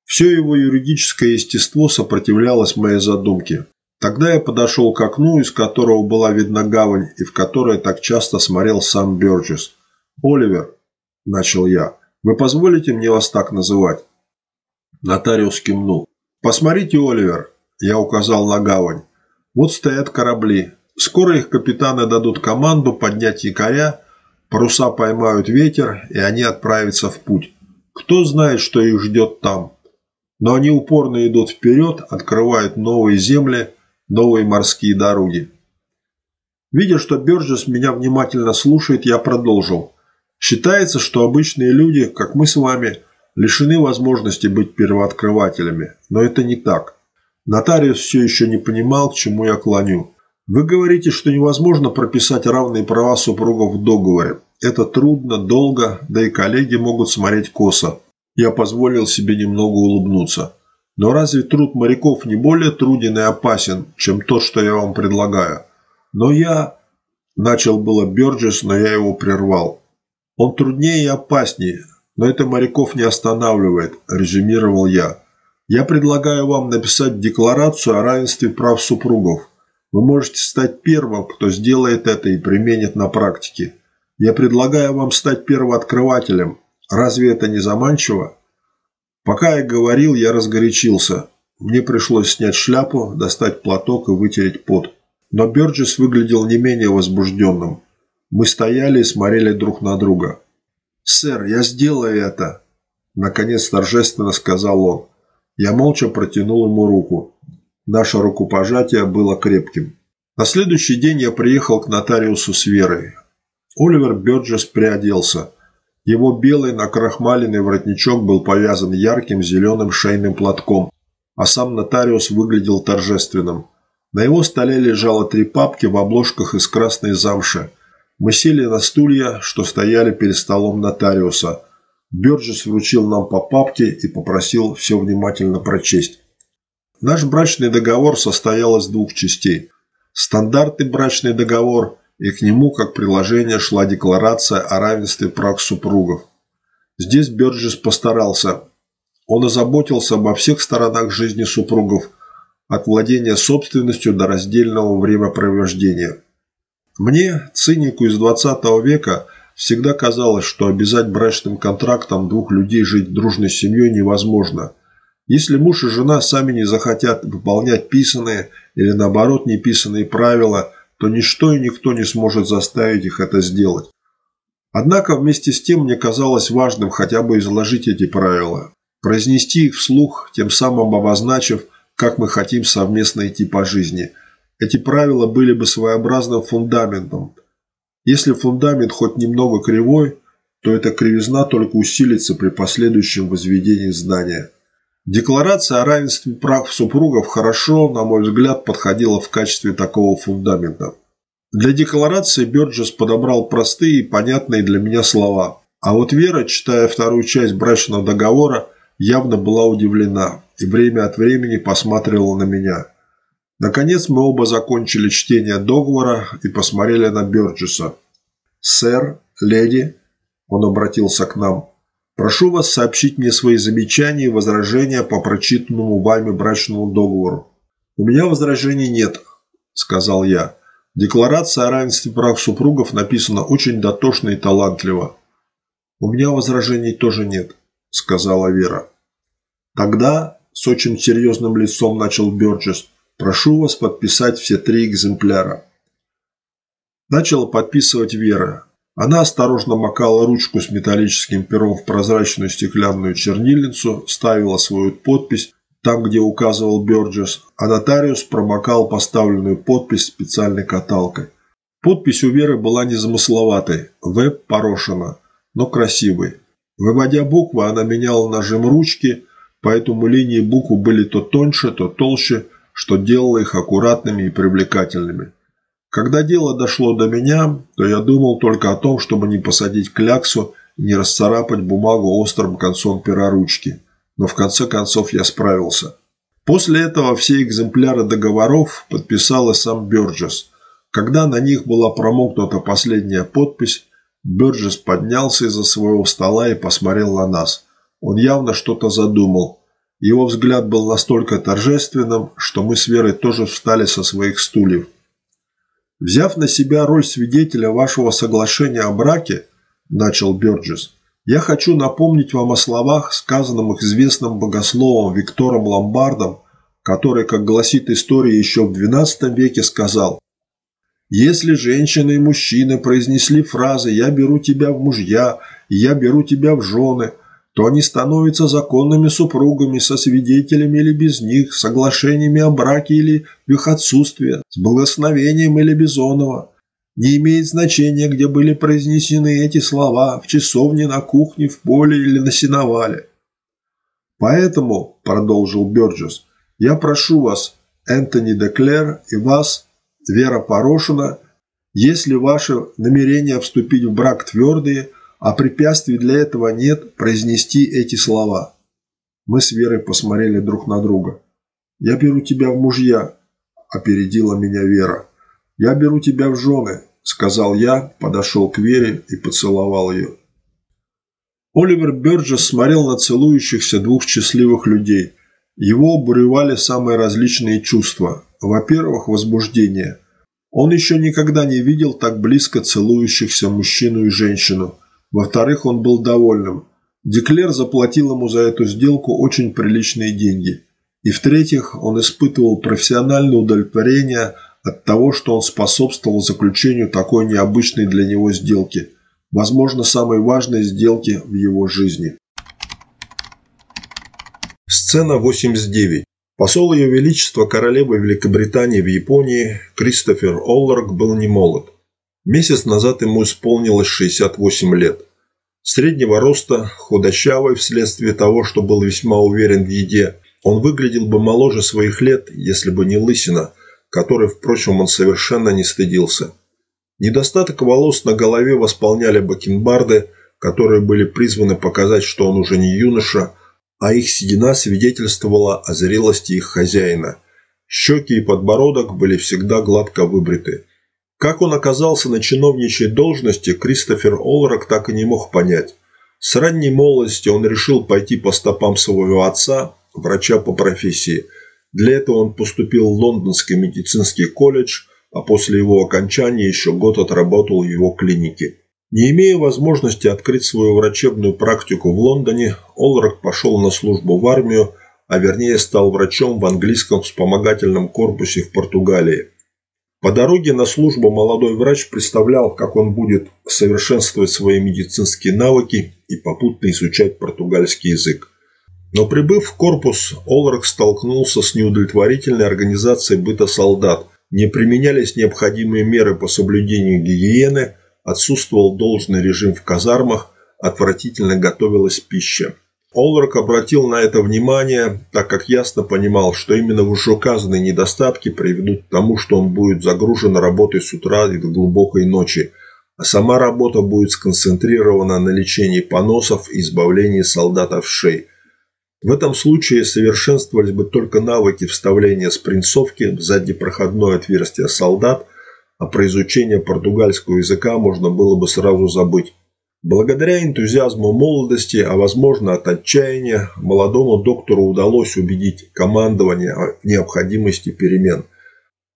Все его юридическое естество сопротивлялось моей задумке. Тогда я подошел к окну, из которого была видна гавань, и в которое так часто смотрел сам Бёрджес. «Оливер», – начал я, – «вы позволите мне вас так называть?» Нотариус кивнул. «Посмотрите, Оливер», – я указал на гавань. «Вот стоят корабли. Скоро их капитаны дадут команду поднять якоря, паруса поймают ветер, и они отправятся в путь. Кто знает, что их ждет там. Но они упорно идут вперед, открывают новые земли, новые морские дороги. Видя, что Бёрджес меня внимательно слушает, я продолжил. Считается, что обычные люди, как мы с вами – лишены возможности быть первооткрывателями. Но это не так. Нотариус все еще не понимал, к чему я клоню. Вы говорите, что невозможно прописать равные права супругов в договоре. Это трудно, долго, да и коллеги могут смотреть косо. Я позволил себе немного улыбнуться. Но разве труд моряков не более труден и опасен, чем то, что я вам предлагаю? Но я... Начал было Бёрджес, но я его прервал. Он труднее и опаснее, но это моряков не останавливает, резюмировал я. Я предлагаю вам написать декларацию о равенстве прав супругов. Вы можете стать первым, кто сделает это и применит на практике. Я предлагаю вам стать первооткрывателем. Разве это не заманчиво? Пока я говорил, я разгорячился. Мне пришлось снять шляпу, достать платок и вытереть пот. Но Бёрджес выглядел не менее возбужденным. Мы стояли и смотрели друг на друга. «Сэр, я сделаю это!» Наконец торжественно сказал он. Я молча протянул ему руку. Наше рукопожатие было крепким. На следующий день я приехал к нотариусу с Верой. Оливер Бёрджес приоделся. Его белый накрахмаленный воротничок был повязан ярким зеленым шейным платком, а сам нотариус выглядел торжественным. На его столе лежало три папки в обложках из красной замши. Мы сели на стулья, что стояли перед столом нотариуса. Бёрджес вручил нам по папке и попросил все внимательно прочесть. Наш брачный договор состоял из двух частей – стандартный брачный договор, и к нему как приложение шла декларация о равенстве прав супругов. Здесь Бёрджес постарался. Он озаботился обо всех сторонах жизни супругов, от владения собственностью до раздельного времяпровождения. Мне, цинику из 20 века, всегда казалось, что обязать брачным контрактом двух людей жить дружной семьей невозможно – если муж и жена сами не захотят выполнять писанные или наоборот неписанные правила, то ничто и никто не сможет заставить их это сделать. Однако вместе с тем мне казалось важным хотя бы изложить эти правила, произнести их вслух, тем самым обозначив, как мы хотим совместно идти по жизни. Эти правила были бы своеобразным фундаментом. Если фундамент хоть немного кривой, то эта кривизна только усилится при последующем возведении здания. Декларация о равенстве прав супругов хорошо, на мой взгляд, подходила в качестве такого фундамента. Для декларации Бёрджес подобрал простые и понятные для меня слова. А вот Вера, читая вторую часть брачного договора, явно была удивлена и время от времени посматривала на меня. Наконец мы оба закончили чтение договора и посмотрели на Бёрджеса. «Сэр, леди», – он обратился к нам, Прошу вас сообщить мне свои замечания и возражения по прочитанному вами брачному договору. У меня возражений нет, сказал я. Декларация о равенстве прав супругов написана очень дотошно и талантливо. У меня возражений тоже нет, сказала Вера. Тогда с очень серьезным лицом начал Бёрджес. Прошу вас подписать все три экземпляра. Начала подписывать Вера. Она осторожно макала ручку с металлическим пером в прозрачную стеклянную чернильницу, ставила свою подпись там, где указывал Бёрджес, а нотариус промокал поставленную подпись специальной каталкой. Подпись у Веры была незамысловатой, В. Порошина, но красивой. Выводя буквы, она меняла нажим ручки, поэтому линии букв были то тоньше, то толще, что делало их аккуратными и привлекательными. Когда дело дошло до меня, то я думал только о том, чтобы не посадить кляксу и не расцарапать бумагу острым концом пера ручки. Но в конце концов я справился. После этого все экземпляры договоров подписал и сам Бёрджес. Когда на них была промокнута последняя подпись, Бёрджес поднялся из-за своего стола и посмотрел на нас. Он явно что-то задумал. Его взгляд был настолько торжественным, что мы с Верой тоже встали со своих стульев. «Взяв на себя роль свидетеля вашего соглашения о браке, – начал Бёрджес, – я хочу напомнить вам о словах, сказанных известным богословом Виктором Ломбардом, который, как гласит история, еще в XII веке сказал «Если женщина и мужчина произнесли фразы «я беру тебя в мужья» и «я беру тебя в жены», то они становятся законными супругами со свидетелями или без них, соглашениями о браке или в их отсутствие, с благословением или без. Не имеет значения, где были произнесены эти слова, в часовне, на кухне, в поле или на сеновале. Поэтому, продолжил Бёрджес, я прошу вас, Энтони Деклер и вас, Вера Порошина, если ваши намерения вступить в брак твердые – а препятствий для этого нет произнести эти слова. Мы с Верой посмотрели друг на друга. «Я беру тебя в мужья», – опередила меня Вера. «Я беру тебя в жены», – сказал я, подошел к Вере и поцеловал ее. Оливер Бёрджес смотрел на целующихся двух счастливых людей. Его обуревали самые различные чувства. Во-первых, возбуждение. Он еще никогда не видел так близко целующихся мужчину и женщину – во-вторых, он был довольным. Деклер заплатил ему за эту сделку очень приличные деньги. И в-третьих, он испытывал профессиональное удовлетворение от того, что он способствовал заключению такой необычной для него сделки. Возможно, самой важной сделки в его жизни. Сцена 89. Посол Ее Величества королевы Великобритании в Японии Кристофер Олларк был не молод. Месяц назад ему исполнилось 68 лет. Среднего роста, худощавый вследствие того, что был весьма уверен в еде, он выглядел бы моложе своих лет, если бы не лысина, которой, впрочем, он совершенно не стыдился. Недостаток волос на голове восполняли бакенбарды, которые были призваны показать, что он уже не юноша, а их седина свидетельствовала о зрелости их хозяина. Щеки и подбородок были всегда гладко выбриты. Как он оказался на чиновничьей должности, Кристофер Олрак так и не мог понять. С ранней молодости он решил пойти по стопам своего отца, врача по профессии. Для этого он поступил в Лондонский медицинский колледж, а после его окончания еще год отработал в его клинике. Не имея возможности открыть свою врачебную практику в Лондоне, Олрак пошел на службу в армию, а вернее стал врачом в английском вспомогательном корпусе в Португалии. По дороге на службу молодой врач представлял, как он будет совершенствовать свои медицинские навыки и попутно изучать португальский язык. Но прибыв в корпус, Олрак столкнулся с неудовлетворительной организацией быта солдат. Не применялись необходимые меры по соблюдению гигиены, отсутствовал должный режим в казармах, отвратительно готовилась пища. Олрак обратил на это внимание, так как ясно понимал, что именно вышеуказанные недостатки приведут к тому, что он будет загружен работой с утра и до глубокой ночи, а сама работа будет сконцентрирована на лечении поносов и избавлении солдатов шей. В этом случае совершенствовались бы только навыки вставления спринцовки в заднепроходное отверстие солдат, а про изучение португальского языка можно было бы сразу забыть. Благодаря энтузиазму молодости, а возможно от отчаяния, молодому доктору удалось убедить командование о необходимости перемен.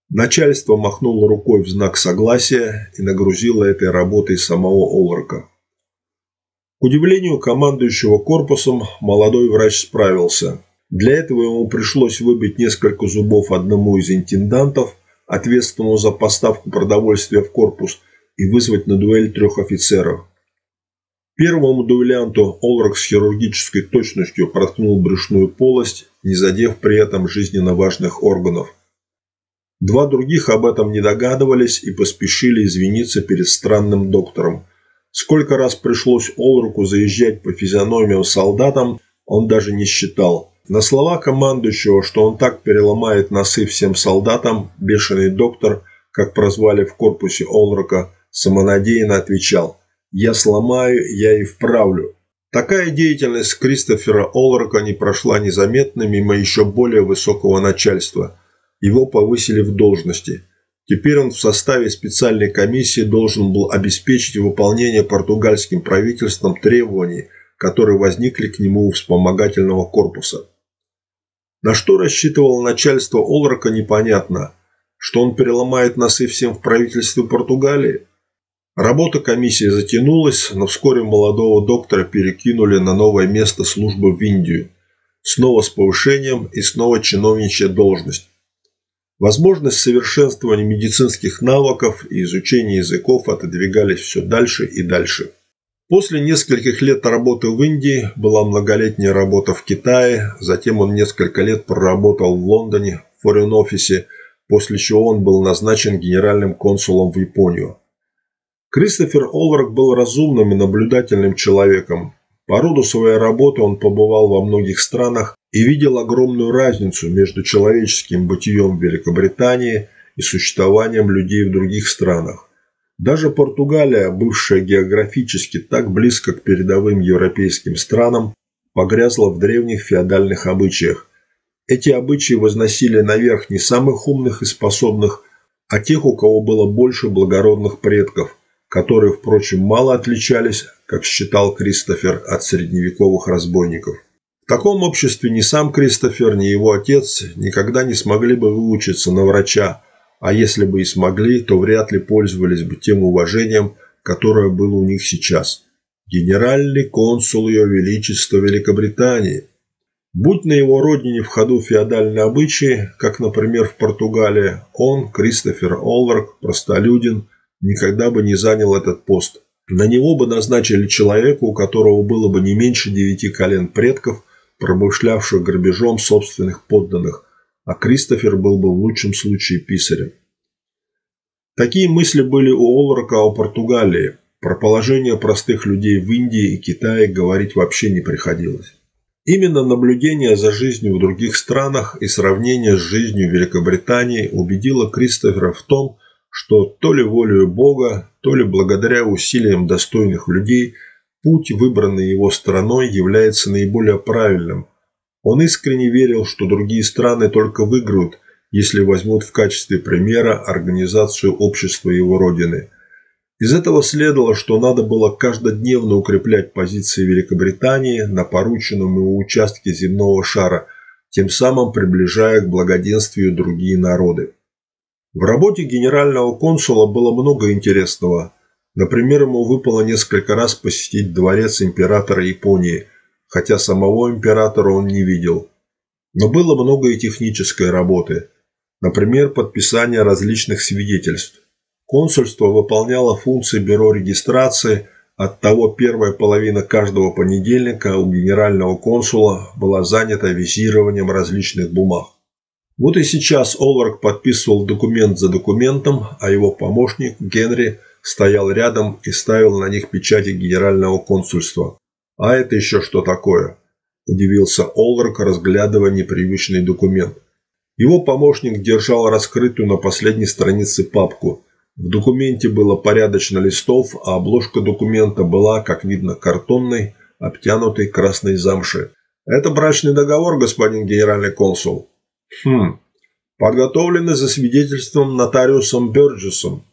Начальство махнуло рукой в знак согласия и нагрузило этой работой самого Олрака. К удивлению командующего корпусом, молодой врач справился. Для этого ему пришлось выбить несколько зубов одному из интендантов, ответственному за поставку продовольствия в корпус, и вызвать на дуэль трех офицеров. Первому дуэлянту Олрак с хирургической точностью проткнул брюшную полость, не задев при этом жизненно важных органов. Два других об этом не догадывались и поспешили извиниться перед странным доктором. Сколько раз пришлось Олруку заезжать по физиономиям солдатам, он даже не считал. На слова командующего, что он так переломает носы всем солдатам, бешеный доктор, как прозвали в корпусе Олрука, самонадеянно отвечал – я сломаю, я и вправлю. Такая деятельность Кристофера Олрока не прошла незаметно мимо еще более высокого начальства. Его повысили в должности. Теперь он в составе специальной комиссии должен был обеспечить выполнение португальским правительством требований, которые возникли к нему у вспомогательного корпуса. На что рассчитывало начальство Олрока непонятно. Что он переломает носы всем в правительстве Португалии? Работа комиссии затянулась, но вскоре молодого доктора перекинули на новое место службы в Индию. Снова с повышением и снова чиновничья должность. Возможность совершенствования медицинских навыков и изучения языков отодвигались все дальше и дальше. После нескольких лет работы в Индии была многолетняя работа в Китае, затем он несколько лет проработал в Лондоне в форен-офисе, после чего он был назначен генеральным консулом в Японию. Кристофер Олрак был разумным и наблюдательным человеком. По роду своей работы он побывал во многих странах и видел огромную разницу между человеческим бытием в Великобритании и существованием людей в других странах. Даже Португалия, бывшая географически так близко к передовым европейским странам, погрязла в древних феодальных обычаях. Эти обычаи возносили наверх не самых умных и способных, а тех, у кого было больше благородных предков – которые, впрочем, мало отличались, как считал Кристофер, от средневековых разбойников. В таком обществе ни сам Кристофер, ни его отец никогда не смогли бы выучиться на врача, а если бы и смогли, то вряд ли пользовались бы тем уважением, которое было у них сейчас. Генеральный консул Ее Величества Великобритании. Будь на его родине в ходу феодальные обычаи, как, например, в Португалии, он, Кристофер Олварк, простолюдин – никогда бы не занял этот пост. На него бы назначили человека, у которого было бы не меньше девяти колен предков, промышлявших грабежом собственных подданных, а Кристофер был бы в лучшем случае писарем. Такие мысли были у Олрока о Португалии. Про положение простых людей в Индии и Китае говорить вообще не приходилось. Именно наблюдение за жизнью в других странах и сравнение с жизнью Великобритании убедило Кристофера в том, что то ли волею Бога, то ли благодаря усилиям достойных людей путь, выбранный его страной, является наиболее правильным. Он искренне верил, что другие страны только выиграют, если возьмут в качестве примера организацию общества его родины. Из этого следовало, что надо было каждодневно укреплять позиции Великобритании на порученном ему участке земного шара, тем самым приближая к благоденствию другие народы. В работе генерального консула было много интересного. Например, ему выпало несколько раз посетить дворец императора Японии, хотя самого императора он не видел. Но было много и технической работы – Например, подписание различных свидетельств. Консульство выполняло функции бюро регистрации, оттого первая половина каждого понедельника у генерального консула была занята визированием различных бумаг. Вот и сейчас Олварк подписывал документ за документом, а его помощник Генри стоял рядом и ставил на них печати генерального консульства. «А это еще что такое?» – удивился Олварк, разглядывая непривычный документ. Его помощник держал раскрытую на последней странице папку. В документе было порядочно листов, а обложка документа была, как видно, картонной, обтянутой красной замшей. «Это брачный договор, господин генеральный консул?» «Хм. Подготовленный за свидетельством нотариусом Бёрджесом».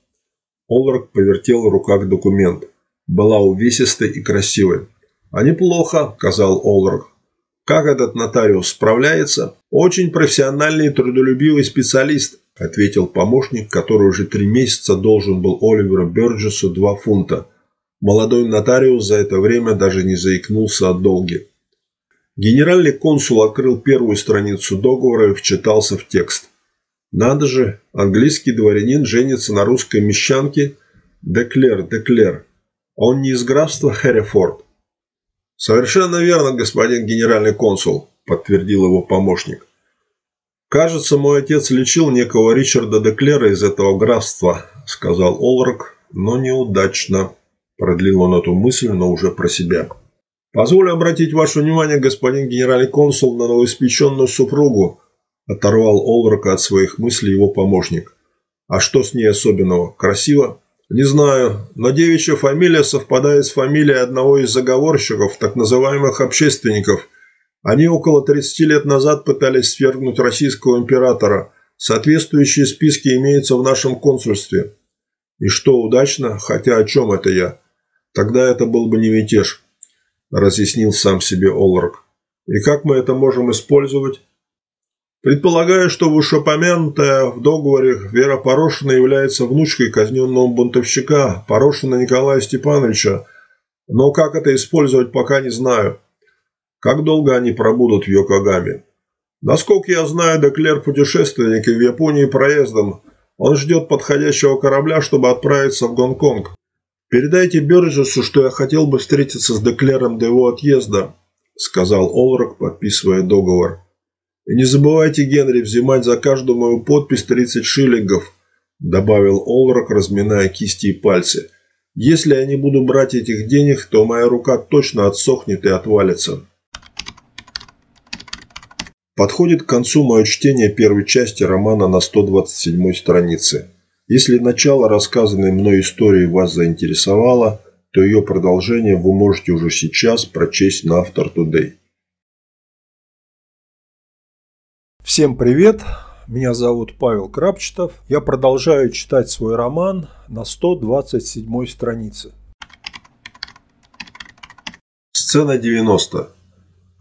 Олрак повертел в руках документ. Была увесистой и красивой. «А неплохо», – сказал Олрак. Как этот нотариус справляется? Очень профессиональный и трудолюбивый специалист, ответил помощник, который уже три месяца должен был Оливеру Бёрджесу два фунта. Молодой нотариус за это время даже не заикнулся о долге. Генеральный консул открыл первую страницу договора и вчитался в текст. Надо же, английский дворянин женится на русской мещанке. Деклер, Деклер. Он не из графства Хэррифорд. «Совершенно верно, господин генеральный консул», – подтвердил его помощник. «Кажется, мой отец лечил некого Ричарда Деклера из этого графства», – сказал Олрок, – «но неудачно». Продлил он эту мысль, но уже про себя. «Позволю обратить ваше внимание, господин генеральный консул, на новоиспеченную супругу», – оторвал Олрока от своих мыслей его помощник. «А что с ней особенного? Красиво?» Не знаю, но девичья фамилия совпадает с фамилией одного из заговорщиков, так называемых общественников. Они около 30 лет назад пытались свергнуть российского императора. Соответствующие списки имеются в нашем консульстве. И что, удачно? Хотя о чем это я? Тогда это был бы не мятеж, разъяснил сам себе Олрак. И как мы это можем использовать? Предполагаю, что вышеупомянутая в договоре Вера Порошина является внучкой казненного бунтовщика Порошина Николая Степановича, но как это использовать, пока не знаю. Как долго они пробудут в Йокогаме? Насколько я знаю, Деклер путешественник и в Японии проездом. Он ждет подходящего корабля, чтобы отправиться в Гонконг. Передайте Бёрджесу, что я хотел бы встретиться с Деклером до его отъезда, сказал Олрок, подписывая договор. И не забывайте, Генри, взимать за каждую мою подпись 30 шиллингов, добавил Олрок, разминая кисти и пальцы. Если я не буду брать этих денег, то моя рука точно отсохнет и отвалится. Подходит к концу мое чтение первой части романа на 127 странице. Если начало рассказанной мной истории вас заинтересовало, то ее продолжение вы можете уже сейчас прочесть на Автор Today. Всем привет! Меня зовут Павел Крапчетов. Я продолжаю читать свой роман на 127 странице. Сцена 90.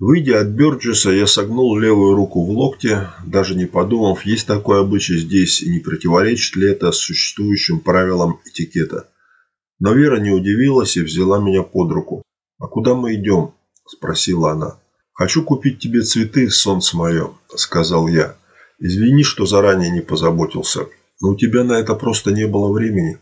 Выйдя от Бёрджеса, я согнул левую руку в локте, даже не подумав, есть такой обычай здесь и не противоречит ли это существующим правилам этикета. Но Вера не удивилась и взяла меня под руку. «А куда мы идем?» – спросила она. «Хочу купить тебе цветы, солнце мое», – сказал я. «Извини, что заранее не позаботился. Но у тебя на это просто не было времени».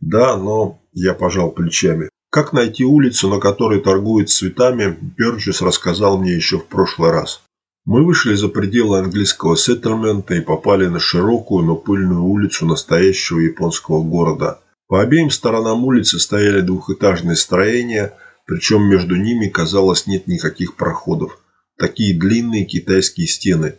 «Да, но...» – я пожал плечами. Как найти улицу, на которой торгуют цветами, Бёрджес рассказал мне еще в прошлый раз. Мы вышли за пределы английского сеттельмента и попали на широкую, но пыльную улицу настоящего японского города. По обеим сторонам улицы стояли двухэтажные строения, причем между ними, казалось, нет никаких проходов. Такие длинные китайские стены.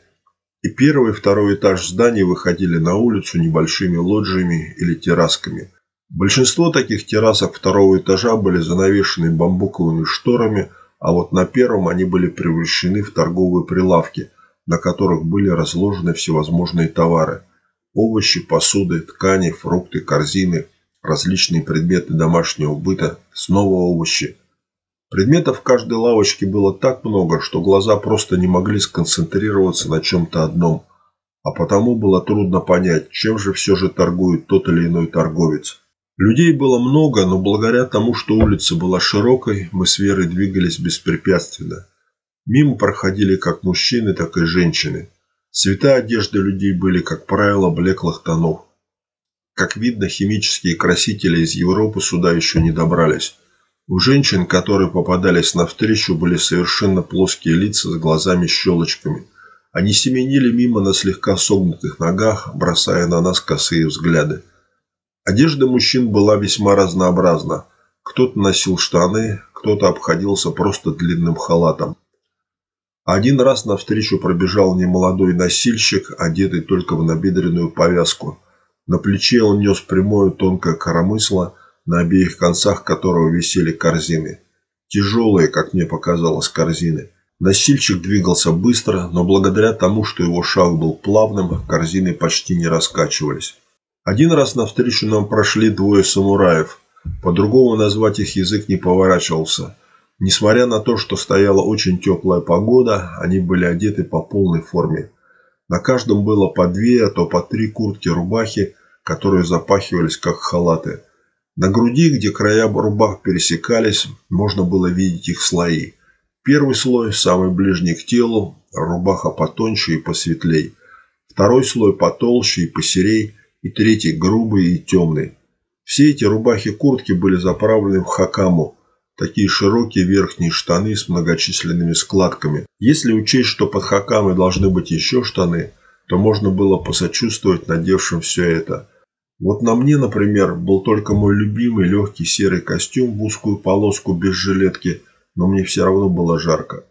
И первый и второй этаж зданий выходили на улицу небольшими лоджиями или террасками. Большинство таких террасок второго этажа были занавешены бамбуковыми шторами, а вот на первом они были превращены в торговые прилавки, на которых были разложены всевозможные товары. Овощи, посуды, ткани, фрукты, корзины, различные предметы домашнего быта, снова овощи. Предметов в каждой лавочке было так много, что глаза просто не могли сконцентрироваться на чем-то одном, а потому было трудно понять, чем же все же торгует тот или иной торговец. Людей было много, но благодаря тому, что улица была широкой, мы с Верой двигались беспрепятственно. Мимо проходили как мужчины, так и женщины. Цвета одежды людей были, как правило, блеклых тонов. Как видно, химические красители из Европы сюда еще не добрались. У женщин, которые попадались навстречу, были совершенно плоские лица с глазами-щелочками. Они семенили мимо на слегка согнутых ногах, бросая на нас косые взгляды. Одежда мужчин была весьма разнообразна. Кто-то носил штаны, кто-то обходился просто длинным халатом. Один раз навстречу пробежал немолодой носильщик, одетый только в набедренную повязку. На плече он нес прямое тонкое коромысло, на обеих концах которого висели корзины. Тяжелые, как мне показалось, корзины. Носильщик двигался быстро, но благодаря тому, что его шаг был плавным, корзины почти не раскачивались. Один раз навстречу нам прошли двое самураев. По-другому назвать их язык не поворачивался. Несмотря на то, что стояла очень теплая погода, они были одеты по полной форме. На каждом было по две, а то по три куртки-рубахи, которые запахивались как халаты. На груди, где края рубах пересекались, можно было видеть их слои. Первый слой, самый ближний к телу, рубаха потоньше и посветлей. Второй слой потолще и посерей – и третий грубый и темный. Все эти рубахи-куртки были заправлены в хакаму, такие широкие верхние штаны с многочисленными складками. Если учесть, что под хакамой должны быть еще штаны, то можно было посочувствовать надевшим все это. Вот на мне, например, был только мой любимый легкий серый костюм в узкую полоску без жилетки, но мне все равно было жарко.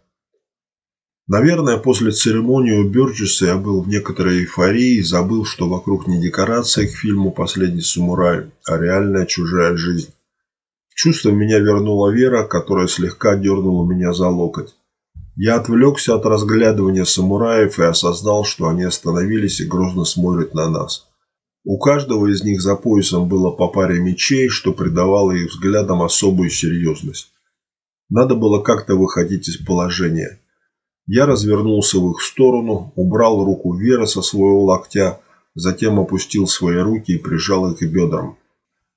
Наверное, после церемонии у Бёрджеса я был в некоторой эйфории и забыл, что вокруг не декорация к фильму «Последний самурай», а реальная чужая жизнь. Чувство меня вернула Вера, которая слегка дернула меня за локоть. Я отвлекся от разглядывания самураев и осознал, что они остановились и грозно смотрят на нас. У каждого из них за поясом было по паре мечей, что придавало их взглядам особую серьезность. Надо было как-то выходить из положения. Я развернулся в их сторону, убрал руку Веры со своего локтя, затем опустил свои руки и прижал их к бедрам.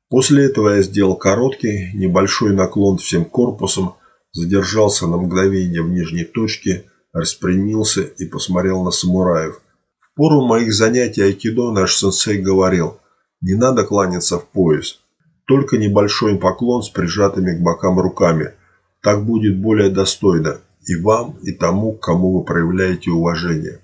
После этого я сделал короткий, небольшой наклон всем корпусом, задержался на мгновение в нижней точке, распрямился и посмотрел на самураев. В пору моих занятий айкидо наш сенсей говорил, не надо кланяться в пояс, только небольшой поклон с прижатыми к бокам руками. Так будет более достойно и вам, и тому, кому вы проявляете уважение.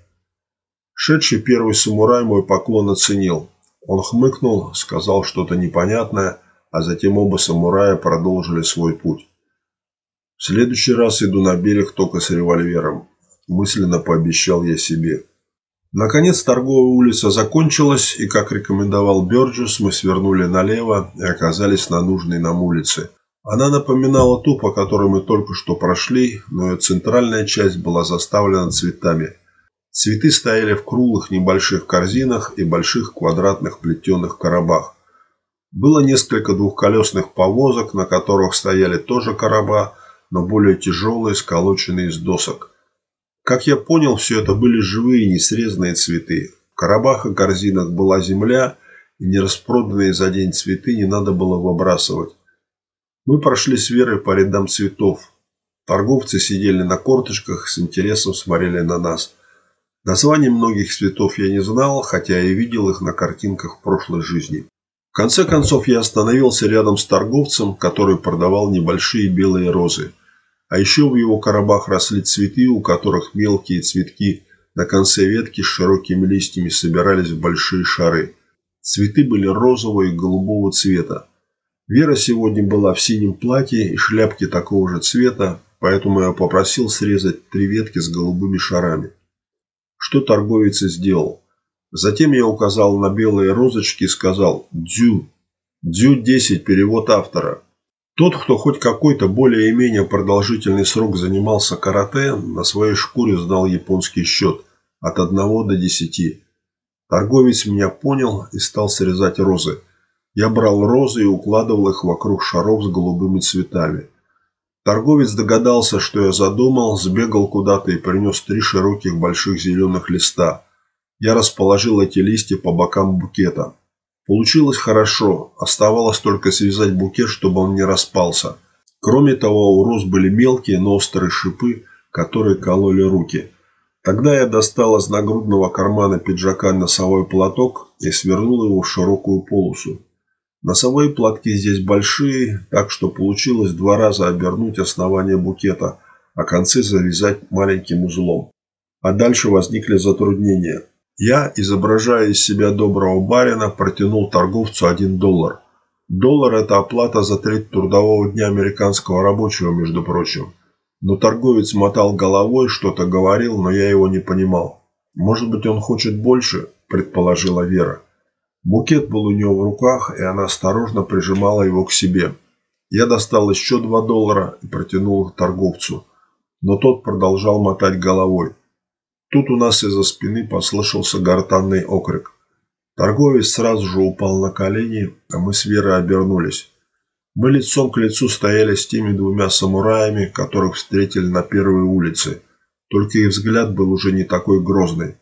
Шедший первый самурай мой поклон оценил. Он хмыкнул, сказал что-то непонятное, а затем оба самурая продолжили свой путь. В следующий раз иду на берег только с револьвером. Мысленно пообещал я себе. Наконец торговая улица закончилась, и, как рекомендовал Бёрджес, мы свернули налево и оказались на нужной нам улице. Она напоминала ту, по которой мы только что прошли, но ее центральная часть была заставлена цветами. Цветы стояли в круглых небольших корзинах и больших квадратных плетеных коробах. Было несколько двухколесных повозок, на которых стояли тоже короба, но более тяжелые, сколоченные из досок. Как я понял, все это были живые несрезанные цветы. В коробах и корзинах была земля, и нераспроданные за день цветы не надо было выбрасывать. Мы прошли с Верой по рядам цветов. Торговцы сидели на корточках, с интересом смотрели на нас. Названий многих цветов я не знал, хотя и видел их на картинках в прошлой жизни. В конце концов я остановился рядом с торговцем, который продавал небольшие белые розы. А еще в его коробах росли цветы, у которых мелкие цветки на конце ветки с широкими листьями собирались в большие шары. Цветы были розового и голубого цвета. Вера сегодня была в синем платье и шляпке такого же цвета, поэтому я попросил срезать три ветки с голубыми шарами. Что торговец и сделал. Затем я указал на белые розочки и сказал «Дзю». «Дзю-10» – перевод автора. Тот, кто хоть какой-то более-менее продолжительный срок занимался карате, на своей шкуре знал японский счет от 1 до 10. Торговец меня понял и стал срезать розы. Я брал розы и укладывал их вокруг шаров с голубыми цветами. Торговец догадался, что я задумал, сбегал куда-то и принес три широких больших зеленых листа. Я расположил эти листья по бокам букета. Получилось хорошо, оставалось только связать букет, чтобы он не распался. Кроме того, у роз были мелкие, но острые шипы, которые кололи руки. Тогда я достал из нагрудного кармана пиджака носовой платок и свернул его в широкую полосу. Носовые платки здесь большие, так что получилось два раза обернуть основание букета, а концы завязать маленьким узлом. А дальше возникли затруднения. Я, изображая из себя доброго барина, протянул торговцу один доллар. Доллар – это оплата за треть трудового дня американского рабочего, между прочим. Но торговец мотал головой, что-то говорил, но я его не понимал. «Может быть, он хочет больше?» – предположила Вера. Букет был у нее в руках, и она осторожно прижимала его к себе. Я достал еще два доллара и протянул их торговцу. Но тот продолжал мотать головой. Тут у нас из-за спины послышался гортанный окрик. Торговец сразу же упал на колени, а мы с Верой обернулись. Мы лицом к лицу стояли с теми двумя самураями, которых встретили на первой улице. Только их взгляд был уже не такой грозный.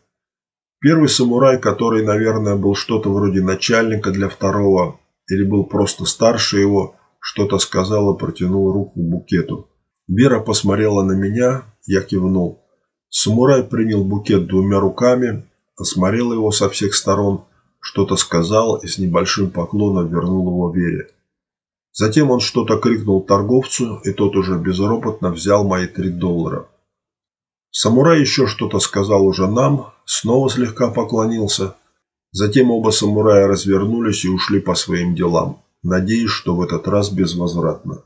Первый самурай, который, наверное, был что-то вроде начальника для второго, или был просто старше его, что-то сказал и протянул руку к букету. Вера посмотрела на меня, я кивнул. Самурай принял букет двумя руками, осмотрел его со всех сторон, что-то сказал и с небольшим поклоном вернул его Вере. Затем он что-то крикнул торговцу, и тот уже безропотно взял мои три доллара. Самурай еще что-то сказал уже нам, снова слегка поклонился. Затем оба самурая развернулись и ушли по своим делам, надеясь, что в этот раз безвозвратно.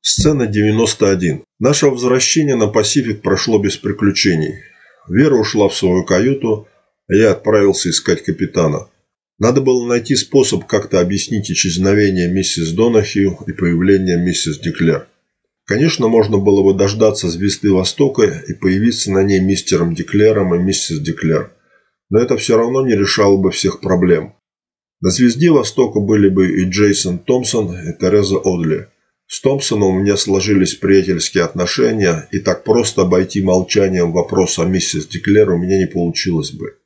Сцена 91. Наше возвращение на Пасифик прошло без приключений. Вера ушла в свою каюту, а я отправился искать капитана. Надо было найти способ как-то объяснить исчезновение миссис Донахью и появление миссис Деклер. Конечно, можно было бы дождаться звезды Востока и появиться на ней мистером Деклером и миссис Деклер. Но это все равно не решало бы всех проблем. На звезде Востока были бы и Джейсон Томпсон, и Тереза Одли – с Томпсоном у меня сложились приятельские отношения, и так просто обойти молчанием вопрос о миссис Деклер у меня не получилось бы.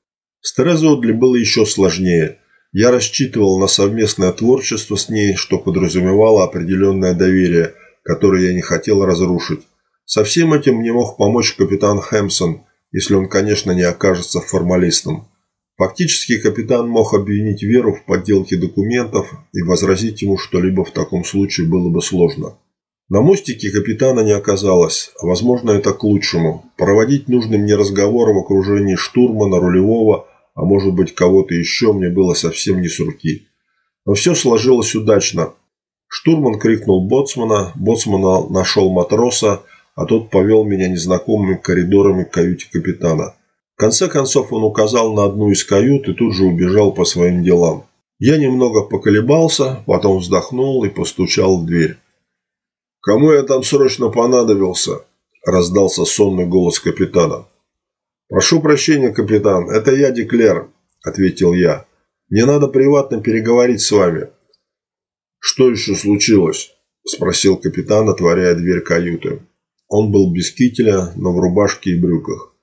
С Терезой Одли было еще сложнее. Я рассчитывал на совместное творчество с ней, что подразумевало определенное доверие, которое я не хотел разрушить. Со всем этим мне мог помочь капитан Хэмсон, если он, конечно, не окажется формалистом. Фактически капитан мог обвинить Веру в подделке документов и возразить ему что-либо в таком случае было бы сложно. На мостике капитана не оказалось, а возможно это к лучшему. Проводить нужный мне разговор в окружении штурмана, рулевого, а может быть кого-то еще мне было совсем не с руки. Но все сложилось удачно. Штурман крикнул боцмана, боцман нашел матроса, а тот повел меня незнакомыми коридорами к каюте капитана конце концов он указал на одну из кают и тут же убежал по своим делам. Я немного поколебался, потом вздохнул и постучал в дверь. «Кому я там срочно понадобился?» – раздался сонный голос капитана. «Прошу прощения, капитан, это я, Деклер», – ответил я. «Мне надо приватно переговорить с вами». «Что еще случилось?» – спросил капитан, отворяя дверь каюты. Он был без кителя, но в рубашке и брюках.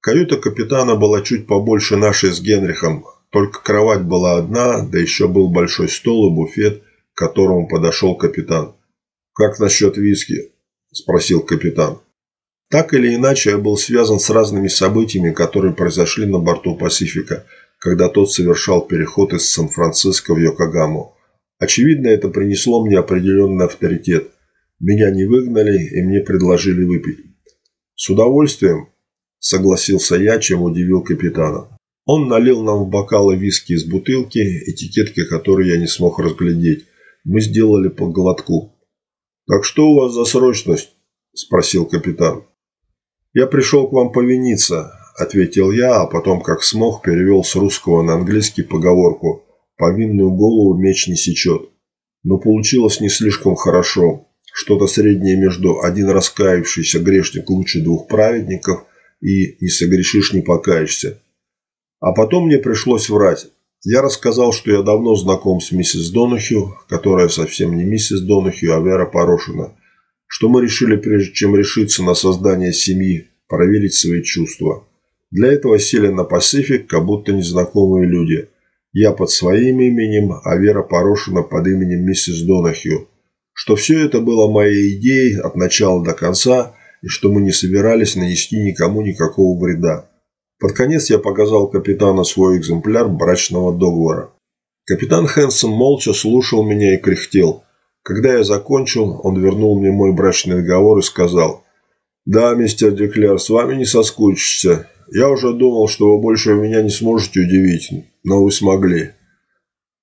Каюта капитана была чуть побольше нашей с Генрихом, только кровать была одна, да еще был большой стол и буфет, к которому подошел капитан. «Как насчет виски?» – спросил капитан. Так или иначе, я был связан с разными событиями, которые произошли на борту Пасифика. когда тот совершал переход из Сан-Франциско в Йокогаму. Очевидно, это принесло мне определенный авторитет. Меня не выгнали и мне предложили выпить. С удовольствием согласился я, чем удивил капитана. Он налил нам в бокалы виски из бутылки, этикетки которой я не смог разглядеть. Мы сделали по глотку. «Так что у вас за срочность?» – спросил капитан. «Я пришел к вам повиниться», – ответил я, а потом, как смог, перевел с русского на английский поговорку «повинную голову меч не сечет». Но получилось не слишком хорошо. Что-то среднее между «один раскаявшийся грешник лучше двух праведников» и «не согрешишь, не покаешься». А потом мне пришлось врать. Я рассказал, что я давно знаком с миссис Донахью, которая совсем не миссис Донахью, а Вера Порошина, что мы решили, прежде чем решиться на создание семьи, проверить свои чувства. Для этого сели на Пасифик, как будто незнакомые люди. Я под своим именем, а Вера Порошина под именем миссис Донахью. Что все это было моей идеей от начала до конца, и что мы не собирались нанести никому никакого вреда. Под конец я показал капитану свой экземпляр брачного договора. Капитан Хэнсон молча слушал меня и кряхтел. Когда я закончил, он вернул мне мой брачный договор и сказал, «Да, мистер Деклер, с вами не соскучишься. Я уже думал, что вы больше меня не сможете удивить, но вы смогли».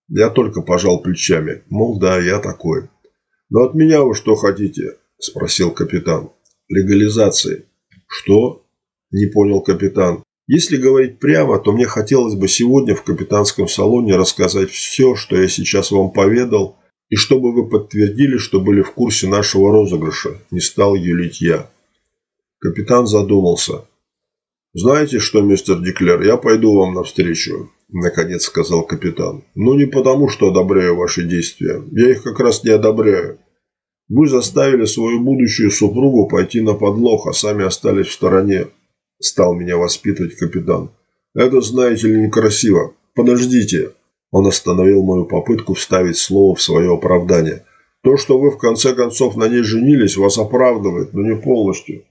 Я только пожал плечами. Мол, да, я такой. «Но от меня вы что хотите?» – спросил капитан. «Легализации». «Что?» – не понял капитан. Если говорить прямо, то мне хотелось бы сегодня в капитанском салоне рассказать все, что я сейчас вам поведал, и чтобы вы подтвердили, что были в курсе нашего розыгрыша, не стал юлить я. Капитан задумался. «Знаете что, мистер Деклер, я пойду вам навстречу», – наконец сказал капитан. «Но не потому, что одобряю ваши действия. Я их как раз не одобряю. Вы заставили свою будущую супругу пойти на подлог, а сами остались в стороне. Стал меня воспитывать капитан. Это, знаете ли, некрасиво. Подождите. Он остановил мою попытку вставить слово в свое оправдание. То, что вы в конце концов на ней женились, вас оправдывает, но не полностью.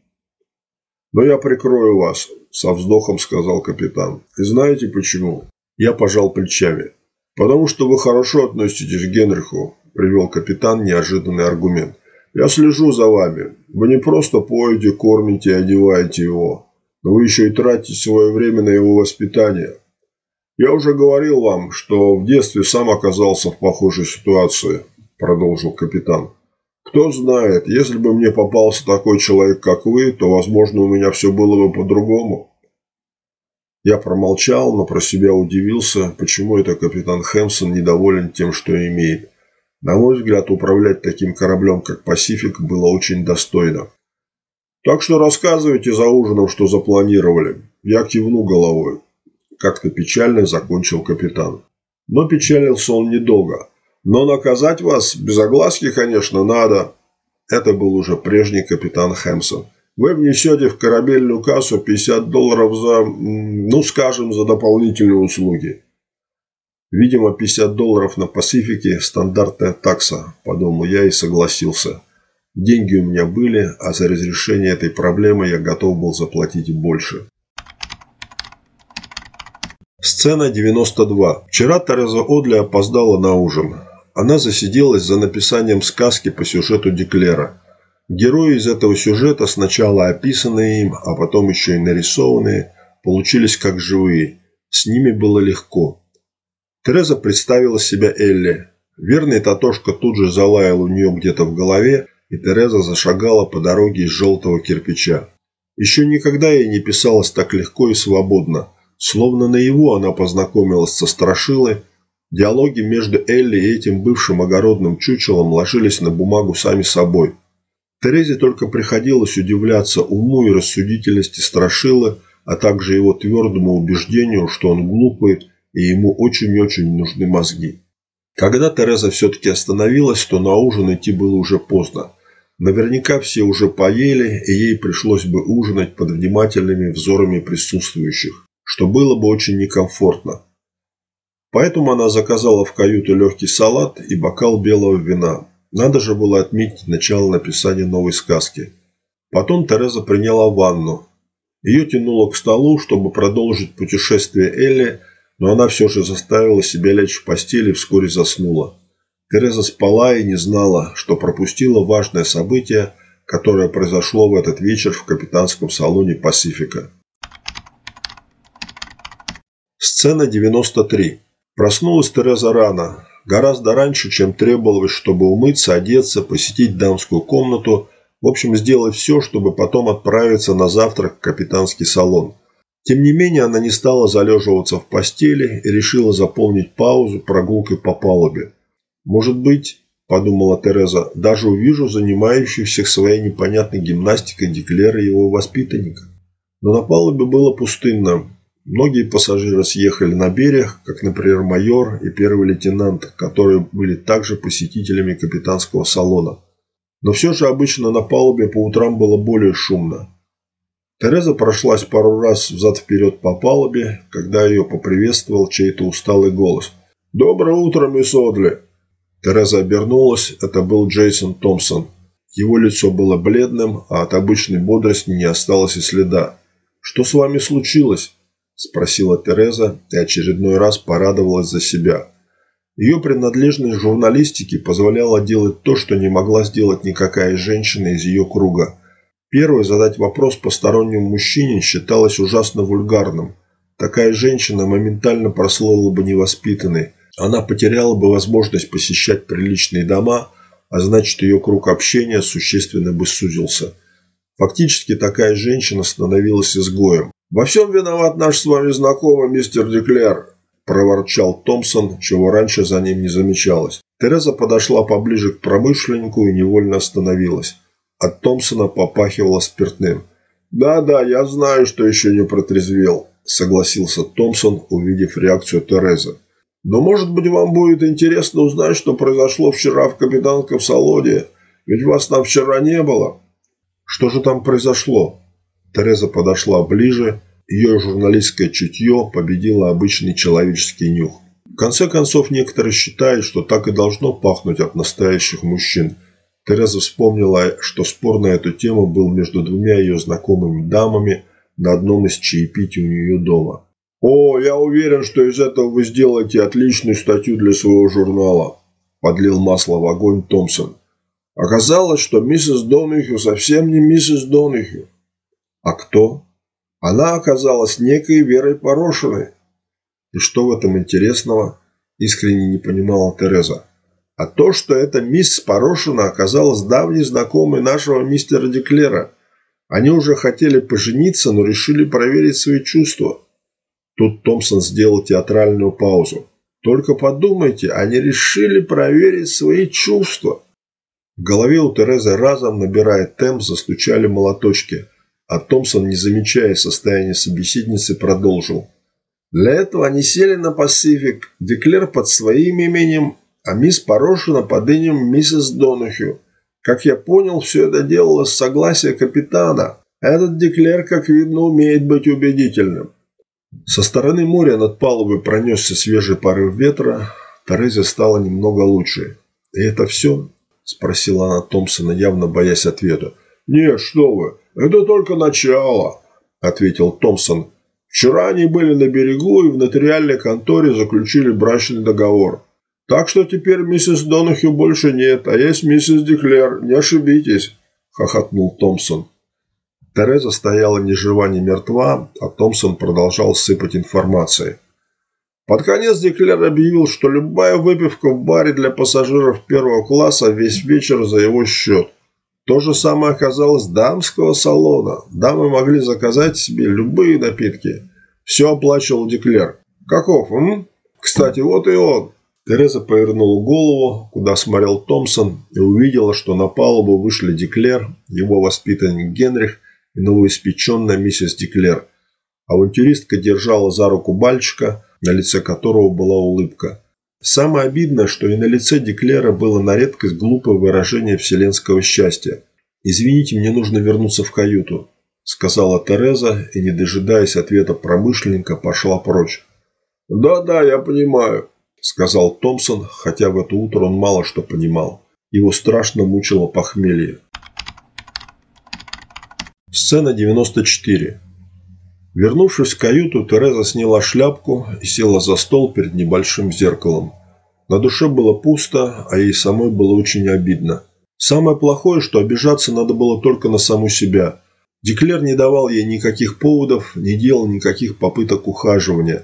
Но я прикрою вас, со вздохом сказал капитан. И знаете почему? Я пожал плечами. Потому что вы хорошо относитесь к Генриху, привел капитан неожиданный аргумент. Я слежу за вами. Вы не просто поете, кормите и одеваете его но вы еще и тратите свое время на его воспитание. Я уже говорил вам, что в детстве сам оказался в похожей ситуации, продолжил капитан. Кто знает, если бы мне попался такой человек, как вы, то, возможно, у меня все было бы по-другому. Я промолчал, но про себя удивился, почему это капитан Хэмсон недоволен тем, что имеет. На мой взгляд, управлять таким кораблем, как «Пасифик», было очень достойно. Так что рассказывайте за ужином, что запланировали. Я кивну головой. Как-то печально закончил капитан. Но печалился он недолго. Но наказать вас без огласки, конечно, надо. Это был уже прежний капитан Хэмсон. Вы внесете в корабельную кассу 50 долларов за, ну скажем, за дополнительные услуги. Видимо, 50 долларов на Пасифике – стандартная такса, подумал я и согласился. Деньги у меня были, а за разрешение этой проблемы я готов был заплатить больше. Сцена 92. Вчера Тереза Одли опоздала на ужин. Она засиделась за написанием сказки по сюжету Деклера. Герои из этого сюжета, сначала описанные им, а потом еще и нарисованные, получились как живые. С ними было легко. Тереза представила себя Элли. Верный Татошка тут же залаял у нее где-то в голове, и Тереза зашагала по дороге из желтого кирпича. Еще никогда ей не писалось так легко и свободно. Словно на его она познакомилась со Страшилой. Диалоги между Элли и этим бывшим огородным чучелом ложились на бумагу сами собой. Терезе только приходилось удивляться уму и рассудительности Страшилы, а также его твердому убеждению, что он глупый и ему очень-очень нужны мозги. Когда Тереза все-таки остановилась, то на ужин идти было уже поздно. Наверняка все уже поели, и ей пришлось бы ужинать под внимательными взорами присутствующих, что было бы очень некомфортно. Поэтому она заказала в каюту легкий салат и бокал белого вина. Надо же было отметить начало написания новой сказки. Потом Тереза приняла ванну. Ее тянуло к столу, чтобы продолжить путешествие Элли, но она все же заставила себя лечь в постели и вскоре заснула. Тереза спала и не знала, что пропустила важное событие, которое произошло в этот вечер в капитанском салоне «Пасифика». Сцена 93. Проснулась Тереза рано, гораздо раньше, чем требовалось, чтобы умыться, одеться, посетить дамскую комнату, в общем, сделать все, чтобы потом отправиться на завтрак в капитанский салон. Тем не менее, она не стала залеживаться в постели и решила заполнить паузу прогулкой по палубе. «Может быть, – подумала Тереза, – даже увижу занимающихся своей непонятной гимнастикой Деклера и его воспитанника». Но на палубе было пустынно. Многие пассажиры съехали на берег, как, например, майор и первый лейтенант, которые были также посетителями капитанского салона. Но все же обычно на палубе по утрам было более шумно. Тереза прошлась пару раз взад-вперед по палубе, когда ее поприветствовал чей-то усталый голос. «Доброе утро, мисс Одли!» Тереза обернулась. Это был Джейсон Томпсон. Его лицо было бледным, а от обычной бодрости не осталось и следа. «Что с вами случилось?» – спросила Тереза и очередной раз порадовалась за себя. Ее принадлежность журналистике позволяла делать то, что не могла сделать никакая женщина из ее круга. Первой задать вопрос постороннему мужчине считалось ужасно вульгарным. Такая женщина моментально прослоила бы невоспитанной. Она потеряла бы возможность посещать приличные дома, а значит ее круг общения существенно бы сузился. Фактически такая женщина становилась изгоем. «Во всем виноват наш с вами знакомый мистер Деклер», – проворчал Томпсон, чего раньше за ним не замечалось. Тереза подошла поближе к промышленнику и невольно остановилась. От Томпсона попахивало спиртным. «Да-да, я знаю, что еще не протрезвел», – согласился Томпсон, увидев реакцию Терезы. «Но, может быть, вам будет интересно узнать, что произошло вчера в капитанском салоне, ведь вас там вчера не было». «Что же там произошло?» Тереза подошла ближе, ее журналистское чутье победило обычный человеческий нюх. В конце концов, некоторые считают, что так и должно пахнуть от настоящих мужчин. Тереза вспомнила, что спор на эту тему был между двумя ее знакомыми дамами на одном из чаепитий у нее дома. «О, я уверен, что из этого вы сделаете отличную статью для своего журнала», – подлил масло в огонь Томпсон. Оказалось, что миссис Донахью совсем не миссис Донахью. А кто? Она оказалась некой Верой Порошиной. И что в этом интересного? Искренне не понимала Тереза. А то, что эта мисс Порошина оказалась давней знакомой нашего мистера Деклера. Они уже хотели пожениться, но решили проверить свои чувства. Тут Томпсон сделал театральную паузу. Только подумайте, они решили проверить свои чувства. В голове у Терезы разом, набирая темп, застучали молоточки – а Томпсон, не замечая состояния собеседницы, продолжил. Для этого они сели на Пасифик, Деклер под своим именем, а мисс Порошина под именем миссис Донахью. Как я понял, все это делалось с согласия капитана. Этот Деклер, как видно, умеет быть убедительным. Со стороны моря над палубой пронесся свежий порыв ветра. Терезе стало немного лучше. «И это все?» – спросила она Томпсона, явно боясь ответа. «Нет, что вы, это только начало», – ответил Томпсон. «Вчера они были на берегу и в нотариальной конторе заключили брачный договор. Так что теперь миссис Донахью больше нет, а есть миссис Деклер, не ошибитесь», – хохотнул Томпсон. Тереза стояла ни жива, ни мертва, а Томпсон продолжал сыпать информацией. Под конец Деклер объявил, что любая выпивка в баре для пассажиров первого класса весь вечер за его счет. То же самое оказалось дамского салона. Дамы могли заказать себе любые напитки. Все оплачивал Деклер. Каков, м? Кстати, вот и он. Тереза повернула голову, куда смотрел Томпсон, и увидела, что на палубу вышли Деклер, его воспитанник Генрих и новоиспеченная миссис Деклер. Авантюристка держала за руку мальчика, на лице которого была улыбка. Самое обидное, что и на лице Деклера было на редкость глупое выражение вселенского счастья. «Извините, мне нужно вернуться в каюту», – сказала Тереза и, не дожидаясь ответа промышленника, пошла прочь. «Да-да, я понимаю», – сказал Томпсон, хотя в это утро он мало что понимал. Его страшно мучило похмелье. Сцена 94. Вернувшись в каюту, Тереза сняла шляпку и села за стол перед небольшим зеркалом. На душе было пусто, а ей самой было очень обидно. Самое плохое, что обижаться надо было только на саму себя. Деклер не давал ей никаких поводов, не делал никаких попыток ухаживания.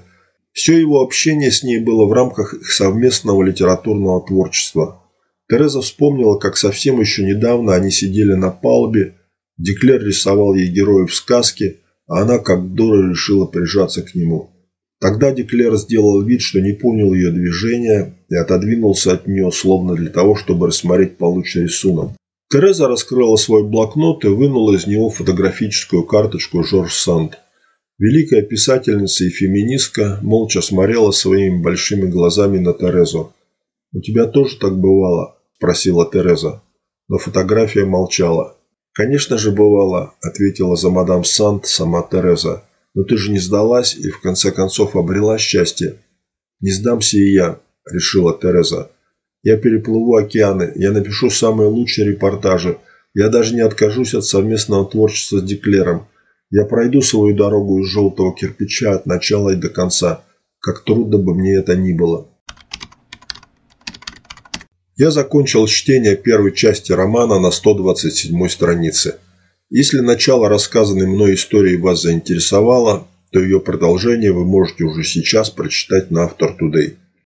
Все его общение с ней было в рамках их совместного литературного творчества. Тереза вспомнила, как совсем еще недавно они сидели на палубе, Деклер рисовал ей героев сказки, а она как дура решила прижаться к нему. Тогда Деклер сделал вид, что не понял ее движения и отодвинулся от нее, словно для того, чтобы рассмотреть полученный рисунок. Тереза раскрыла свой блокнот и вынула из него фотографическую карточку Жорж Санд. Великая писательница и феминистка молча смотрела своими большими глазами на Терезу. «У тебя тоже так бывало?» – спросила Тереза. Но фотография молчала. «Конечно же бывало», – ответила за мадам Санд сама Тереза. Но ты же не сдалась и в конце концов обрела счастье. Не сдамся и я, решила Тереза. Я переплыву океаны, я напишу самые лучшие репортажи. Я даже не откажусь от совместного творчества с Деклером. Я пройду свою дорогу из желтого кирпича от начала и до конца, как трудно бы мне это ни было. Я закончил чтение первой части романа на 127 странице. Если начало рассказанной мной истории вас заинтересовало, то ее продолжение вы можете уже сейчас прочитать на Автор Today.